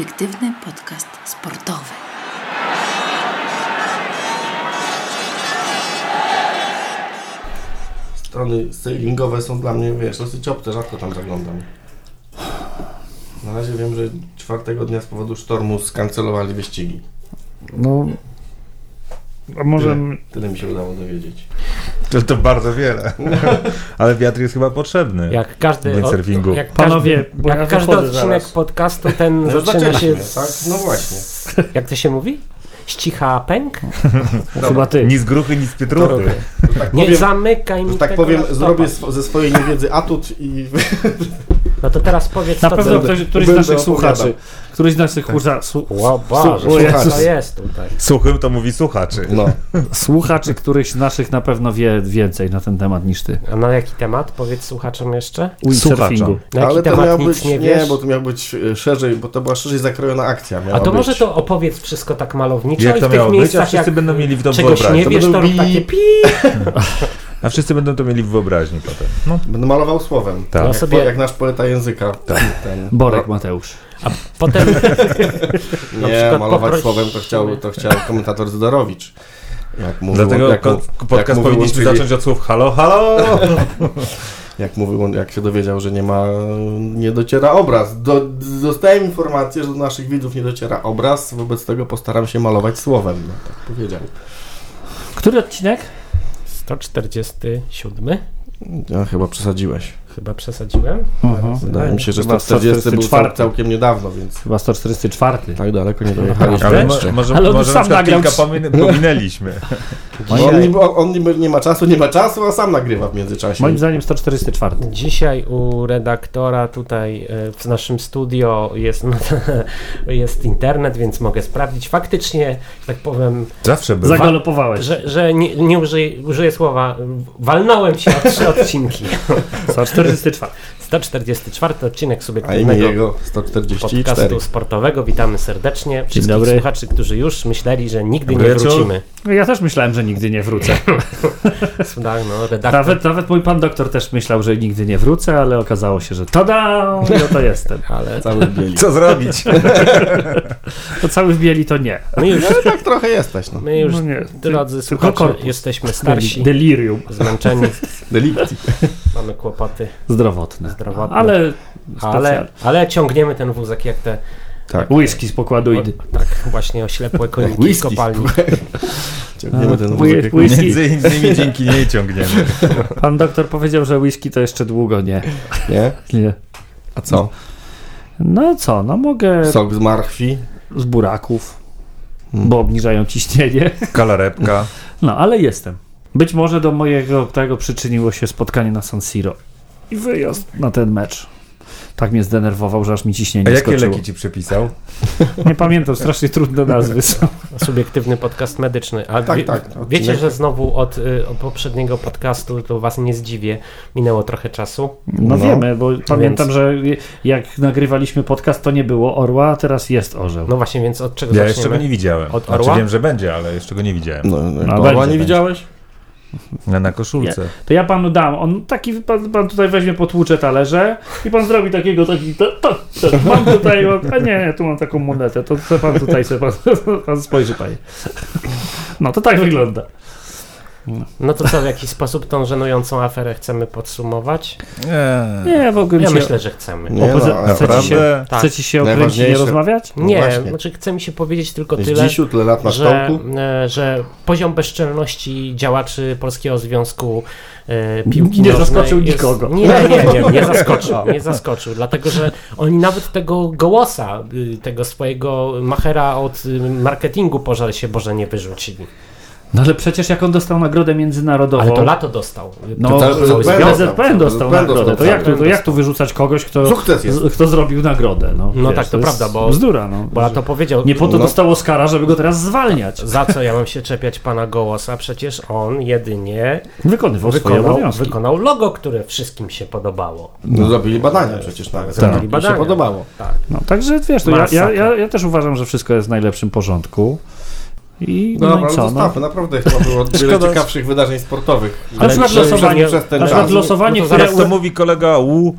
Subiektywny podcast sportowy. Strony sailingowe są dla mnie, wiesz, dosyć obce, rzadko tam zaglądam. Na razie wiem, że czwartego dnia z powodu sztormu skancelowali wyścigi. No, a może... Tyle, tyle mi się udało dowiedzieć. To, to bardzo wiele. Ale wiatr jest chyba potrzebny. Jak każdy, od, jak Panowie, każdy, bo ja jak każdy wychodzę odcinek zaraz. podcastu, ten No zaczyna się z, tak? No właśnie. jak to się mówi? Ścicha pęk? Chyba ty. Ni z gruchy, ni z pietruchy. Tak Nie powiem, zamykaj mi tak powiem zrobię sw- ze swojej niewiedzy atut i No to teraz powiedz Na to, pewno ktoś, któryś z naszych opowiadał. słuchaczy, któryś z naszych słucha, słu, Ło Boże, Słu- co Jezus. jest tutaj? Suchym to mówi słuchaczy. no. słuchaczy, któryś z naszych na pewno wie więcej na ten temat niż ty. A na jaki temat? Powiedz słuchaczom jeszcze. Windsurfingu. Na jaki Ale to temat miał nic być, nie nie, bo to miał być e, szerzej, bo to była szerzej zakrojona akcja. A to być. może to opowiedz wszystko tak malowniczo Jak i to w tych miało być? A miejscach, wszyscy jak będą mieli w to czegoś wyobraźnię. nie To wiesz, to rób takie pi. A wszyscy będą to mieli w wyobraźni potem. No. Będę malował słowem. Tak. Jak, No sobie- jak nasz poeta języka. Ten, Borek Mateusz. Potem na Nie, malować poproś- słowem to chciał, to chciał komentator Zdorowicz. Jak mówił, Dlatego jak, podcast jak mówił, powinniśmy czyli- zacząć od słów halo, halo! Jak mówił, on, jak się dowiedział, że nie ma, nie dociera obraz. Do, dostałem informację, że do naszych widzów nie dociera obraz, wobec tego postaram się malować słowem. No, tak powiedział. Który odcinek? 147? Ja chyba przesadziłeś. Chyba przesadziłem. Mhm. Wydaje mi się, że Chyba 140 był 144. cał, całkiem niedawno, więc Chyba 144. tak daleko nie dojechaliśmy Ale jeszcze. mo, może, Ale on może sam nagrał kilka pomin- pominęliśmy. On, niby, on niby nie ma czasu, nie ma czasu, a sam nagrywa w międzyczasie. Moim zdaniem 144. Dzisiaj u redaktora tutaj e, w naszym studio jest, jest internet, więc mogę sprawdzić. Faktycznie, że tak powiem, Zawsze był. Zagalopowałeś. że, że nie, nie użyję, użyję słowa, walnąłem się o trzy odcinki. 144. 144 odcinek subiektywnego jego 144. podcastu sportowego. Witamy serdecznie wszystkich dobry. słuchaczy, którzy już myśleli, że nigdy Dobry nie wrócimy. No Ja też myślałem, że nigdy nie wrócę. Tak, no, redaktor. Nawet, nawet mój pan doktor też myślał, że nigdy nie wrócę, ale okazało się, że tada! I oto jestem. Ale Cały bieli. Co zrobić? To cały w bieli to nie. my już, Ale tak trochę jesteś, no. my już No nie, drodzy tylko słuchacze, korpus. jesteśmy starsi, Delirium zmęczeni, Delikti. mamy kłopoty. zdrowotne. Zdrowotne. Ale Ale, ale ciągniemy ten wózek jak te Tak. Whisky z pokładu o, idy. tak właśnie oślepłe koniki z Whisky. kopalni. Ciągniemy ten wózek. whisky. Między innymi dzięki niej ciągniemy. Pan doktor powiedział, że whisky to jeszcze długo nie. Nie? nie. A co? No co, no mogę Sok z marchwi. z buraków, Hmm. bo obniżają ciśnienie. Kalarepka. No, ale jestem. Być może do mojego tego przyczyniło się spotkanie na San Siro i wyjazd na ten mecz. Tak mnie zdenerwował, że aż mi ciśnienie A jakie skoczyło. leki ci przepisał? Nie pamiętam, strasznie trudne nazwy są. Subiektywny podcast medyczny. A Tak, wie, tak. Wiecie, że znowu od, y, od poprzedniego podcastu, to was nie zdziwię, minęło trochę czasu. No, No. wiemy, bo pamiętam, Więc- że jak nagrywaliśmy podcast, to nie było orła, a teraz jest orzeł. No właśnie, więc od czego Ja jeszcze zaczniemy? go nie widziałem. Od Znaczy orła? wiem, że będzie, ale jeszcze go nie widziałem. No, no, No, będzie, nie będzie. widziałeś? Na, koszulce. To ja panu dam. On taki, pan, pan tutaj weźmie, potłucze talerze i pan zrobi takiego, taki, to, to, to. mam tutaj, a nie, nie, tu mam taką monetę, to co pan tutaj sobie, pan, pan spojrzy, panie. No to tak wygląda. No to co, w jakiś sposób tą żenującą aferę chcemy podsumować? Nie. Nie, w ogóle Ja się, myślę, że chcemy. Nie, Opozy- no, chcecie naprawdę. Naprawdę? Tak. chcecie się okręcić i rozmawiać? No Nie, właśnie. znaczy chce mi się powiedzieć tylko Jest tyle, tyle lat na że, e, że poziom bezczelności działaczy Polskiego Związku e, Piłki Nie zaskoczył jest, nikogo. Nie, nie, nie, nie zaskoczył, nie zaskoczył, dlatego że oni nawet tego gołosa, y, tego swojego machera od y, marketingu pożal się Boże nie wyrzucili. No ale przecież jak on dostał nagrodę międzynarodową... Ale to lato dostał. No, To PZPN PZPN dostał, nagrodę. To jak, tu, to jak tu wyrzucać kogoś, kto, kto zrobił nagrodę? No, No wiesz, tak, to jest prawda, bo- Bzdura, no. Bo lato powiedział, Nie po to No. dostał Oscara, żeby go teraz zwalniać. za co ja mam się czepiać pana Gołosa? Przecież on jedynie Wykonywał swoje wykonał, obowiązki. wykonał logo, które wszystkim się podobało. No, zrobili badania przecież nawet. Zrobili Mi badania. się podobało. Tak. No, także wiesz, to ja, ja, Masakra. ja, ja też uważam, że wszystko jest w najlepszym porządku. I No no, dobra, i ale co? No. zostawmy, naprawdę chyba było wiele ciekawszych wydarzeń sportowych. Na przykład Przez- losowanie, przez ten na przykład losowanie, no to które... Jak to mówi kolega U,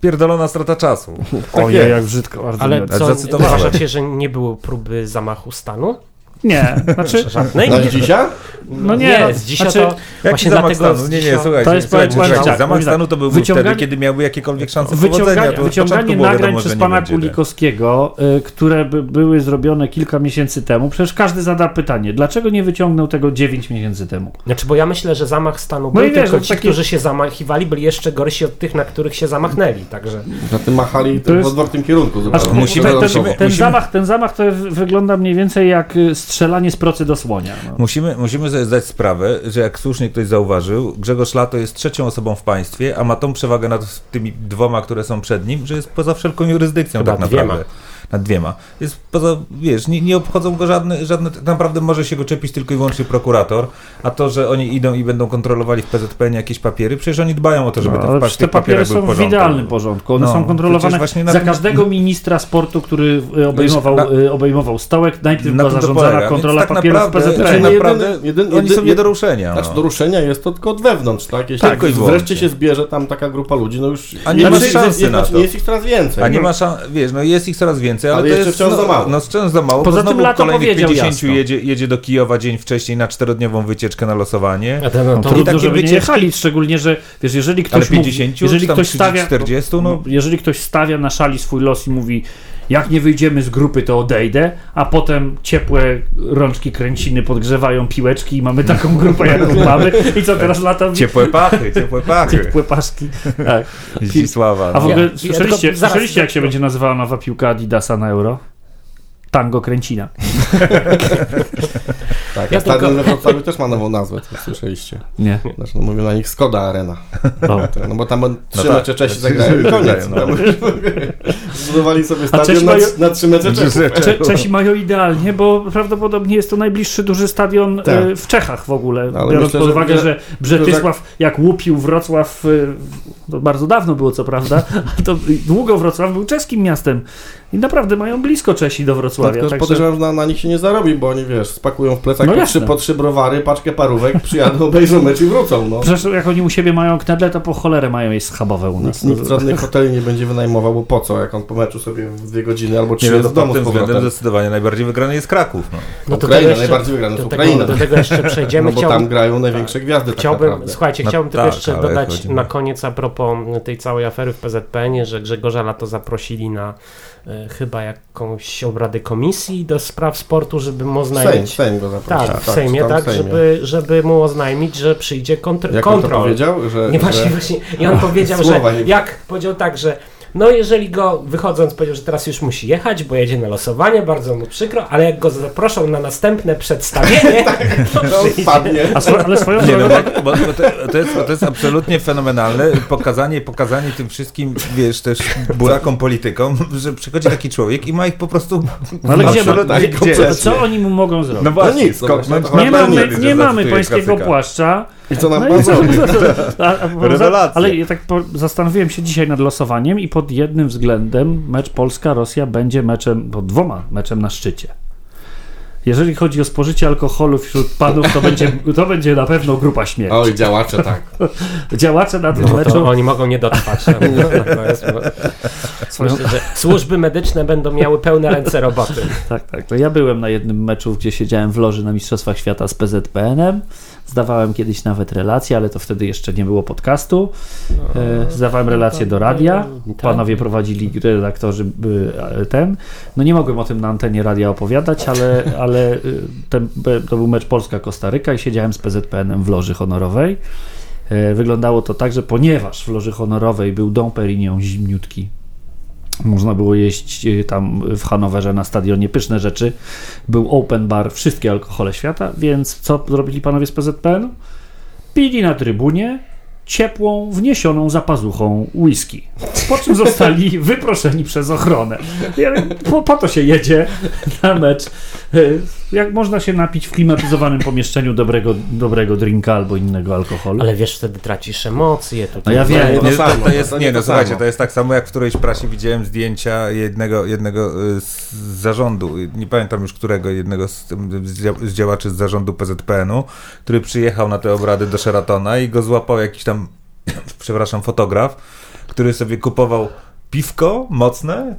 pierdolona strata czasu. Ojej, jest. jak brzydko. Bardzo Ale co, zacytowałem. uważacie, że nie było próby zamachu stanu? Nie, znaczy, Żadnej? Na dzisiaj? no nie, nie, no, z dzisiaj znaczy, to Jaki właśnie zamach dlatego stanu? Nie, nie, słuchajcie, To jest słuchajcie, powiem słuchajcie, tak, zamach tak. stanu to był Wyciąganie- wtedy, kiedy miałby jakiekolwiek szansę Wyciąganie, powodzenia. To wyciąganie nagrań wiadomo, przez pana tak. Kulikowskiego, y, które by, były zrobione kilka miesięcy temu, przecież każdy zada pytanie, dlaczego nie wyciągnął tego 9 miesięcy temu? Znaczy, bo ja myślę, że zamach stanu No był, i wiesz, tylko no ci, takie- którzy się zamachiwali, byli jeszcze gorsi od tych, na których się zamachnęli, także... Na tym machali To w jest- odwrotnym kierunku. Musimy- ten, ten, zamach, ten zamach to wygląda mniej więcej jak strzelanie z procy do słonia. No. Musimy, musimy sobie zdać sprawę, że jak słusznie ktoś zauważył, Grzegorz Lato jest trzecią osobą w państwie, a ma tą przewagę nad tymi dwoma, które są przed nim, że jest poza wszelką jurysdykcją Chyba tak naprawdę. dwiema. Nad dwiema. Jest poza, wiesz, nie, nie obchodzą go żadne, żadne, tak naprawdę może się go czepić tylko i wyłącznie prokurator, a to, że oni idą i będą kontrolowali w PZPN jakieś papiery, przecież oni dbają o to, żeby No, ten przecież te papiery w są w idealnym porządku. One No, są kontrolowane właśnie na za tym- każdego ministra sportu, który y, obejmował, Na- y, obejmował stołek. Najpierw Na była zarządzana polega. kontrola tak papierów w naprawdę- PZPN. tak Jedyny- naprawdę jeden- oni są nie do ruszenia. Znaczy do ruszenia jest to tylko od wewnątrz, tak? Jeśli i wreszcie się zbierze tam taka grupa ludzi, no już A nie jest- ma jest- szansy jest, na znaczy, to. Jest ich coraz więcej. A nie No. ma szans, wiesz, no jest ich coraz więcej, ale, Ale to jeszcze jest wciąż no, za mało. No wciąż za mało. Poza tym Lato kolejnych powiedział 50 jasno. jedzie, jedzie do Kijowa dzień wcześniej na czterodniową wycieczkę na losowanie. A ten, no, No, to, trudno, takie żeby nie wycieczki- jechali, szczególnie, że wiesz, jeżeli ktoś Ale mówi- 50, jeżeli czy tam ktoś 30, stawia, 40, no. jeżeli ktoś stawia na szali swój los i mówi jak nie wyjdziemy z grupy, to odejdę, a potem ciepłe rączki kręciny podgrzewają piłeczki i mamy taką grupę, jaką mamy i co teraz lata Ciepłe pachy, ciepłe pachy. ciepłe paszki. Tak. Zdzisława. A w no. ogóle Ja- ja słyszeliście, zaraz- słyszeliście, jak się będzie nazywała nowa piłka Adidasa na Euro? Tango Kręcina. Tak, Ja a stadion tylko- we Wrocławiu też ma nową nazwę, co słyszeliście. Nie. Znaczy, no mówią na nich Skoda Arena. O. No bo tam trzy tak. mecze Czesi zagrają i koniec. No. Tam Zbudowali sobie Czesi stadion na, mają- na trzy mecze Czechów. Cze Czesi mają idealnie, bo prawdopodobnie jest to najbliższy duży stadion Tak. e, w Czechach w ogóle. Ale biorąc myślę, pod uwagę, że- że Brzetysław, jak łupił Wrocław, e, to bardzo dawno było co prawda, to długo Wrocław był czeskim miastem. I naprawdę mają blisko Czesi do No, Wrocławia. tylko także- podejrzewam, że na, na nich się nie zarobi, bo oni wiesz, spakują w plecach No po, trzy, po trzy browary, paczkę parówek, przyjadą, obejrzą mecz i wrócą. No. Przecież jak oni u siebie mają knedle, to po cholerę mają jej schabowe u nas. Nikt, nikt żadnych hoteli nie będzie wynajmował, bo po co, jak on po meczu sobie w dwie godziny albo trzy Nie, jest w domu tym względem powrotem. zdecydowanie najbardziej wygrany jest Kraków. No. no to Ukraina, jeszcze- najbardziej wygrana jest Ukraina. do tego jeszcze przejdziemy. No bo Chciałbym- tam grają największe gwiazdy tak Chciałbym, naprawdę. słuchajcie, No chciałbym tylko tak, jeszcze dodać na koniec a propos tej całej afery w PZPN, że Grzegorza Lato zaprosili na chyba jakąś obrady komisji do spraw sportu, żeby mu Sejm, oznajmić. Sejm go zaprosił. tak, w Sejmie, tak, Sejmie. żeby, żeby mu oznajmić, że przyjdzie kontr- Jak on to kontrol. powiedział, że... Nie właśnie, że... właśnie. I on powiedział, że jak powiedział tak, że no jeżeli go wychodząc powiedział, że teraz już musi jechać, bo jedzie na losowanie, bardzo mu przykro, ale jak go zaproszą na następne przedstawienie, to No, przyjdzie. spadnie. A, swo, ale swoją Nie, no, drogą, bo, bo, to, to, jest, to jest absolutnie fenomenalne pokazanie, pokazanie tym wszystkim, wiesz, też burakom politykom, że przychodzi taki człowiek i ma ich po prostu No ale gdzie, gdzie, gdzie? co, co oni mu mogą zrobić? No właśnie, No nic, no to nie mamy, nie, nie mamy pańskiego płaszcza. I co nam No a, Rewelacja. ale ja tak po, zastanowiłem się dzisiaj nad losowaniem i pod jednym względem mecz Polska-Rosja będzie meczem, pod dwoma meczem na szczycie. Jeżeli chodzi o spożycie alkoholu wśród panów, to będzie, to będzie na pewno grupa śmierci. Oj, działacze, tak. Działacze na tym No meczu to oni mogą nie dotrwać. Jest, swoją, myślę, że służby medyczne będą miały pełne ręce roboty. Tak, tak. To ja byłem na jednym meczu, gdzie siedziałem w loży na Mistrzostwach Świata z PZPN-em. Zdawałem kiedyś nawet relacje, ale to wtedy jeszcze nie było podcastu. E, Zdawałem relacje do radia. Panowie prowadzili redaktorzy e, ten. No nie mogłem o tym na antenie radia opowiadać, ale, ale e, ten, to był mecz Polska-Kostaryka i siedziałem z PZPN-em w loży honorowej. Wyglądało to tak, że ponieważ w loży honorowej był Dom Perignon zimniutki, można było jeść y, tam w Hanowerze na stadionie pyszne rzeczy. Był open bar, wszystkie alkohole świata, więc co zrobili panowie z PZPN? Pili na trybunie ciepłą, wniesioną za pazuchą whisky. Po czym zostali wyproszeni przez ochronę. Po, po to się jedzie na mecz. Jak można się napić w klimatyzowanym pomieszczeniu dobrego, dobrego drinka albo innego alkoholu? Ale wiesz, wtedy tracisz emocje. No Tutaj ja wiem, to Nie, to, samo, to jest, to nie, nie no słuchajcie, to jest tak samo jak w którejś prasie widziałem zdjęcia jednego, jednego y, z zarządu, nie pamiętam już którego, jednego z, z działaczy z zarządu PZPN-u, który przyjechał na te obrady do Sheratona i go złapał jakiś tam przepraszam, fotograf, który sobie kupował piwko mocne,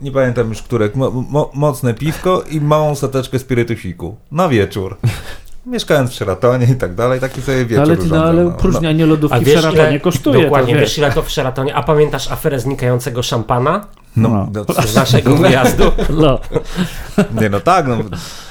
nie pamiętam już które, mo, mo, mocne piwko i małą sateczkę spirytusiku na wieczór. Mieszkając w Sheratonie i tak dalej, taki sobie wieczór ale, ty, no, urządzał, ale no. próżnianie lodówki A w wiesz Szeratonie ile, kosztuje. dokładnie, to, wiesz wiesz. ile to w Sheratonie, a pamiętasz aferę znikającego szampana No, No. no. z naszego wyjazdu? No. nie no tak, no,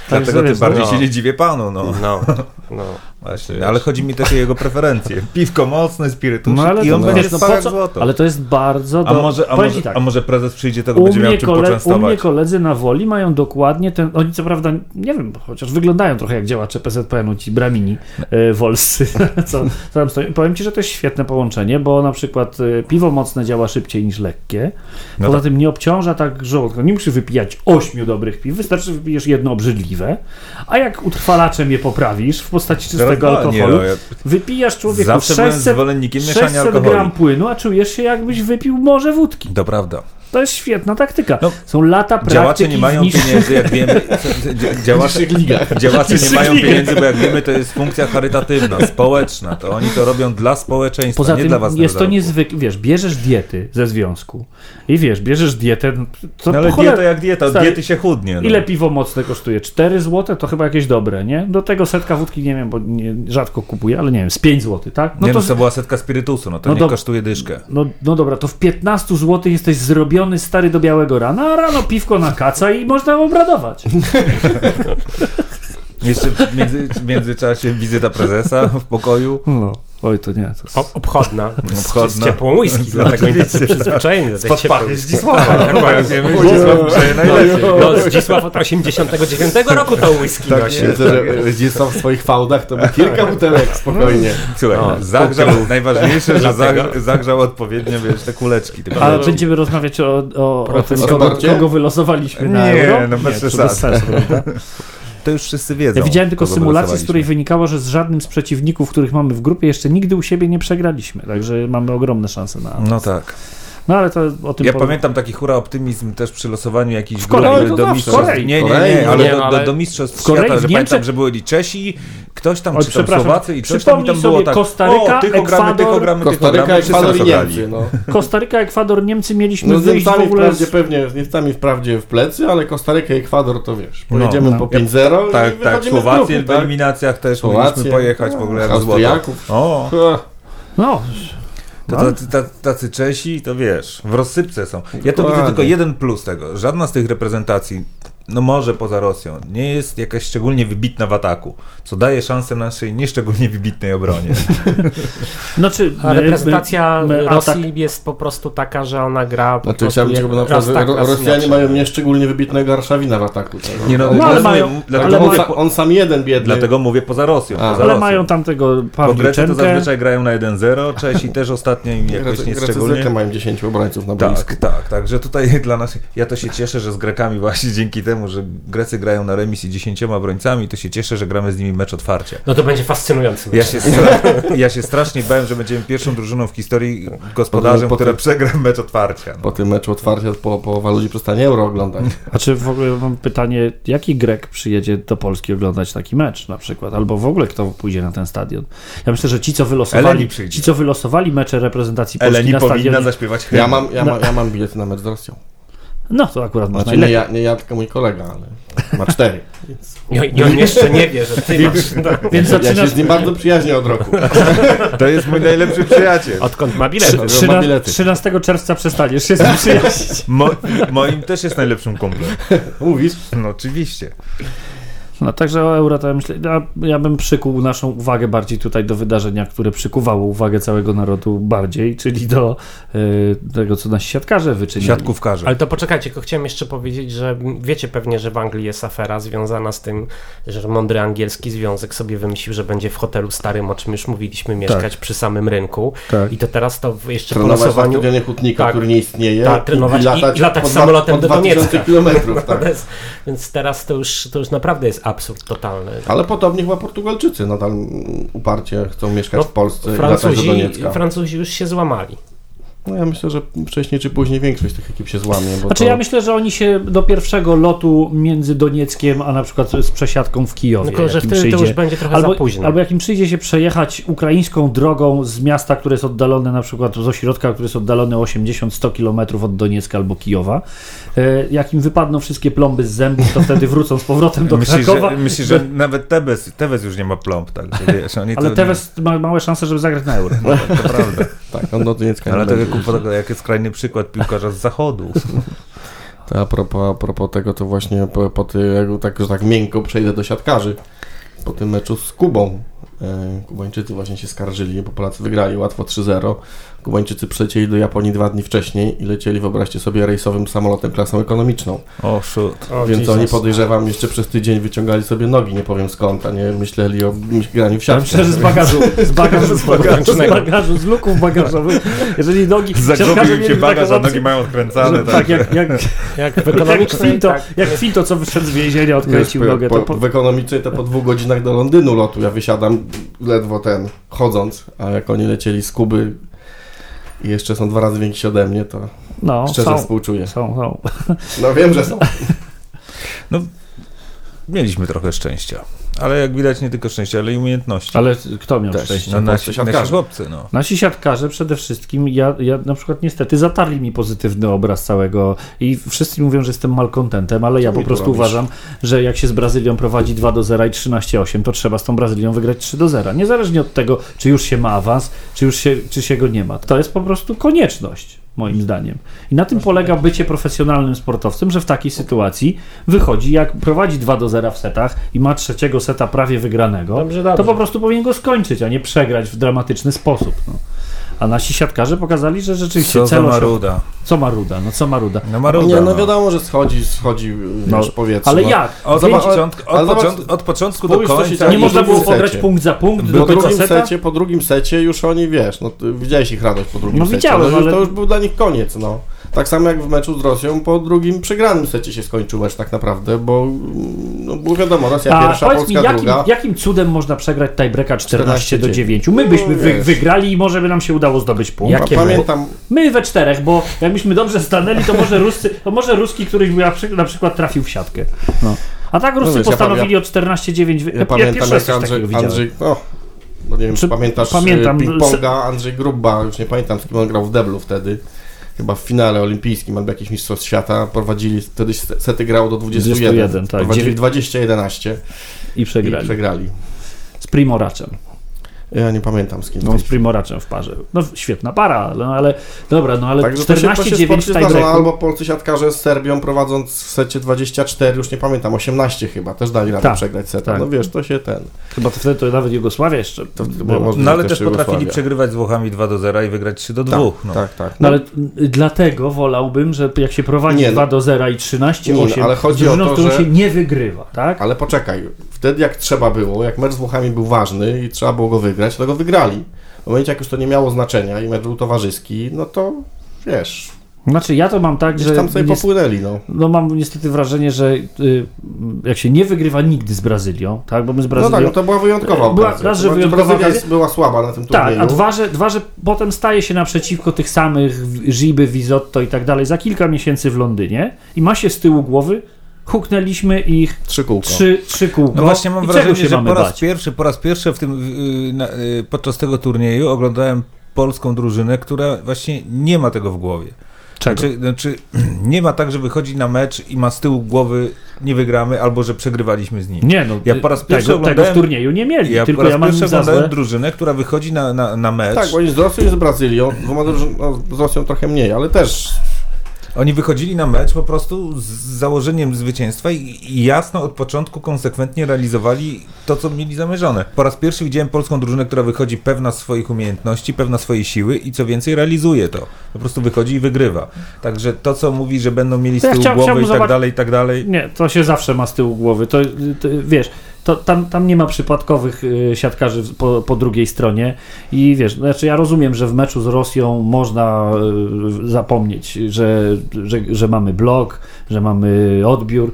dlatego wiesz, tym bardziej no. się nie dziwię panu, no. No, no. Właśnie, no, ale chodzi mi też o jego preferencje. Piwko mocne, spirytusik No, ale i to on no, będzie no, po co? złoto. Ale to jest bardzo... A do- może, a, powiem ci może, tak. a może prezes przyjdzie, tego U będzie miał czym kole, u mnie poczęstować. koledzy na woli mają dokładnie ten. Oni co prawda, nie wiem, chociaż wyglądają trochę jak działacze PZPN-u, ci bramini e, wolscy. co, co tam stoją. Powiem ci, że to jest świetne połączenie, bo na przykład e, piwo mocne działa szybciej niż lekkie. No Poza tak. tym nie obciąża tak żołądka. Nie musisz wypijać ośmiu dobrych piw, wystarczy, że wypijesz jedno obrzydliwe. A jak utrwalaczem je poprawisz w postaci czystego Nie, alkoholu, no, ja wypijasz człowieku Zawsze byłem 600, zwolennikiem mieszania 600 alkoholu. gram płynu, a czujesz się jakbyś wypił morze wódki. To prawda. To jest świetna taktyka. No, Są lata praktyki Działacze nie mają niższych- pieniędzy, jak wiemy. dzia- Działacze, działacze nie mają pieniędzy, bo jak wiemy, to jest funkcja charytatywna, społeczna. To oni to robią dla społeczeństwa, Poza nie tym dla własnego jest to niezwykle, wiesz, bierzesz diety ze związku i wiesz, bierzesz dietę, no, to No ale po cholerę- dieta jak dieta, Stary, diety się chudnie. No. Ile piwo mocne kosztuje? 4 zł? To chyba jakieś dobre, nie? Do tego setka wódki, nie wiem, bo nie, rzadko kupuję, ale nie wiem, z 5 zł, tak? No nie, to, no to była setka spirytusu, no to No nie do- kosztuje dyszkę. no, no dobra, to w 15 zł jesteś zrobiony stary do białego rana, a rano piwko na kaca i można obradować. Jeszcze w między, w międzyczasie wizyta prezesa w pokoju. No, oj, to nie. To jest... O, obchodna. Obchodna. Z, z ciepłą whisky, dlatego oni tacy przyzwyczajeni do tej ciepłej. Zdzisława. Tak. Zdzisław. No, Zdzisław od 89 roku to whisky nosi. Myślę, że gdzieś tam w swoich fałdach to by kilka butelek spokojnie. Słuchaj, No, zagrzał, najważniejsze, że zagrzał, odpowiednio, wiesz, te kuleczki. Tylko A wiesz, będziemy rozmawiać o, o, o tym, kogo, wylosowaliśmy na Nie, euro? no bez to przesady. sensu? To już wszyscy wiedzą. Ja widziałem tylko symulację, z której wynikało, że z żadnym z przeciwników, których mamy w grupie, jeszcze nigdy u siebie nie przegraliśmy. Także mamy ogromne szanse na. No tak. No ale to o tym Ja powiem. pamiętam taki hura optymizm też przy losowaniu jakichś grup to do mistrzostw. Nie, nie, nie, ale, nie, do, ale- do, do mistrzostw w Korei, świata, że Niemczech- pamiętam, że byli Czesi, ktoś tam, Oj, czy tam Słowacy i coś tam i przypomnij tam było sobie tak, Kostaryka, o, tych ogramy, tych Ekwador, ogramy, tych Kostaryka, ogramy, wszyscy Ekwador. Niemcy. No. Kostaryka, Ekwador, Niemcy mieliśmy No z wyjść w ogóle wprawdzie z... pewnie, z Niemcami wprawdzie w plecy, ale Kostaryka Ekwador to wiesz, No, pojedziemy no. po 5-0 i Tak, tak, z Słowację w eliminacjach też Słowację, mogliśmy pojechać w ogóle tak. Austriaków. No, to No. tacy, tacy, Czesi, to wiesz, w rozsypce są. Ja to widzę tylko jeden plus tego. Żadna z tych reprezentacji, no może poza Rosją, nie jest jakaś szczególnie wybitna w ataku, co daje szansę naszej nieszczególnie wybitnej obronie. znaczy... My- reprezentacja my- my Rosji atak- jest po prostu taka, że ona gra po Znaczy prostu chciałbym na raz tak, raz Rosjanie mają nieszczególnie wybitnego Arszawina w ataku. tak? Nie no, No, ale ale mają- mówię, Dlatego mówię, sa, po- on sam jeden biedny. dlatego mówię poza Rosją. A. poza Ale Rosją. mają tam tego Bo Grecy to Pawliczenkę. zazwyczaj grają na 1-0, Czesi też ostatnio im jakoś Grecy, zwykle mają 10 obrońców na boisku. Tak, tak, także tutaj dla nas, ja to się cieszę, że z Grekami właśnie dzięki temu, że Grecy grają na remis i 10 obrońcami, to się cieszę, że gramy z nimi mecz otwarcie. No to będzie fascynujący. Ja się, stra- ja się strasznie bałem, że będziemy pierwszą drużyną w historii gospodarzem, Po- po- która przegra mecz otwarcia. No. Po tym meczu otwarcia po, połowa ludzi przestanie euro oglądać. A czy w ogóle mam pytanie, jaki Grek przyjedzie do Polski oglądać taki mecz na przykład? Albo w ogóle kto pójdzie na ten stadion? Ja myślę, że ci, co wylosowali, ci, co wylosowali mecze reprezentacji Polski Eleni na powinna stadionie, zaśpiewać hymn. Ja mam, ja, ma, ja mam bilety na mecz z Rosją. No to akurat można Znaczy nie ja, nie ja, tylko mój kolega, ale ma cztery. Więc I, on- jeszcze nie wie, że ty masz. Więc ja się zaczynasz z nim bardzo przyjaźnię od roku. To jest mój najlepszy przyjaciel. Odkąd ma bilety. Trzy- Trzyna- ma bilety. 13 czerwca przestaniesz się z nim przyjaźnić. Mo, moim też jest najlepszym kumplem. Mówisz? No oczywiście. No także o euro to ja myślę, ja, ja bym przykuł naszą uwagę bardziej tutaj do wydarzenia, które przykuwało uwagę całego narodu bardziej, czyli do y, tego, co nasi siatkarze wyczynili. Siatkówkarze. Ale to poczekajcie, tylko chciałem jeszcze powiedzieć, że wiecie pewnie, że w Anglii jest afera związana z tym, że mądry angielski związek sobie wymyślił, że będzie w hotelu starym, o czym już mówiliśmy, mieszkać przy samym rynku. Tak. I to teraz to jeszcze po Trenować na losowaniu... stadionie Hutnika, Tak. który nie istnieje. Tak, trenować i- i latać po dwa- samolotem po do 2000 Doniecka. kilometrów, tak. Więc- Więc teraz to już, to już naprawdę jest absurd totalny. Ale podobnie chyba Portugalczycy nadal uparcie chcą mieszkać No, w Polsce i latać do Francuzi. Francuzi już się złamali. No ja myślę, że wcześniej czy później większość tych ekip się złamie. Bo Znaczy to... ja myślę, że oni się do pierwszego lotu między Donieckiem, a na przykład z przesiadką w Kijowie, Tylko, że jakim wtedy to przyjdzie, już będzie trochę albo, za późno. albo jak im przyjdzie się przejechać ukraińską drogą z miasta, które jest oddalone na przykład z ośrodka, który jest oddalony 80-100 km od Doniecka albo Kijowa, e, jak im wypadną wszystkie plomby z zębów, to wtedy wrócą z powrotem do Myślisz, Krakowa. że, myślisz, że nawet Tebes, Tebes już nie ma plomb, tak? Wiesz, oni Ale to, Tevez ma małe szanse, żeby zagrać na euro. No, to prawda. Tak, on do Doniecka Ale to będzie. jak, jak jest skrajny przykład piłkarza z zachodu. To a propos, a propos tego, to właśnie po, po ty, jak, tak, że tak miękko przejdę do siatkarzy. Po tym meczu z Kubą. E, Kubańczycy właśnie się skarżyli, bo Polacy wygrali łatwo 3-0. Kubańczycy przylecieli do Japonii dwa dni wcześniej i lecieli, wyobraźcie sobie, rejsowym samolotem klasą ekonomiczną. O, shoot. O, Więc Jesus. oni podejrzewam jeszcze przez tydzień wyciągali sobie nogi, nie powiem skąd, a nie myśleli o graniu w Ja siatkę. myślę, że z bagażu, z bagażu, z bagażu, z, bagażu. z luków bagażowych. Jeżeli nogi... Zagubił się bagaż, a nogi mają odkręcane. że, tak, jak, jak, Jak w jak, ekonomicznej, Finto, tak. jak Finto, co wyszedł z więzienia, Wiesz, odkręcił po, nogę. po, To po, W ekonomicznej to po dwóch godzinach do Londynu lotu ja wysiadam ledwo ten, chodząc, a jak oni lecieli z Kuby i jeszcze są dwa razy więksi ode mnie, to no, szczerze są, współczuję. są, są. No wiem, że są. Mieliśmy trochę szczęścia. Ale jak widać nie tylko szczęścia, ale i umiejętności. Ale kto miał Też. szczęście? no, nasi, polscy nasi siatkarze. chłopcy, no. Nasi siatkarze przede wszystkim, ja, ja na przykład niestety zatarli mi pozytywny obraz całego i wszyscy mówią, że jestem malkontentem, ale ja po prostu robisz? uważam, że jak się z Brazylią prowadzi 2 do 0 i 13-8, to trzeba z tą Brazylią wygrać 3 do 0. Niezależnie od tego, czy już się ma awans, czy już się, czy się go nie ma. To jest po prostu konieczność. Moim zdaniem. I na tym polega bycie profesjonalnym sportowcem, że w takiej sytuacji wychodzi, jak prowadzi 2 do 0 w setach i ma trzeciego seta prawie wygranego, Dobrze, to dobrze. po prostu powinien go skończyć, a nie przegrać w dramatyczny sposób. No. A nasi siatkarze pokazali, że rzeczywiście Co za cel osią- maruda. Co Maruda? No co Maruda? No maruda, Nie, no no. wiadomo, że schodzi, schodzi No, wiesz, powietrze. Ale jak? Od, Wiecie, początku, ale od, zobacz- początku, od początku do końca. nie można było secie. punkt za punkt Po drugim, secie, po drugim secie już oni, wiesz, no widziałeś ich radość po drugim No secie. widziałem, no, już- ale- To już był dla nich koniec, no. Tak samo jak w meczu z Rosją, po drugim przegranym secie się skończył mecz tak naprawdę, bo mm, no, było wiadomo, Rosja A pierwsza, powiedz mi, Polska jakim, druga. jakim cudem można przegrać tiebreaka 14 do 9? My No, byśmy wy, wiesz. wygrali i może by nam się udało zdobyć punkt. Jak- Jakie my? Pamiętam, My we czterech, bo jakbyśmy dobrze stanęli, to może Ruscy, to może Ruski, któryś by na przy- na przykład trafił w siatkę. No. A tak Ruscy wiesz, ja postanowili o 14-9. wy- ja pamiętam jak Andrzej. Andrzej no, bo nie wiem, czy, Czy pamiętasz pamiętam, pamiętam, ping-ponga, Andrzej Grubba, już nie pamiętam z kim on grał w deblu wtedy, chyba w finale olimpijskim albo jakichś mistrzostw świata, prowadzili, wtedy sety grało do 21, 21, tak. prowadzili Dziewię- 20-11 I i przegrali. przegrali. Z Primoraczem. Ja nie pamiętam z kim. No, z Primoraczem w parze. No świetna para, no ale dobra, no ale to to się 14-9 w sporcie zdarza, no, tiebreaku. albo polscy siatkarze z Serbią prowadząc w secie 24, już nie pamiętam, 18 chyba, też dali radę Tak, przegrać seta. tak. No wiesz, to się ten. Chyba to wtedy to nawet Jugosławia jeszcze. To możliwe No ale też też potrafili Jugosławia. przegrywać z Włochami 2 do 0 i wygrać 3 do 2. Tak, no. tak, tak. No ale y, dlatego wolałbym, że jak się prowadzi Nie, no. 2 do 0 i 13-8, Nie, no, ale chodzi z drużyną, o to, że- się nie wygrywa, tak? Ale poczekaj, wtedy jak trzeba było, jak mecz z Włochami był ważny i trzeba było go wygrać, to go wygrali. W momencie jak już to nie miało znaczenia i mecz był towarzyski, no to wiesz, Znaczy ja to mam tak, gdzieś że tam sobie popłynęli, no. no mam niestety wrażenie, że y, jak się nie wygrywa nigdy z Brazylią, tak? Bo my z No Brazylią... tak, no to była wyjątkowa Była- okazja. raz, że wyjątkowa Brazylia okazja. była słaba na tym Tak, turnieju. a dwa że, dwa, że potem staje się naprzeciwko tych samych Ziby, Wizotto i tak dalej za kilka miesięcy w Londynie i ma się z tyłu głowy, huknęliśmy ich Trzy kółko. trzy, trzy kółko. No właśnie mam I wrażenie, się że po raz bać? pierwszy, po raz pierwszy w tym, yy, na, yy, podczas tego turnieju oglądałem polską drużynę, która właśnie nie ma tego w głowie. Czego? Znaczy, znaczy, nie ma tak, że wychodzi na mecz i ma z tyłu głowy nie wygramy, albo że przegrywaliśmy z nim. Nie, no, Ja po raz pierwszy tego, tego w turnieju nie mieli, Ja tylko po raz ja mam pierwszy oglądałem złe. drużynę, która wychodzi na, na, na mecz. Tak, bo oni z Rosją i z Brazylią, no, z Rosją trochę mniej, ale też Oni wychodzili na mecz po prostu z założeniem zwycięstwa i, jasno od początku konsekwentnie realizowali to, co mieli zamierzone. Po raz pierwszy widziałem polską drużynę, która wychodzi pewna swoich umiejętności, pewna swojej siły i co więcej realizuje to. Po prostu wychodzi i wygrywa. Także to, co mówi, że będą mieli z To ja tyłu chciał- głowy i tak dalej, i tak dalej. Nie, to się zawsze ma z tyłu głowy. To, to wiesz, to, tam, tam nie ma przypadkowych y, siatkarzy po, po drugiej stronie. I wiesz, znaczy ja rozumiem, że w meczu z Rosją można y, zapomnieć, że, że, że mamy blok, że mamy odbiór.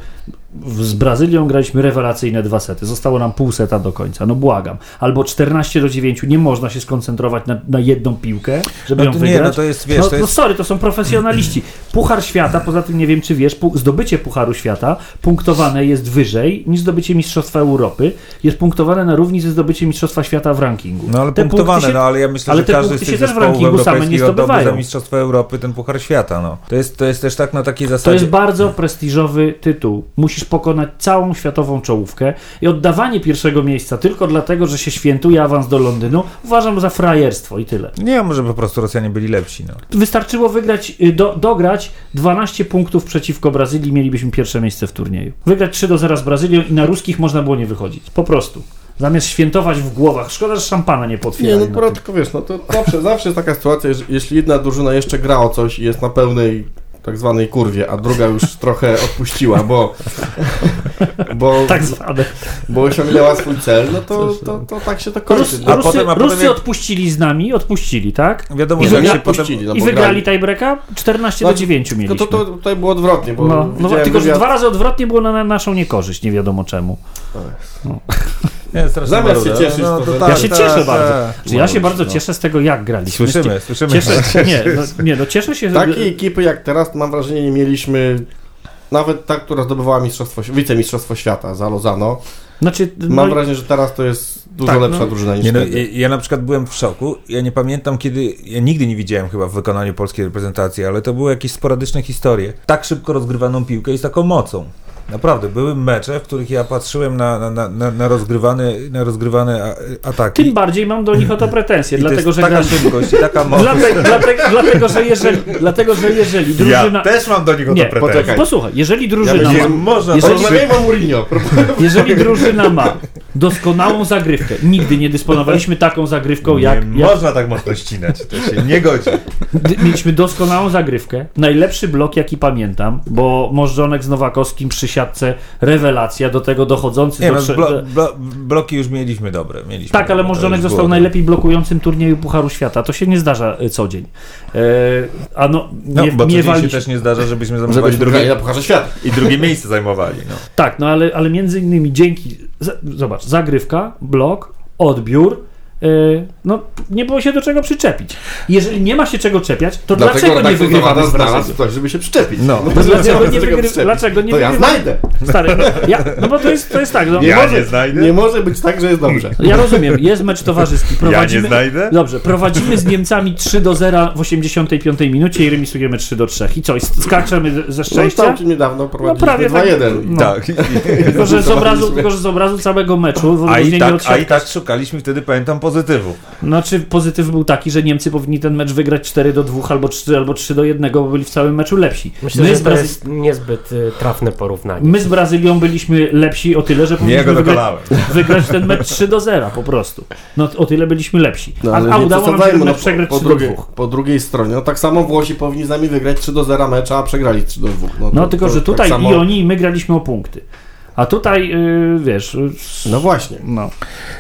Z Brazylią graliśmy rewelacyjne dwa sety. Zostało nam pół seta do końca. No błagam. Albo 14 do 9. Nie można się skoncentrować na, na jedną piłkę, żeby No ją to wygrać. nie, no to jest, wiesz, no, to no jest... sorry, to są profesjonaliści. Puchar świata, poza tym nie wiem czy wiesz, zdobycie Pucharu Świata punktowane jest wyżej niż zdobycie Mistrzostwa Europy. Jest punktowane na równi ze zdobyciem Mistrzostwa Świata w rankingu. No ale Te punktowane, się- no ale ja myślę, ale że te każdy z tych się też w rankingu same nie oddałby za zdobywają. Mistrzostwo Europy ten Puchar Świata, no. To jest, to jest też tak na takiej To zasadzie... jest bardzo prestiżowy tytuł. Musisz pokonać całą światową czołówkę i oddawanie pierwszego miejsca tylko dlatego, że się świętuje awans do Londynu, uważam za frajerstwo i tyle. Nie, może po prostu Rosjanie byli lepsi, no. Wystarczyło wygrać, y, do, dograć 12 punktów przeciwko Brazylii, mielibyśmy pierwsze miejsce w turnieju. Wygrać 3 do 0 z Brazylią i na ruskich można było nie wychodzić. Po prostu. Zamiast świętować w głowach. Szkoda, że szampana nie Nie, potwierdzili. no akurat tylko wiesz, no to zawsze, zawsze jest taka sytuacja, że jeśli jedna drużyna jeszcze gra o coś i jest na pełnej tak zwanej kurwie, a druga już trochę odpuściła, bo, bo, Tak zwane. bo osiągnęła swój cel, no to, to, to tak się to kończy. Rus, No, A Rusy, potem- a potem Rusy jak- odpuścili z nami, odpuścili, tak? Wiadomo, I że się odpuścili, no I wygrali grali. tiebreaka? 14 Znaczy, do 9 Tylko mieliśmy. to, to tutaj było odwrotnie, bo No, no tylko, że wywiad- dwa razy odwrotnie było na na naszą niekorzyść, nie wiadomo czemu. Nie, Zamiast się cieszyć, no, to tak, Ja się tak, cieszę tak. bardzo. Czy ja się no. bardzo cieszę z tego, jak graliśmy. Słyszymy, słyszymy. Cieszę, nie, no, nie, no cieszę się. Takiej ekipy jak teraz, mam wrażenie, nie mieliśmy. Nawet ta, która zdobywała mistrzostwo, wicemistrzostwo świata za Lozano. Znaczy, no, Mam wrażenie, że teraz to jest dużo Tak, lepsza no. drużyna niż Nie, no, ja, ja na przykład byłem w szoku. Ja nie pamiętam kiedy. Ja nigdy nie widziałem chyba w wykonaniu polskiej reprezentacji, ale to były jakieś sporadyczne historie. Tak szybko rozgrywaną piłkę i z taką mocą. Naprawdę, były mecze, w których ja patrzyłem na, na, na, na, rozgrywane, na rozgrywane ataki. tym bardziej mam do nich o to pretensje, I to dlatego, jest że taka gra... szybkość i taka moc. Dlatego, dlatego, dlatego, że jeżeli, dlatego, że jeżeli drużyna... też mam do nich Nie, poczekaj. Posłuchaj, jeżeli Ja drużyna będzie- ma, można jeżeli- o Mourinho. jeżeli drużyna ma doskonałą zagrywkę, nigdy nie dysponowaliśmy taką zagrywką jak, nie jak można tak mocno ścinać, to się nie godzi. Mieliśmy doskonałą zagrywkę, najlepszy blok jaki pamiętam, bo Możdżonek z Nowakowskim przy siatce rewelacja, do tego dochodzący Nie, do... no, trze- blo, blo, bloki już mieliśmy dobre. Mieliśmy tak, ale dobre, to Możdżonek został było najlepiej blokującym turnieju Pucharu Świata. To się nie zdarza y, co dzień. E, a no, No, nie, bo codziennie miewali... się też nie zdarza, żebyśmy zajmowali drugie, na Pucharze Świata. i drugie miejsce zajmowali. No. Tak, no ale, ale między innymi dzięki... Zobacz, zagrywka, blok, odbiór, no nie było się do czego przyczepić. Jeżeli nie ma się czego czepiać, to dlaczego nie wygrywamy z Brazylią? znalazł coś, żeby się przyczepić. No. bo Dlaczego nie wygry- przyczepić. dlaczego nie To ja znajdę. Stary, no, ja, no bo to jest, to jest tak, no, Ja może, nie znajdę. Nie może być tak, że jest dobrze. ja rozumiem, jest mecz towarzyski, prowadzimy, znajdę. Dobrze, prowadzimy z Niemcami 3 do 0 w 85 minucie i remisujemy 3 do 3. I co, skaczemy ze No szczęścia? całkiem niedawno prowadziliśmy prawie tak. 2-1. No. Tak. Tylko, że z obrazu, tylko, że z obrazu całego meczu, w A i, tak, od a i tak szukaliśmy wtedy, pamiętam, pozytywu. Znaczy pozytyw był taki, że Niemcy powinni ten mecz wygrać 4 do 2 albo 3, albo 3 do 1, bo byli w całym meczu lepsi. Myślę, My że z, to Brazy- jest niezbyt y, trafne porównanie. my z Brazylią byliśmy lepsi o tyle, że powinniśmy wygrać, wygrać ten mecz 3 do 0 po prostu. No o tyle byliśmy lepsi. No, a, ale a nie udało nam się no, przegrać po, 3 do drugiej, 2. po drugiej stronie. No tak samo Włosi powinni z nami wygrać 3 do 0 mecza, a przegrali 3 do 2. No, No to- tylko, to że tak tutaj samo- i oni, i my graliśmy o punkty. A tutaj, yy, wiesz, yy, No właśnie. no.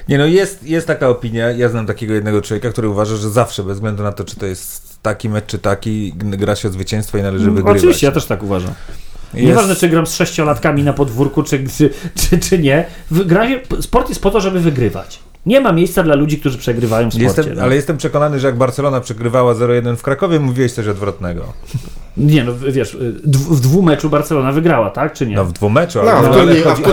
Nie no, jest, jest taka opinia, ja znam takiego jednego człowieka, który uważa, że zawsze, bez względu na to, czy to jest taki mecz, czy taki, gra się o zwycięstwo i należy wygrywać. Mm, Oczywiście, ja też tak uważam. Jest- Nieważne, czy gram z sześciolatkami na podwórku, czy, czy, czy, czy nie. Grazie, sport jest po to, żeby wygrywać. Nie ma miejsca dla ludzi, którzy przegrywają w sporcie. Jestem, no. ale jestem przekonany, że jak Barcelona przegrywała 0-1 w Krakowie, mówiłeś coś odwrotnego. Nie, no wiesz, w dwumeczu Barcelona wygrała, tak, czy nie? No w dwumeczu, No, ale, w ale turnieju- chodzi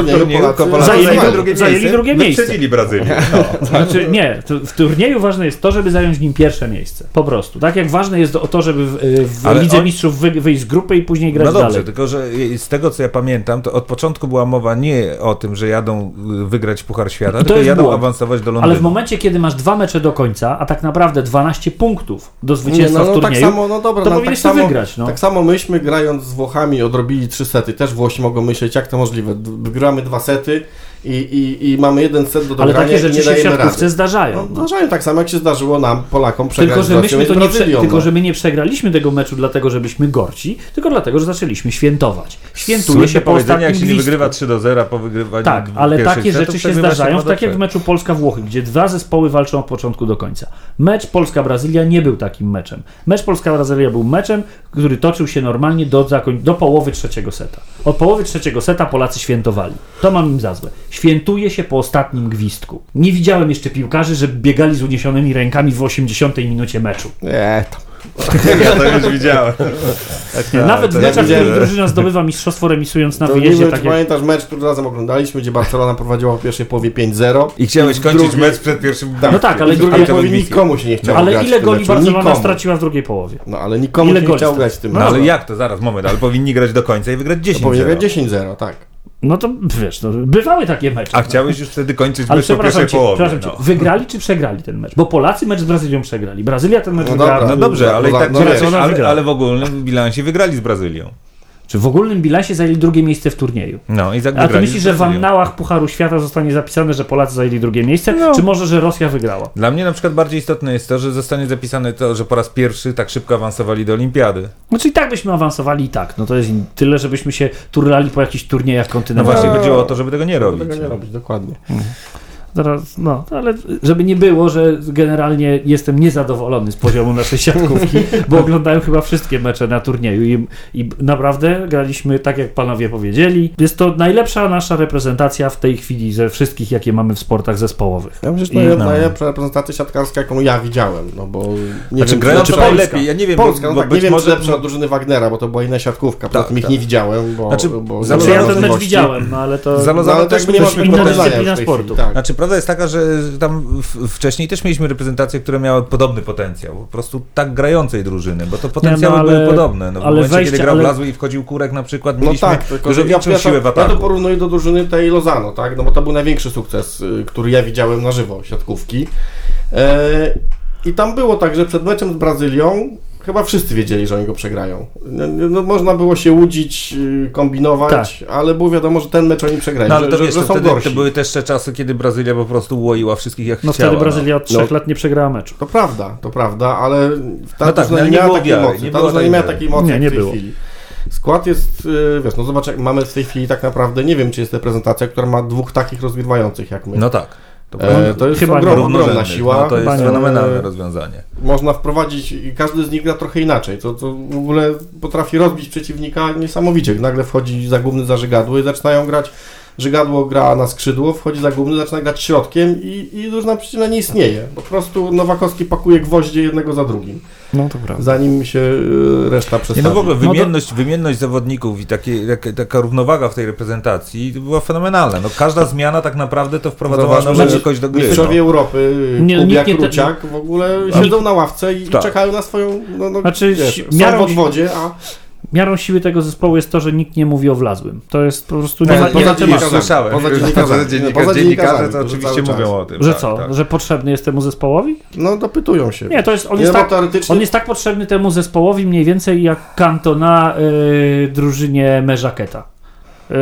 o zajęli drugie- zajęli drugie miejsce. Wyprzedzili Brazylię. No. Znaczy, nie, to w turnieju ważne jest to, żeby zająć nim pierwsze miejsce. Po prostu. Tak jak ważne jest o to, żeby w, w Ale Lidze on- Mistrzów wy, wyjść z grupy i później grać No dobrze, dalej. tylko że z tego co ja pamiętam, to od początku była mowa nie o tym, że jadą y, wygrać Puchar Świata, tylko jest jadą błąd. awansować do Londynu. Ale w momencie, kiedy masz dwa mecze do końca, a tak naprawdę 12 punktów do zwycięstwa Nie, no, no w tak turnieju, samo, no dobra, to no, powinieneś tak to samo, wygrać. No. Tak samo myśmy grając z Włochami odrobili trzy sety. Też Włosi mogą myśleć, jak to możliwe. Gramy dwa sety i, i, i mamy jeden set do Ale dogrania takie i rzeczy się w siatkówce rady. zdarzają. No, No. zdarzają tak samo, jak się zdarzyło nam, Polakom, przegrać Tylko, że myśmy to nie, prze, tylko, no. że my nie przegraliśmy tego meczu dlatego, że byliśmy gorsi, tylko dlatego, że zaczęliśmy świętować. Świętuje Słyszę się po ostatnim jak się nie wygrywa 3 do 0 po wygrywaniu Tak, ale takie setów, rzeczy się zdarzają, do tak jak w meczu Polska-Włochy, gdzie dwa zespoły walczą od początku do końca. Mecz Polska-Brazylia nie był takim meczem. Mecz Polska-Brazylia był meczem, który toczył się normalnie do, do połowy trzeciego seta. Od połowy trzeciego seta Polacy świętowali. To mam im za złe. Świętuje się po ostatnim gwizdku. Nie widziałem jeszcze piłkarzy, że biegali z uniesionymi rękami w 80 minucie meczu. Nie, to Ja to już widziałem. Nie, Nawet w to ja meczach, w widziałem. których drużyna zdobywa mistrzostwo remisując na to nie wyjeździe. wiem, Tak czy jak... pamiętasz mecz, który razem oglądaliśmy, gdzie Barcelona prowadziła w pierwszej połowie 5-0. I chciałeś w kończyć drugiej- mecz przed pierwszym... No tak, ale- w drugiej ale- połowie nikomu się nie chciało Ale grać ile w goli. Barcelona Nikomu. straciła w drugiej połowie? No ale nikomu Ile się nie chciało grać w tym No No meczu. ale jak to? Zaraz, moment, ale powinni grać do końca i wygrać 10 Powinien grać 10-0, tak. No to wiesz, no, bywały takie mecze. A chciałeś już wtedy kończyć Ale mecz po przepraszam pierwszej cię, połowie. przepraszam no. cię, wygrali czy przegrali ten mecz? Bo Polacy mecz z Brazylią przegrali. Brazylia ten mecz No wygrała. No dobrze, ale i tak No no, wiesz, ale, ale w ogólnym bilansie wygrali z Brazylią. Czy w ogólnym bilansie zajęli drugie miejsce w turnieju? No i tak A ty myślisz, że w annałach Pucharu Świata zostanie zapisane, że Polacy zajęli drugie miejsce? No. Czy może, że Rosja wygrała? Dla mnie na przykład bardziej istotne jest to, że zostanie zapisane to, że po raz pierwszy tak szybko awansowali do Olimpiady. Znaczy i tak byśmy awansowali i tak. No to jest tyle, żebyśmy się turlali po jakichś turniejach No kontynentalnych. właśnie chodziło o to, żeby tego nie robić. Tego nie robić, dokładnie. Zaraz, no, ale żeby nie było, że generalnie jestem niezadowolony z poziomu naszej siatkówki, bo oglądałem chyba wszystkie mecze na turnieju i, i naprawdę graliśmy tak, jak panowie powiedzieli. Jest to najlepsza nasza reprezentacja w tej chwili ze wszystkich, jakie mamy w sportach zespołowych. Ja myślę, że to jest no. najlepsza reprezentacja siatkarska, jaką ja widziałem, no bo nie Znaczy wiem, grają czy czy najlepiej, ja nie wiem, Polska, bo, no bo tak, być nie wiem, może... czy lepsza od drużyny Wagnera, bo to była inna siatkówka, poza Tak, tym ich tak. nie widziałem, bo... Znaczy, bo nie Znaczy ja ten mecz widziałem, no ale to... Za Lozano No, ale też tak nie ma byliśmy inna dyscyplina sportu. Tak. Znaczy, prawda jest taka, że tam wcześniej też mieliśmy reprezentacje, które miały podobny potencjał. Po prostu tak grającej drużyny, bo to potencjały no, ale- były podobne. No, w ale momencie, wejście- kiedy grał ale- Blazły i wchodził Kurek na przykład, No mieliśmy tak, tylko dużo że większą ja, siłę w ja, ja ataku. to porównuję do drużyny tej Lozano, tak? No bo to był największy sukces, y, który ja widziałem na żywo, siatkówki. E, I tam było tak, że przed meczem z Brazylią chyba wszyscy wiedzieli, że oni go przegrają. No, no, można było się łudzić, y, kombinować, ale było wiadomo, że ten mecz oni przegrają, No ale że, to że, wiesz, że to, wtedy, gorsi. to były też te czasy, kiedy Brazylia po prostu łoiła wszystkich jak No chciała. wtedy Brazylia od trzech No. lat nie przegrała meczu. To prawda, to prawda, ale ta No tak, no nie nie miała było takiej mocy. nie ta nie tej miała takiej mocy Nie, jak nie w tej było. chwili. Skład jest, y, wiesz, no zobacz, jak mamy w tej chwili tak naprawdę, nie wiem, czy jest reprezentacja, która ma dwóch takich rozgrywających jak my. No tak. To, E, to jest Chyba nie. ogromna, siła. No, to jest nie. fenomenalne E, rozwiązanie. Można wprowadzić i każdy z nich gra trochę inaczej. To, to w ogóle potrafi rozbić przeciwnika niesamowicie. Nagle wchodzi zagubny za żygadło i zaczynają grać. Żygadło gra na skrzydło, wchodzi zagubny, zaczyna grać środkiem i, i różna przyczina nie istnieje. Po prostu Nowakowski pakuje gwoździe jednego za drugim, No to prawda. zanim się y, reszta Nie, przestawi. no w ogóle No to- wymienność, wymienność zawodników i takie, taka, taka równowaga w tej reprezentacji to była fenomenalna. No, każda zmiana tak naprawdę to wprowadzała nową że jakość do gry. Mistrzowie No. Europy, Nie, nie, Kubiak, nie- Ruciak w ogóle Nikt- siedzą na ławce i Tak. czekają na swoją, no, no Znaczy, wiesz, miarą- w odwodzie, a Miarą siły tego zespołu jest to, że nikt nie mówi o Wlazłym. To jest po prostu nie Poza, ma poza dziennikarzami. słyszałem, Poza dziennikarzami. poza dziennika- Poza dziennikarze to oczywiście mówią o tym. Że tak, co? tak. Że potrzebny jest temu zespołowi? no dopytują się. Nie, to jest, on, Nie, jest tak, teoretycznie on jest tak potrzebny temu zespołowi mniej więcej jak Cantona y, drużynie Meżaketa. Y,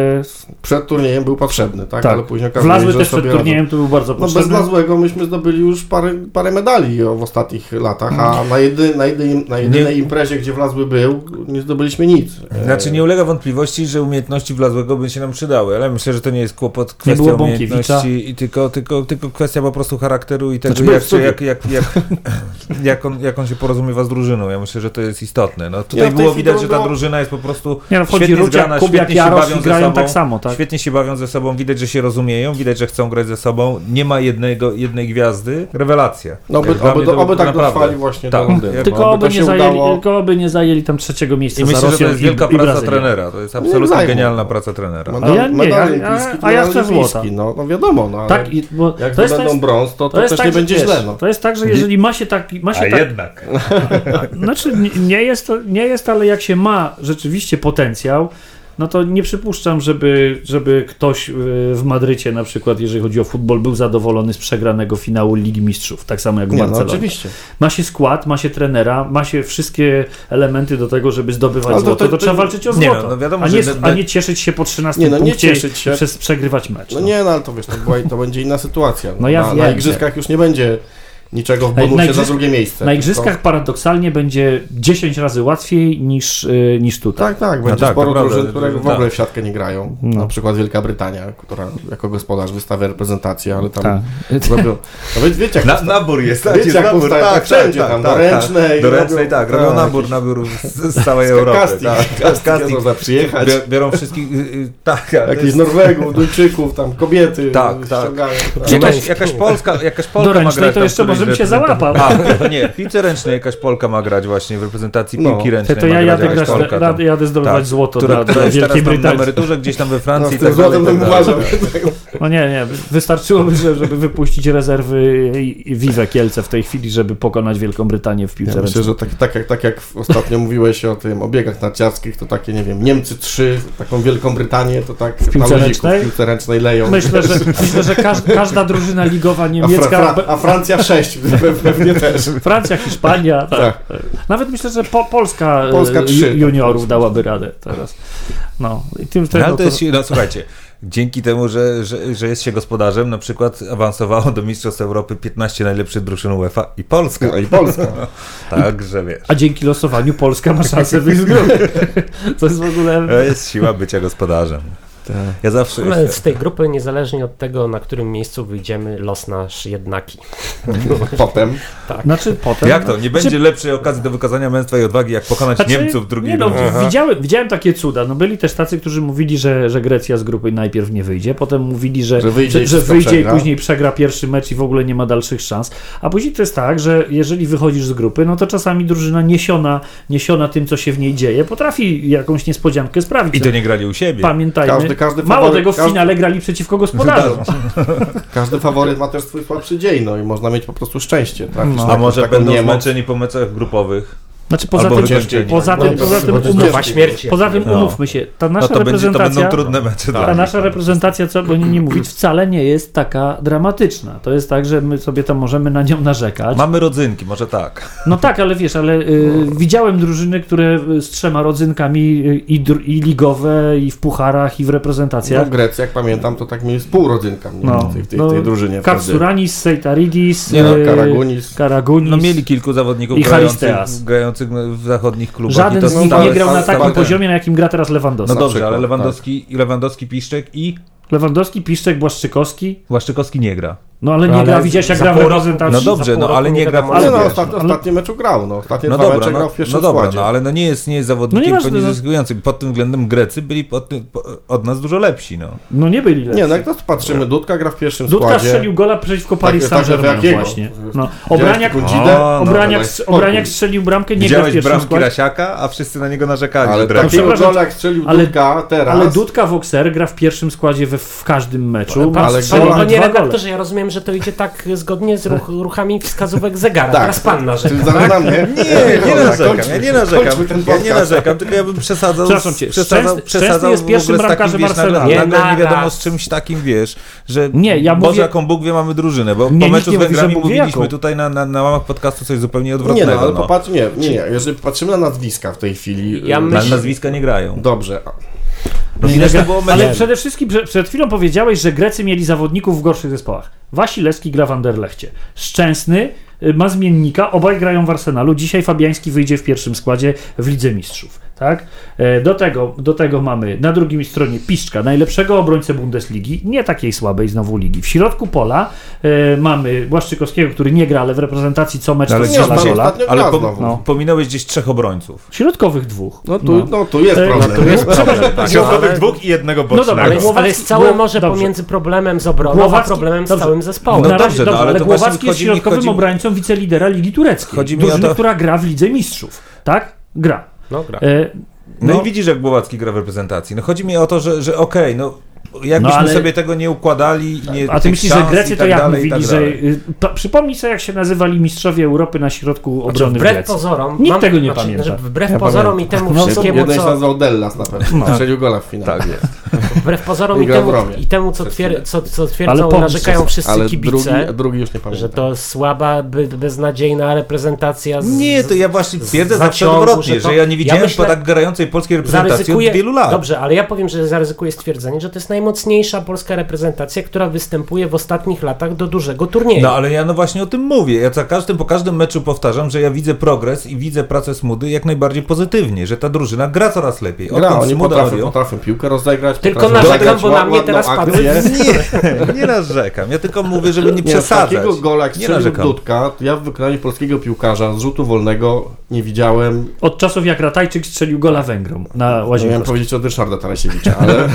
przed turniejem był potrzebny, tak? tak. Ale później okazuje Wlazły też przed turniejem to był bardzo radzą. No bez potrzebny. Wlazłego myśmy zdobyli już parę, parę medali o- w ostatnich latach, a na, jedy, na, jedy, na jedynej imprezie, gdzie Wlazły był, nie zdobyliśmy nic. E, Znaczy nie ulega wątpliwości, że umiejętności Wlazłego by się nam przydały, ale myślę, że to nie jest kłopot, Nie kwestia umiejętności, i tylko, tylko, tylko kwestia po prostu charakteru i tego, Znaczy, jak, jak, jak, jak, jak, on, jak on się porozumiewa z drużyną. Ja myślę, że to jest istotne. No, Nie, tutaj tej było widać, że ta drużyna jest po prostu Nie no, świetnie Ruciak, zgrana, Kubiak, świetnie się Jarosz bawią ze grają sobą. tak samo, tak? Świetnie się bawią ze sobą, widać, że się rozumieją, widać, że chcą grać ze sobą. Nie ma jednego, jednej gwiazdy. Rewelacja. No, oby, dla oby, to oby tak naprawdę- dotrwali właśnie Tak. do Londynu. Tylko no, oby, nie zajęli, udało. tylko oby nie zajęli tam trzeciego miejsca I za myślę, że to Rosją jest i, wielka i praca Brazylią. trenera. To jest Nie absolutnie genialna praca trenera. Medal, A ja nie, medal a- olimpijski, a- a ja chcę złota. No, no wiadomo, no, ale Tak, i, bo jak to jest, będą jest, brąz, to, to, to jest też tak, nie będzie wiesz, źle. No. To jest tak, że jeżeli ma się tak, ma się tak, jednak. Znaczy, nie- nie jest, to, nie jest, ale jak się ma rzeczywiście potencjał, no to nie przypuszczam, żeby, żeby ktoś y, w Madrycie na przykład, jeżeli chodzi o futbol, był zadowolony z przegranego finału Ligi Mistrzów, tak samo jak w no Barcelonie. oczywiście. ma się skład, ma się trenera, ma się wszystkie elementy do tego, żeby zdobywać to- złoto, to, to- to- trzeba walczyć o nie złoto, no, no wiadomo, a, nie, a nie cieszyć się po 13 Nie, no, nie punkcie cieszyć się. i przez przegrywać mecz. No nie, no ale to wiesz, to, była, to będzie inna sytuacja. No ja na, wiem, na igrzyskach już nie będzie niczego w Na- na bonusie za drugie miejsce. Na igrzyskach paradoksalnie będzie 10 razy łatwiej niż, y, niż tutaj. Tak, tak, będzie tak, sporo to drużyn, które w tak. ogóle w siatkę nie grają. No. Na przykład Wielka Brytania, która jako gospodarz wystawia reprezentację, ale tam Tak. robią... No wie- wiecie, jak Na, nabór jest, tak, Wiecie, jest jak nabór, powstaje, tak, wszędzie tam, do ręcznej, do ręcznej, tak, tak, robią nabór, jakiś- nabór z, z całej Europy, casting, tak, casting, przyjechać. Bior- biorą wszystkich, y, y, tak, to Jakichś jest- Norwegów, Duńczyków, tam kobiety Tak, tak. Tak. Jakaś, Polska, jakaś Polka Do ma grać to tam jeszcze może bym się załapał. A, nie, piłce ręcznej jakaś Polka ma grać właśnie w reprezentacji No. piłki ręcznej. To ma ja jadę, grać, Polka ra, tam. jadę zdobywać Tak, złoto która, dla, dla Wielkiej tam na Brytanii. emeryturze gdzieś tam we No, Francji tym tak złotem i No nie, nie. Wystarczyłoby, że- żeby wypuścić rezerwy Vive Kielce w tej chwili, żeby pokonać Wielką Brytanię w piłce Ja myślę, że tak, tak, jak, tak jak ostatnio mówiłeś o tym, o biegach narciarskich, to takie, nie wiem, Niemcy 3, taką Wielką Brytanię, to tak w piłce na luziku, ręcznej? w piłce ręcznej leją. Myślę, że, myślę, że każda, każda drużyna ligowa a, fra, niemiecka, fra, a Francja 6 pewnie też. Francja, Hiszpania, tak. Tak. Nawet myślę, że po, Polska, Polska e, trzy, ju- tak, juniorów dałaby radę teraz. No, i tym No, ale to jest, no słuchajcie, dzięki temu, że, że, że jest się gospodarzem, na przykład awansowało do Mistrzostw Europy 15 najlepszych drużyn UEFA i Polska. No i Polska. Także wiesz, A dzięki losowaniu Polska ma szansę wyjść z grupy. To jest w ogóle... to jest siła bycia gospodarzem. Ja zawsze... Ale z tej grupy, niezależnie od tego, na którym miejscu wyjdziemy, los nasz jednaki. Potem. Znaczy potem... Jak to? Nie będzie lepszej okazji do wykazania męstwa i odwagi, jak pokonać Znaczy, Niemców w drugiej nie no, widziałem, widziałem takie cuda. No byli też tacy, którzy mówili, że, że Grecja z grupy najpierw nie wyjdzie, potem mówili, że, Że wyjdzie i że, wszystko wyjdzie i później przegra pierwszy mecz i w ogóle nie ma dalszych szans. A później to jest tak, że jeżeli wychodzisz z grupy, no to czasami drużyna niesiona, niesiona tym, co się w niej dzieje, potrafi jakąś niespodziankę sprawić. I to nie grali u siebie. Pamiętajmy, Każdy- mało faworyt- tego w każdy- finale grali przeciwko gospodarzom. Każdy faworyt ma też swój słabszy dzień, no i można mieć po prostu szczęście. Trafisz No. A może taką będą zmęczeni po meczach grupowych? Znaczy poza Albo tym, poza tym, No, poza tym, umów, śmierci. poza tym No. umówmy się, ta nasza No to, będzie, to reprezentacja... będą trudne mecze Ta nich. nasza reprezentacja, co by nie mówić, wcale nie jest taka dramatyczna. To jest tak, że my sobie tam możemy na nią narzekać. Mamy rodzynki, może tak. No tak, ale wiesz, ale y, widziałem drużyny, które y, z trzema rodzynkami y, i, dr- i ligowe, i w pucharach, i w No, reprezentacjach. w Grecji, jak pamiętam, to tak mieli z pół rodzynka mniej No. więcej w tej, No, tej drużynie. wtedy. Katsuranis, Seitaridis, Nie no, y, Karagunis. Karagunis. No mieli kilku zawodników I grających, Charisteas. Grających w zachodnich klubach. Żaden z nich nie grał na takim poziomie, na jakim gra teraz No Lewandowski. Na dobrze, ale Lewandowski, i Lewandowski, Piszczek i Lewandowski, Piszczek, Błaszczykowski. Łaszczykowski nie gra. No ale nie Ale gra, widziałeś jak gra w reprezentacji. No dobrze, no ale nie gra w Ale ale no, wiesz, ostat, ale- ostatni meczu grał, no. Ostatnie No dwa dobra, mecze no, grał w pierwszym no dobra, składzie. no ale no nie jest, nie jest zawodnikiem No no. Pod tym względem Grecy byli pod od nas dużo lepsi, no. No nie byli lepsi. Nie, no jak to patrzymy, Dudka gra w pierwszym Dudka składzie. strzelił gola przeciwko Paris Tak, tak, Saint-Germain jakiego? właśnie. No, Obraniak? O, no, Obraniak. Obraniak strzelił bramkę, nie gra w pierwszym bramki składzie. Rasiaka, a wszyscy na niego narzekali. Ale takiego gola jak strzelił Dudka teraz. Ale Dudka Voxer gra w pierwszym składzie we, w każdym meczu. Ale gola- Panie redaktorze, ja rozumiem, że to idzie tak zgodnie z ruch, ruchami wskazówek zegara. Tak. Teraz pan narzeka. Zaraz na mnie? Nie, nie narzekam, ja nie narzekam, ja nie narzekam, tylko ja bym przesadzał, Przepraszam cię, przesadzał, przesadzał jest pierwszym bramkarzem Arsenalu. Nie nie wiadomo z czymś takim, wiesz, że Nie, ja Boże, mówię- jaką Bóg wie mamy drużynę, bo Nie, po meczu nie z Węgrami mówiliśmy tutaj na, na, na łamach podcastu coś zupełnie Nie odwrotnego. no, ale no. popatrz, nie, nie, nie. Jeżeli patrzymy na nazwiska w tej chwili. Ja y, Na myśl- nazwiska nie grają. Dobrze. No, widać, to było Ale przede wszystkim prze- przed chwilą powiedziałeś, że Grecy mieli zawodników w gorszych zespołach. Wasilewski gra w Anderlechcie. Szczęsny y, ma zmiennika, obaj grają w Arsenalu. Dzisiaj Fabiański wyjdzie w pierwszym składzie w Lidze Mistrzów. Tak? E, Do, tego, do tego mamy na drugim stronie Piszczka, najlepszego obrońcę Bundesligi, nie takiej słabej znowu ligi. W środku pola e, mamy Błaszczykowskiego, który nie gra, ale w reprezentacji co mecz Ale to Nie, strzela gola. Ale po, no. pominąłeś gdzieś trzech obrońców. Środkowych dwóch. No tu, No. no. tu jest E, problem. no tu jest problem. Tak, Środkowych ale- dwóch i jednego dobra, bocznego. ale Ale, Głowacki- ale jest całe morze dobrze. pomiędzy problemem z obroną, a Głowacki- problemem z dobrze. całym zespołem. No na razie dobrze, no, dobrze, ale ale Głowacki jest środkowym chodzi mi- obrońcą wicelidera Ligi Tureckiej. Chodzi mi o Drużyny, to- która gra w Lidze Mistrzów. Tak? Gra. No, gra. E, No, no, i widzisz, jak Głowacki gra w reprezentacji. No chodzi mi o to, że, że okej, no jakbyśmy No, ale- sobie tego nie układali, nie, a ty myślisz, że Grecy i to tak jak dalej, mówili, tak że... y, pa- Przypomnij sobie, jak się nazywali mistrzowie Europy na środku Znaczy, obrony w wbrew Grecji. pozorom, Nikt tego nie pamięta. Że wbrew Ja pozorom i temu No, wszystkiemu, Jeden się co... nazywał Dellas na pewno. No. Strzelił gola w finale. Tak jest. Wbrew pozorom i temu, i temu co, twier- co, co Ale twierdzą, pomysł narzekają wszyscy Ale kibice, drugi, drugi już nie pamiętam. że to słaba, by, beznadziejna reprezentacja. Z, Nie, to ja właśnie twierdzę zawsze odwrotnie, że to- ja nie widziałem tak grającej polskiej reprezentacji od wielu lat. Dobrze, ale ja powiem, że zaryzykuję stwierdzenie, że to jest najmocniejsza polska reprezentacja, która występuje w ostatnich latach do dużego turnieju. No ale ja no właśnie o tym mówię. Ja za każdym, po każdym meczu powtarzam, że ja widzę progres i widzę pracę Smudy jak najbardziej pozytywnie, że ta drużyna gra coraz lepiej. Gra, Odkąd oni Smuda potrafią, odjął- potrafią piłkę rozegrać, Tylko narzekam, bo na mnie teraz akcję. padły- Nie, nie narzekam. Ja tylko mówię, żeby nie Nie, przesadzać. takiego gola jak nie narzekam. Dudka, to ja w wykonaniu polskiego piłkarza z rzutu wolnego nie widziałem. Od czasów jak Ratajczyk strzelił gola Węgrom na Nie miałem Łazienkowskiej. powiedzieć od Ryszarda Tarasiewicza, ale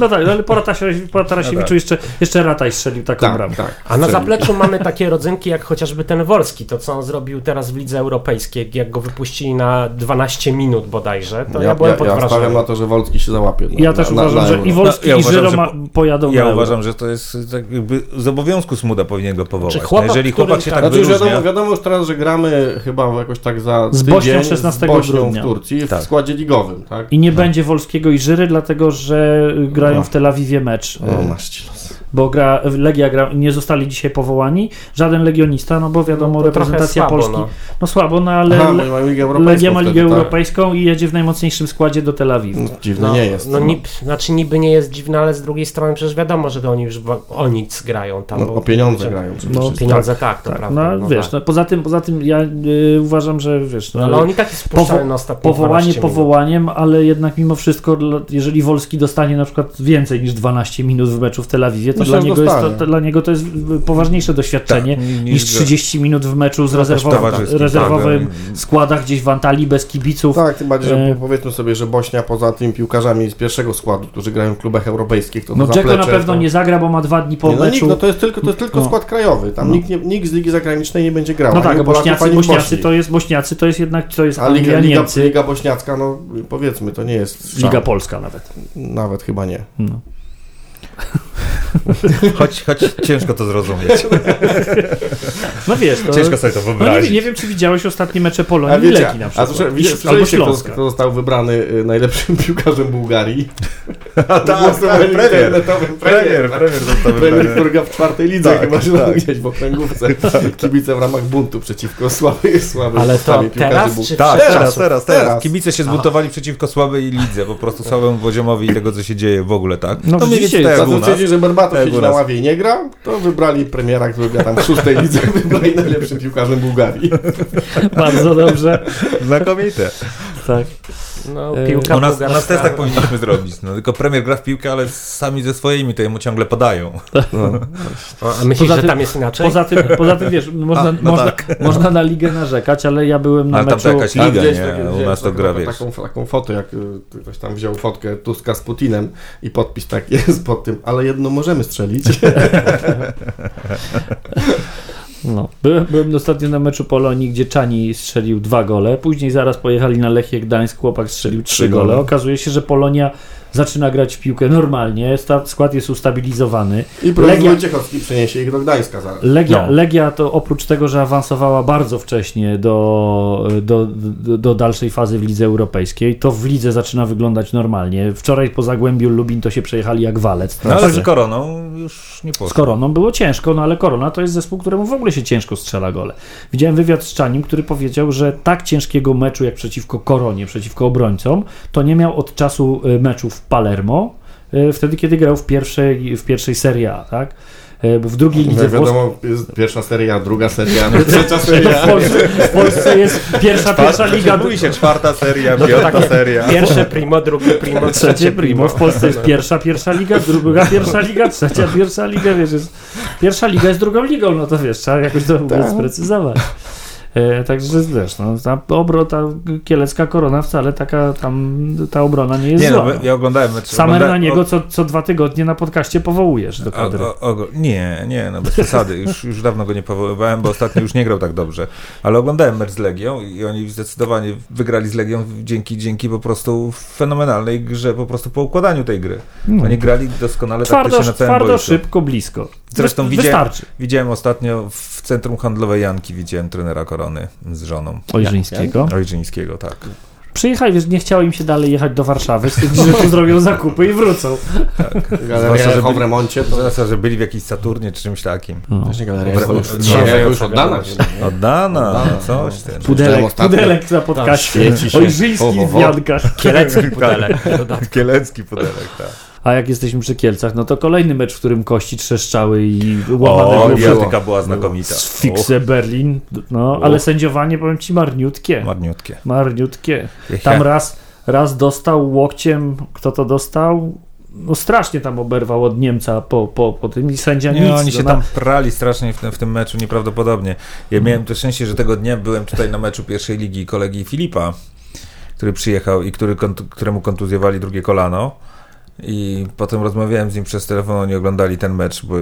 No tak, ale po Ratasiewiczu, po Tarasiewiczu jeszcze, jeszcze Rataj strzelił taką tak, bramkę. tak. A na zapleczu mamy takie rodzynki jak chociażby ten Wolski, to co on zrobił teraz w Lidze Europejskiej, jak go wypuścili na 12 minut bodajże, to ja, ja, byłem ja, pod ja wrażeniem. stawiam na to, że Wolski się załapie. Na, Ja też na, uważam, na że i Wolski, No, ja i uważam, Żyro że ma, po- pojadą Ja uważam, że to jest tak jakby z obowiązku Smuda powinien go powołać. Czy chłopak, No, Jeżeli który- chłopak się tak tak, Znaczy wyróżnia... wiadomo, wiadomo już teraz, że gramy chyba jakoś tak za Z tydzień Bośnią 16 z Bośnią grudnia. w Turcji Tak. w składzie ligowym, tak? I nie będzie Wolskiego i Żyry, dlatego że grają No. w Tel Awiwie mecz. O, y, masz ci los. Bo gra, Legia gra, nie zostali dzisiaj powołani, żaden legionista, no bo wiadomo, No reprezentacja słabo, Polski. No. no. słabo, no ale Aha, Le- bo mają Ligę Legia ma Ligę wtedy, tak. Europejską i jedzie w najmocniejszym składzie do Tel Awiwu. No, dziwne No, nie jest. No, nib, znaczy niby nie jest dziwne, ale z drugiej strony przecież wiadomo, że to oni już o nic grają tam. No, bo- o pieniądze że- grają No, wszystkim. Pieniądze tak, to Tak, prawda. no, wiesz, tak. no, poza tym, poza tym ja y, uważam, że wiesz, no, No, ale oni tak jest spuszczany na ostatnie powołanie 12 minut. powołaniem, ale jednak mimo wszystko, jeżeli Wolski dostanie na przykład więcej niż 12 minut w meczu w Tel Awiwie, to dla niego, jest to, to, dla niego to jest poważniejsze doświadczenie Tak, ni- niż 30 minut w meczu z rezerwowym, towarzyskim, rezerwowym tak. składach gdzieś w Antalii bez kibiców. Tak, tym bardziej, że E, powiedzmy sobie, że Bośnia poza tym piłkarzami z pierwszego składu, którzy grają w klubach europejskich, to No to Dzeko na pewno to... nie zagra, bo ma dwa dni po Nie, no, nikt, meczu. no to jest tylko, to jest tylko No. skład krajowy. Tam No. nikt, nie, nikt z ligi zagranicznej nie będzie grał. No tak, Bośniacy, Bośniacy Bośni. to jest Bośniacy to jest jednak to jest A Liga, Anglia, Liga, Niemcy, Liga Bośniacka, no powiedzmy, to nie jest. Liga Polska nawet. Nawet chyba nie. No. Choć, choć ciężko to zrozumieć. no wiesz, to... Ciężko sobie to No nie, wyobrazić. nie wiem, czy widziałeś ostatnie mecze A Polonii i wiecie, Legii na a przykład. słyszę, I- widzicie, albo kto, Śląska. kto został wybrany y, najlepszym piłkarzem Bułgarii? tak, tak, premier. Premier, premier został Premier, wybrany. który gra w czwartej lidze, Tak, chyba się tak. gdzieś w okręgówce. Kibice w ramach buntu przeciwko słabej, słabej Ale to teraz Tak, Teraz, teraz, teraz, teraz. Kibice się zbuntowali przeciwko słabej lidze, po prostu słabemu poziomowi i tego, co się dzieje w ogóle, tak? No to mniej więcej tak nas. stwierdzili, że Berbatow siedzi na ławie i nie gra, to wybrali premiera, który gra tam w szóstej lidze, wybrali najlepszym piłkarzem Bułgarii. Bardzo dobrze. Znakomite. Tak. No, E, piłka U nas, u nas też tak powinniśmy zrobić. No, tylko premier gra w piłkę, ale sami ze swoimi to jemu ciągle podają. O, A myślisz, Poza że tym- tam jest inaczej? Poza tym, poza tym wiesz, można, A, no można, tak. można na ligę narzekać, ale ja byłem na Ale tam meczu... to jakaś A liga, widziałeś nie? takie- U nas to taką- gra, wiesz. Taką, taką fotę, jak y, ktoś tam wziął fotkę Tuska z Putinem i podpis tak jest pod tym, ale jedno możemy strzelić. No. Byłem, byłem ostatnio na meczu Polonii, gdzie Czani strzelił dwa gole, później zaraz pojechali na Lechię Gdańsk, chłopak strzelił trzy Trzy gole. gole. Okazuje się, że Polonia zaczyna grać w piłkę normalnie, sta- skład jest ustabilizowany. I Legia- Wojciechowski przeniesie ich do Gdańska zaraz. Legia, No. Legia to oprócz tego, że awansowała bardzo wcześnie do, do, do, do dalszej fazy w lidze europejskiej, to w lidze zaczyna wyglądać normalnie. Wczoraj po Zagłębiu Lubin to się przejechali jak walec. No ale z koroną już nie poszło. z Koroną było ciężko, no ale Korona to jest zespół, któremu w ogóle się ciężko strzela gole. Widziałem wywiad z Czanim, który powiedział, że tak ciężkiego meczu jak przeciwko Koronie, przeciwko obrońcom, to nie miał od czasu y, meczu w Palermo, y, wtedy kiedy grał w pierwszej, w pierwszej Serie A, tak? Bo w drugiej lidze włoskiej wiadomo, jest pierwsza seria, druga seria, trzecia no, seria. w, Polsce, w Polsce jest pierwsza, pierwsza liga, Mówi się czwarta seria, No to piąta takie seria. Pierwsze primo, drugie primo, trzecie primo. W Polsce jest pierwsza, pierwsza liga, druga pierwsza liga, trzecia pierwsza liga, wiesz, jest, pierwsza liga jest drugą ligą, no to wiesz, trzeba jakoś to tak. sprecyzować. E, także wiesz, no, ta obro, ta kielecka korona wcale taka tam, ta obrona nie jest Nie zła. no, ja oglądałem mecz. Samer na oglądałem- niego co, co dwa tygodnie na podcaście powołujesz do O, kadry. o, o, nie, nie, no bez przesady. Już, już dawno go nie powoływałem, bo ostatnio już nie grał tak dobrze. Ale oglądałem mecz z Legią i oni zdecydowanie wygrali z Legią dzięki, dzięki po prostu fenomenalnej grze, po prostu po układaniu tej gry. No. Oni grali doskonale Twardo, taktycznie na całym twardo boisku. szybko, blisko. Zresztą Wy- widziałem-. Widziałem ostatnio w centrum handlowej Janki, widziałem trenera Korony z żoną. Ojrzyńskiego. Ojrzyńskiego, tak. Przyjechali, wiesz, nie chciało im się dalej jechać do Warszawy, stwierdzili, że tu zrobią zakupy i wrócą. Galeria Zwłaszcza, że w byli- remoncie, to Zwłaszcza, że byli w jakiejś Saturnie czy czymś takim. właśnie Galeria Echo już, nie, już oddana. Oddana, Oddana, coś. no. Ten. Pudelek, pudelek na podcaście. Ojrzyński w. Jankach. Kielecki pudelek. dodatkowo. Kielecki pudelek, tak. A jak jesteśmy przy Kielcach, no to kolejny mecz, w którym kości trzeszczały i łamane O, było była znakomita. z Fixe Berlin, no, Uch. ale sędziowanie, powiem ci, marniutkie. Marniutkie. Marniutkie. Tam raz, raz dostał łokciem, kto to dostał? No strasznie tam oberwał od Niemca po, po, po tym i sędzia Nie, nic. oni no, się na- tam prali strasznie w, tym- w tym meczu nieprawdopodobnie. Ja miałem to szczęście, że tego dnia byłem tutaj na meczu pierwszej ligi kolegi Filipa, który przyjechał i który, któremu kontuzjowali drugie kolano. I potem rozmawiałem z nim przez telefon, oni oglądali ten mecz bo,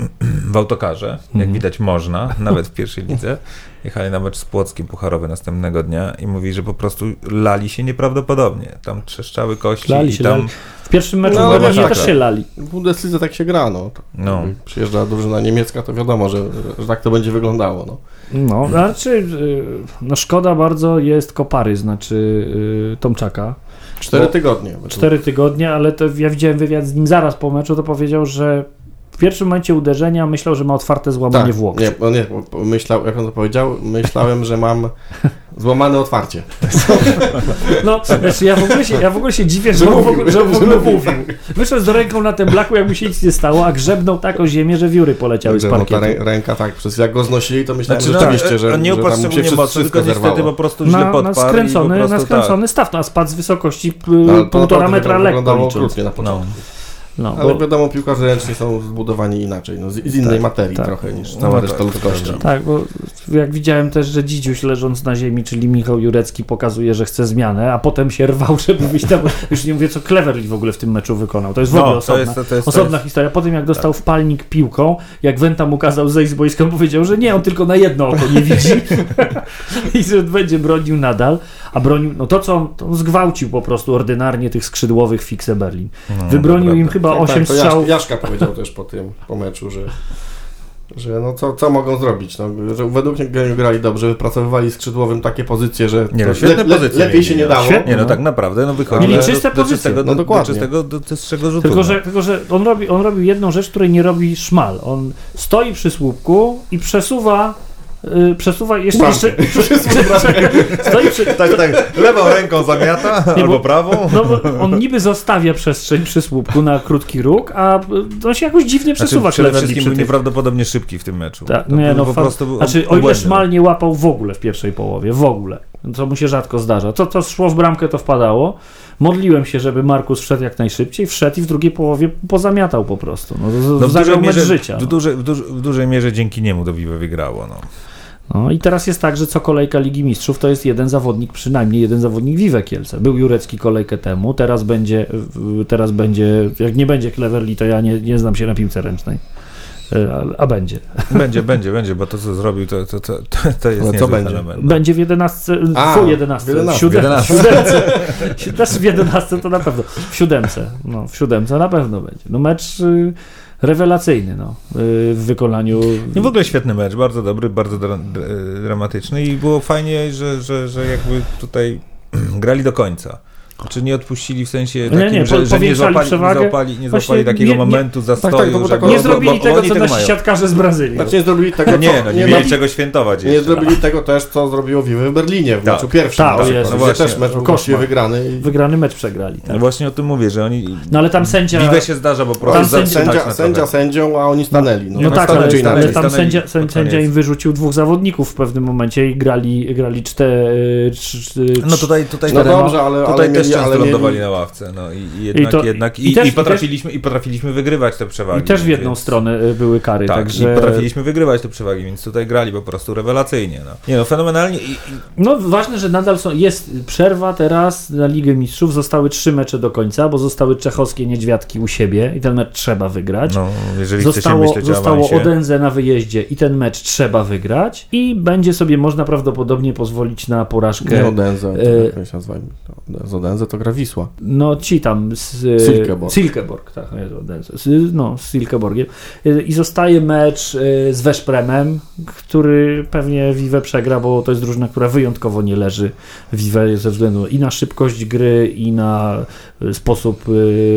w autokarze, jak Mhm. widać można, nawet w pierwszej lidze. Jechali na mecz z Płockiem Pucharowy następnego dnia i mówi, że po prostu lali się nieprawdopodobnie. Tam trzeszczały kości Lali i się, tam... lali. W pierwszym meczu No, w Berlinie tak, też się lali. W Bundeslidze tak się gra, no. No. Przyjeżdża drużyna niemiecka, to wiadomo, że, że tak to będzie wyglądało, no. No, znaczy, y, no szkoda bardzo jest Kopary, znaczy y, Tomczaka. Cztery Bo- tygodnie. Cztery tygodnie, ale to ja widziałem wywiad z nim zaraz po meczu, to powiedział, że w pierwszym momencie uderzenia myślał, że ma otwarte złamanie tak, w łokciu. nie, on nie, bo myślał, jak on to powiedział, myślałem, że mam złamane otwarcie. No, znaczy ja w ogóle się, ja w ogóle się dziwię, że on w ogóle, że on w ogóle mówił. Wyszedł z ręką na tym blaku, jak mu się nic nie stało, a grzebnął tak o ziemię, że wióry poleciały z Że no, ta parkietu. rę, ręka tak, przez jak go znosili, to myślałem Znaczy, rzeczywiście, no, że, on nie że tam mu się wszystko, mocno, tylko wszystko niestety po zerwało. prostu źle Na, na, podparł i po skręcony, prostu na tak. skręcony staw, no, a spadł z wysokości No, półtora metra lekko wyglądało okrutnie na początku. No, Ale bo, wiadomo, piłkarze ręczni są zbudowani inaczej, no, z, z innej Tak, materii tak. trochę niż No, cała to- reszta to ludzkości. prawda. tak, bo jak widziałem też, że Dzidziuś leżąc na ziemi, czyli Michał Jurecki pokazuje, że chce zmianę, a potem się rwał, żeby wyjść tam. Już nie mówię, co Cleverly w ogóle w tym meczu wykonał. To jest w ogóle No, to osobna, jest, to jest, to osobna jest, historia. Potem jak dostał wpalnik piłką, jak Wenta mu kazał zejść z boiska, powiedział, że nie, on tylko na jedno oko nie widzi i że będzie bronił nadal, a bronił, no to co on, zgwałcił po prostu ordynarnie tych skrzydłowych Fixe Berlin. no, Wybronił im chyba Tak, 8 tak, to strzałów. Jasz, Jaszka powiedział też po tym, po meczu, że, że no co, co mogą zrobić, no, że według niego grali dobrze, wypracowywali skrzydłowym takie pozycje, że Nie, no, le, świetne le, pozycje lepiej mieli, się nie no. dało. Nie, no tak naprawdę, no wychodzi Mieli do- czyste do, pozycje. czystego, No do, do dokładnie. czystego, do czystego rzutu. Tylko no. że, tylko, że on, robi, on robił jedną rzecz, której nie robi szmal. On stoi przy słupku i przesuwa. Y, przesuwa jeszcze. Jeszcze stoi przy, Tak, tak, lewą ręką zamiata, Nie, albo bo- prawą. no, bo on niby zostawia przestrzeń przy słupku na krótki róg, a y, on się jakoś dziwnie przesuwa Znaczy, przede wszystkim przy był nieprawdopodobnie szybki w tym meczu. Tak, To nie, no, po fa- prostu był znaczy, o ile szmal nie łapał w ogóle w pierwszej połowie, w ogóle, co mu się rzadko zdarza. Co to szło w bramkę, to wpadało. Modliłem się, żeby Markus wszedł jak najszybciej, wszedł i w drugiej połowie pozamiatał po prostu. No, No, w, dużej mierze, życia. w, No. dużej, w, w dużej mierze dzięki niemu to Vive wygrało. No. No i teraz jest tak, że co kolejka Ligi Mistrzów to jest jeden zawodnik, przynajmniej jeden zawodnik Vive Kielce. Był Jurecki kolejkę temu, teraz będzie, teraz będzie, jak nie będzie Cleverly, to ja nie, nie znam się na piłce ręcznej. E, A, a będzie. Będzie, będzie, będzie, bo to co zrobił to, to, to, to, jest Ale co będzie? No. Będzie w 11, A, w 11, w 11. w siódemce, W w siódemce. Też w 11 to na pewno. W siódemce, no w siódemce na pewno będzie. No mecz y, rewelacyjny, no, y, w wykonaniu... No w ogóle świetny mecz, bardzo dobry, bardzo dra dra dramatyczny i było fajnie, że, że, że jakby tutaj grali do końca. Czy nie odpuścili w sensie takim, nie, że, po- że nie złapali, nie przewagę. złapali, nie Właśnie złapali takiego nie- nie- momentu zastoju, tak, że, tak- Nie zrobili bo tego, co tego nasi mają. siatkarze z Brazylii. Znaczy nie zrobili tego, co, Nie, no nie, nie, mieli no, czego świętować nie jeszcze. zrobili tego też, co zrobiło Vive w Berlinie w Tak. meczu pierwszym. Tak, na o przykład, Jezu. gdzie Właśnie. też mecz właściwie wygrany. I... Wygrany mecz przegrali, tak. No właśnie o tym mówię, że oni... No ale tam sędzia... Vive się zdarza, bo po Tam prostu sędzia- Sędzia, sędzią, a oni stanęli. No, No tak tak, ale, tam stanęli sędzia, im wyrzucił dwóch zawodników w pewnym momencie i grali, grali cztery... No tutaj, tutaj, No dobrze, ale, tutaj ale też często ale lądowali mieli, na ławce. No i, i jednak, I to- jednak i i, też- i, i potrafiliśmy, i potrafiliśmy wygrywać te przewagi. I też w jedną więc- stronę y, były kary, Tak, także... i potrafiliśmy wygrywać te przewagi, więc tutaj grali po prostu rewelacyjnie. No. Nie no, fenomenalnie i, i No ważne, że nadal są, jest przerwa teraz na Ligę Mistrzów, zostały trzy mecze do końca, bo zostały czechowskie niedźwiadki u siebie i ten mecz trzeba wygrać. no, jeżeli Zostało, myśleć o zostało awansie, Odense na wyjeździe i ten mecz trzeba wygrać i będzie sobie można prawdopodobnie pozwolić na porażkę. Nie Odense, E, to jak się nazywa? Z Odense Odense to gra Wisła. No ci tam z Silkeborg. Silkeborg, tak, no, z Silkeborgiem. Y, I zostaje mecz y, z Weszpremem, który pewnie Vive przegra, bo to jest drużyna, która wyjątkowo nie leży Vive ze względu i na szybkość gry, i na sposób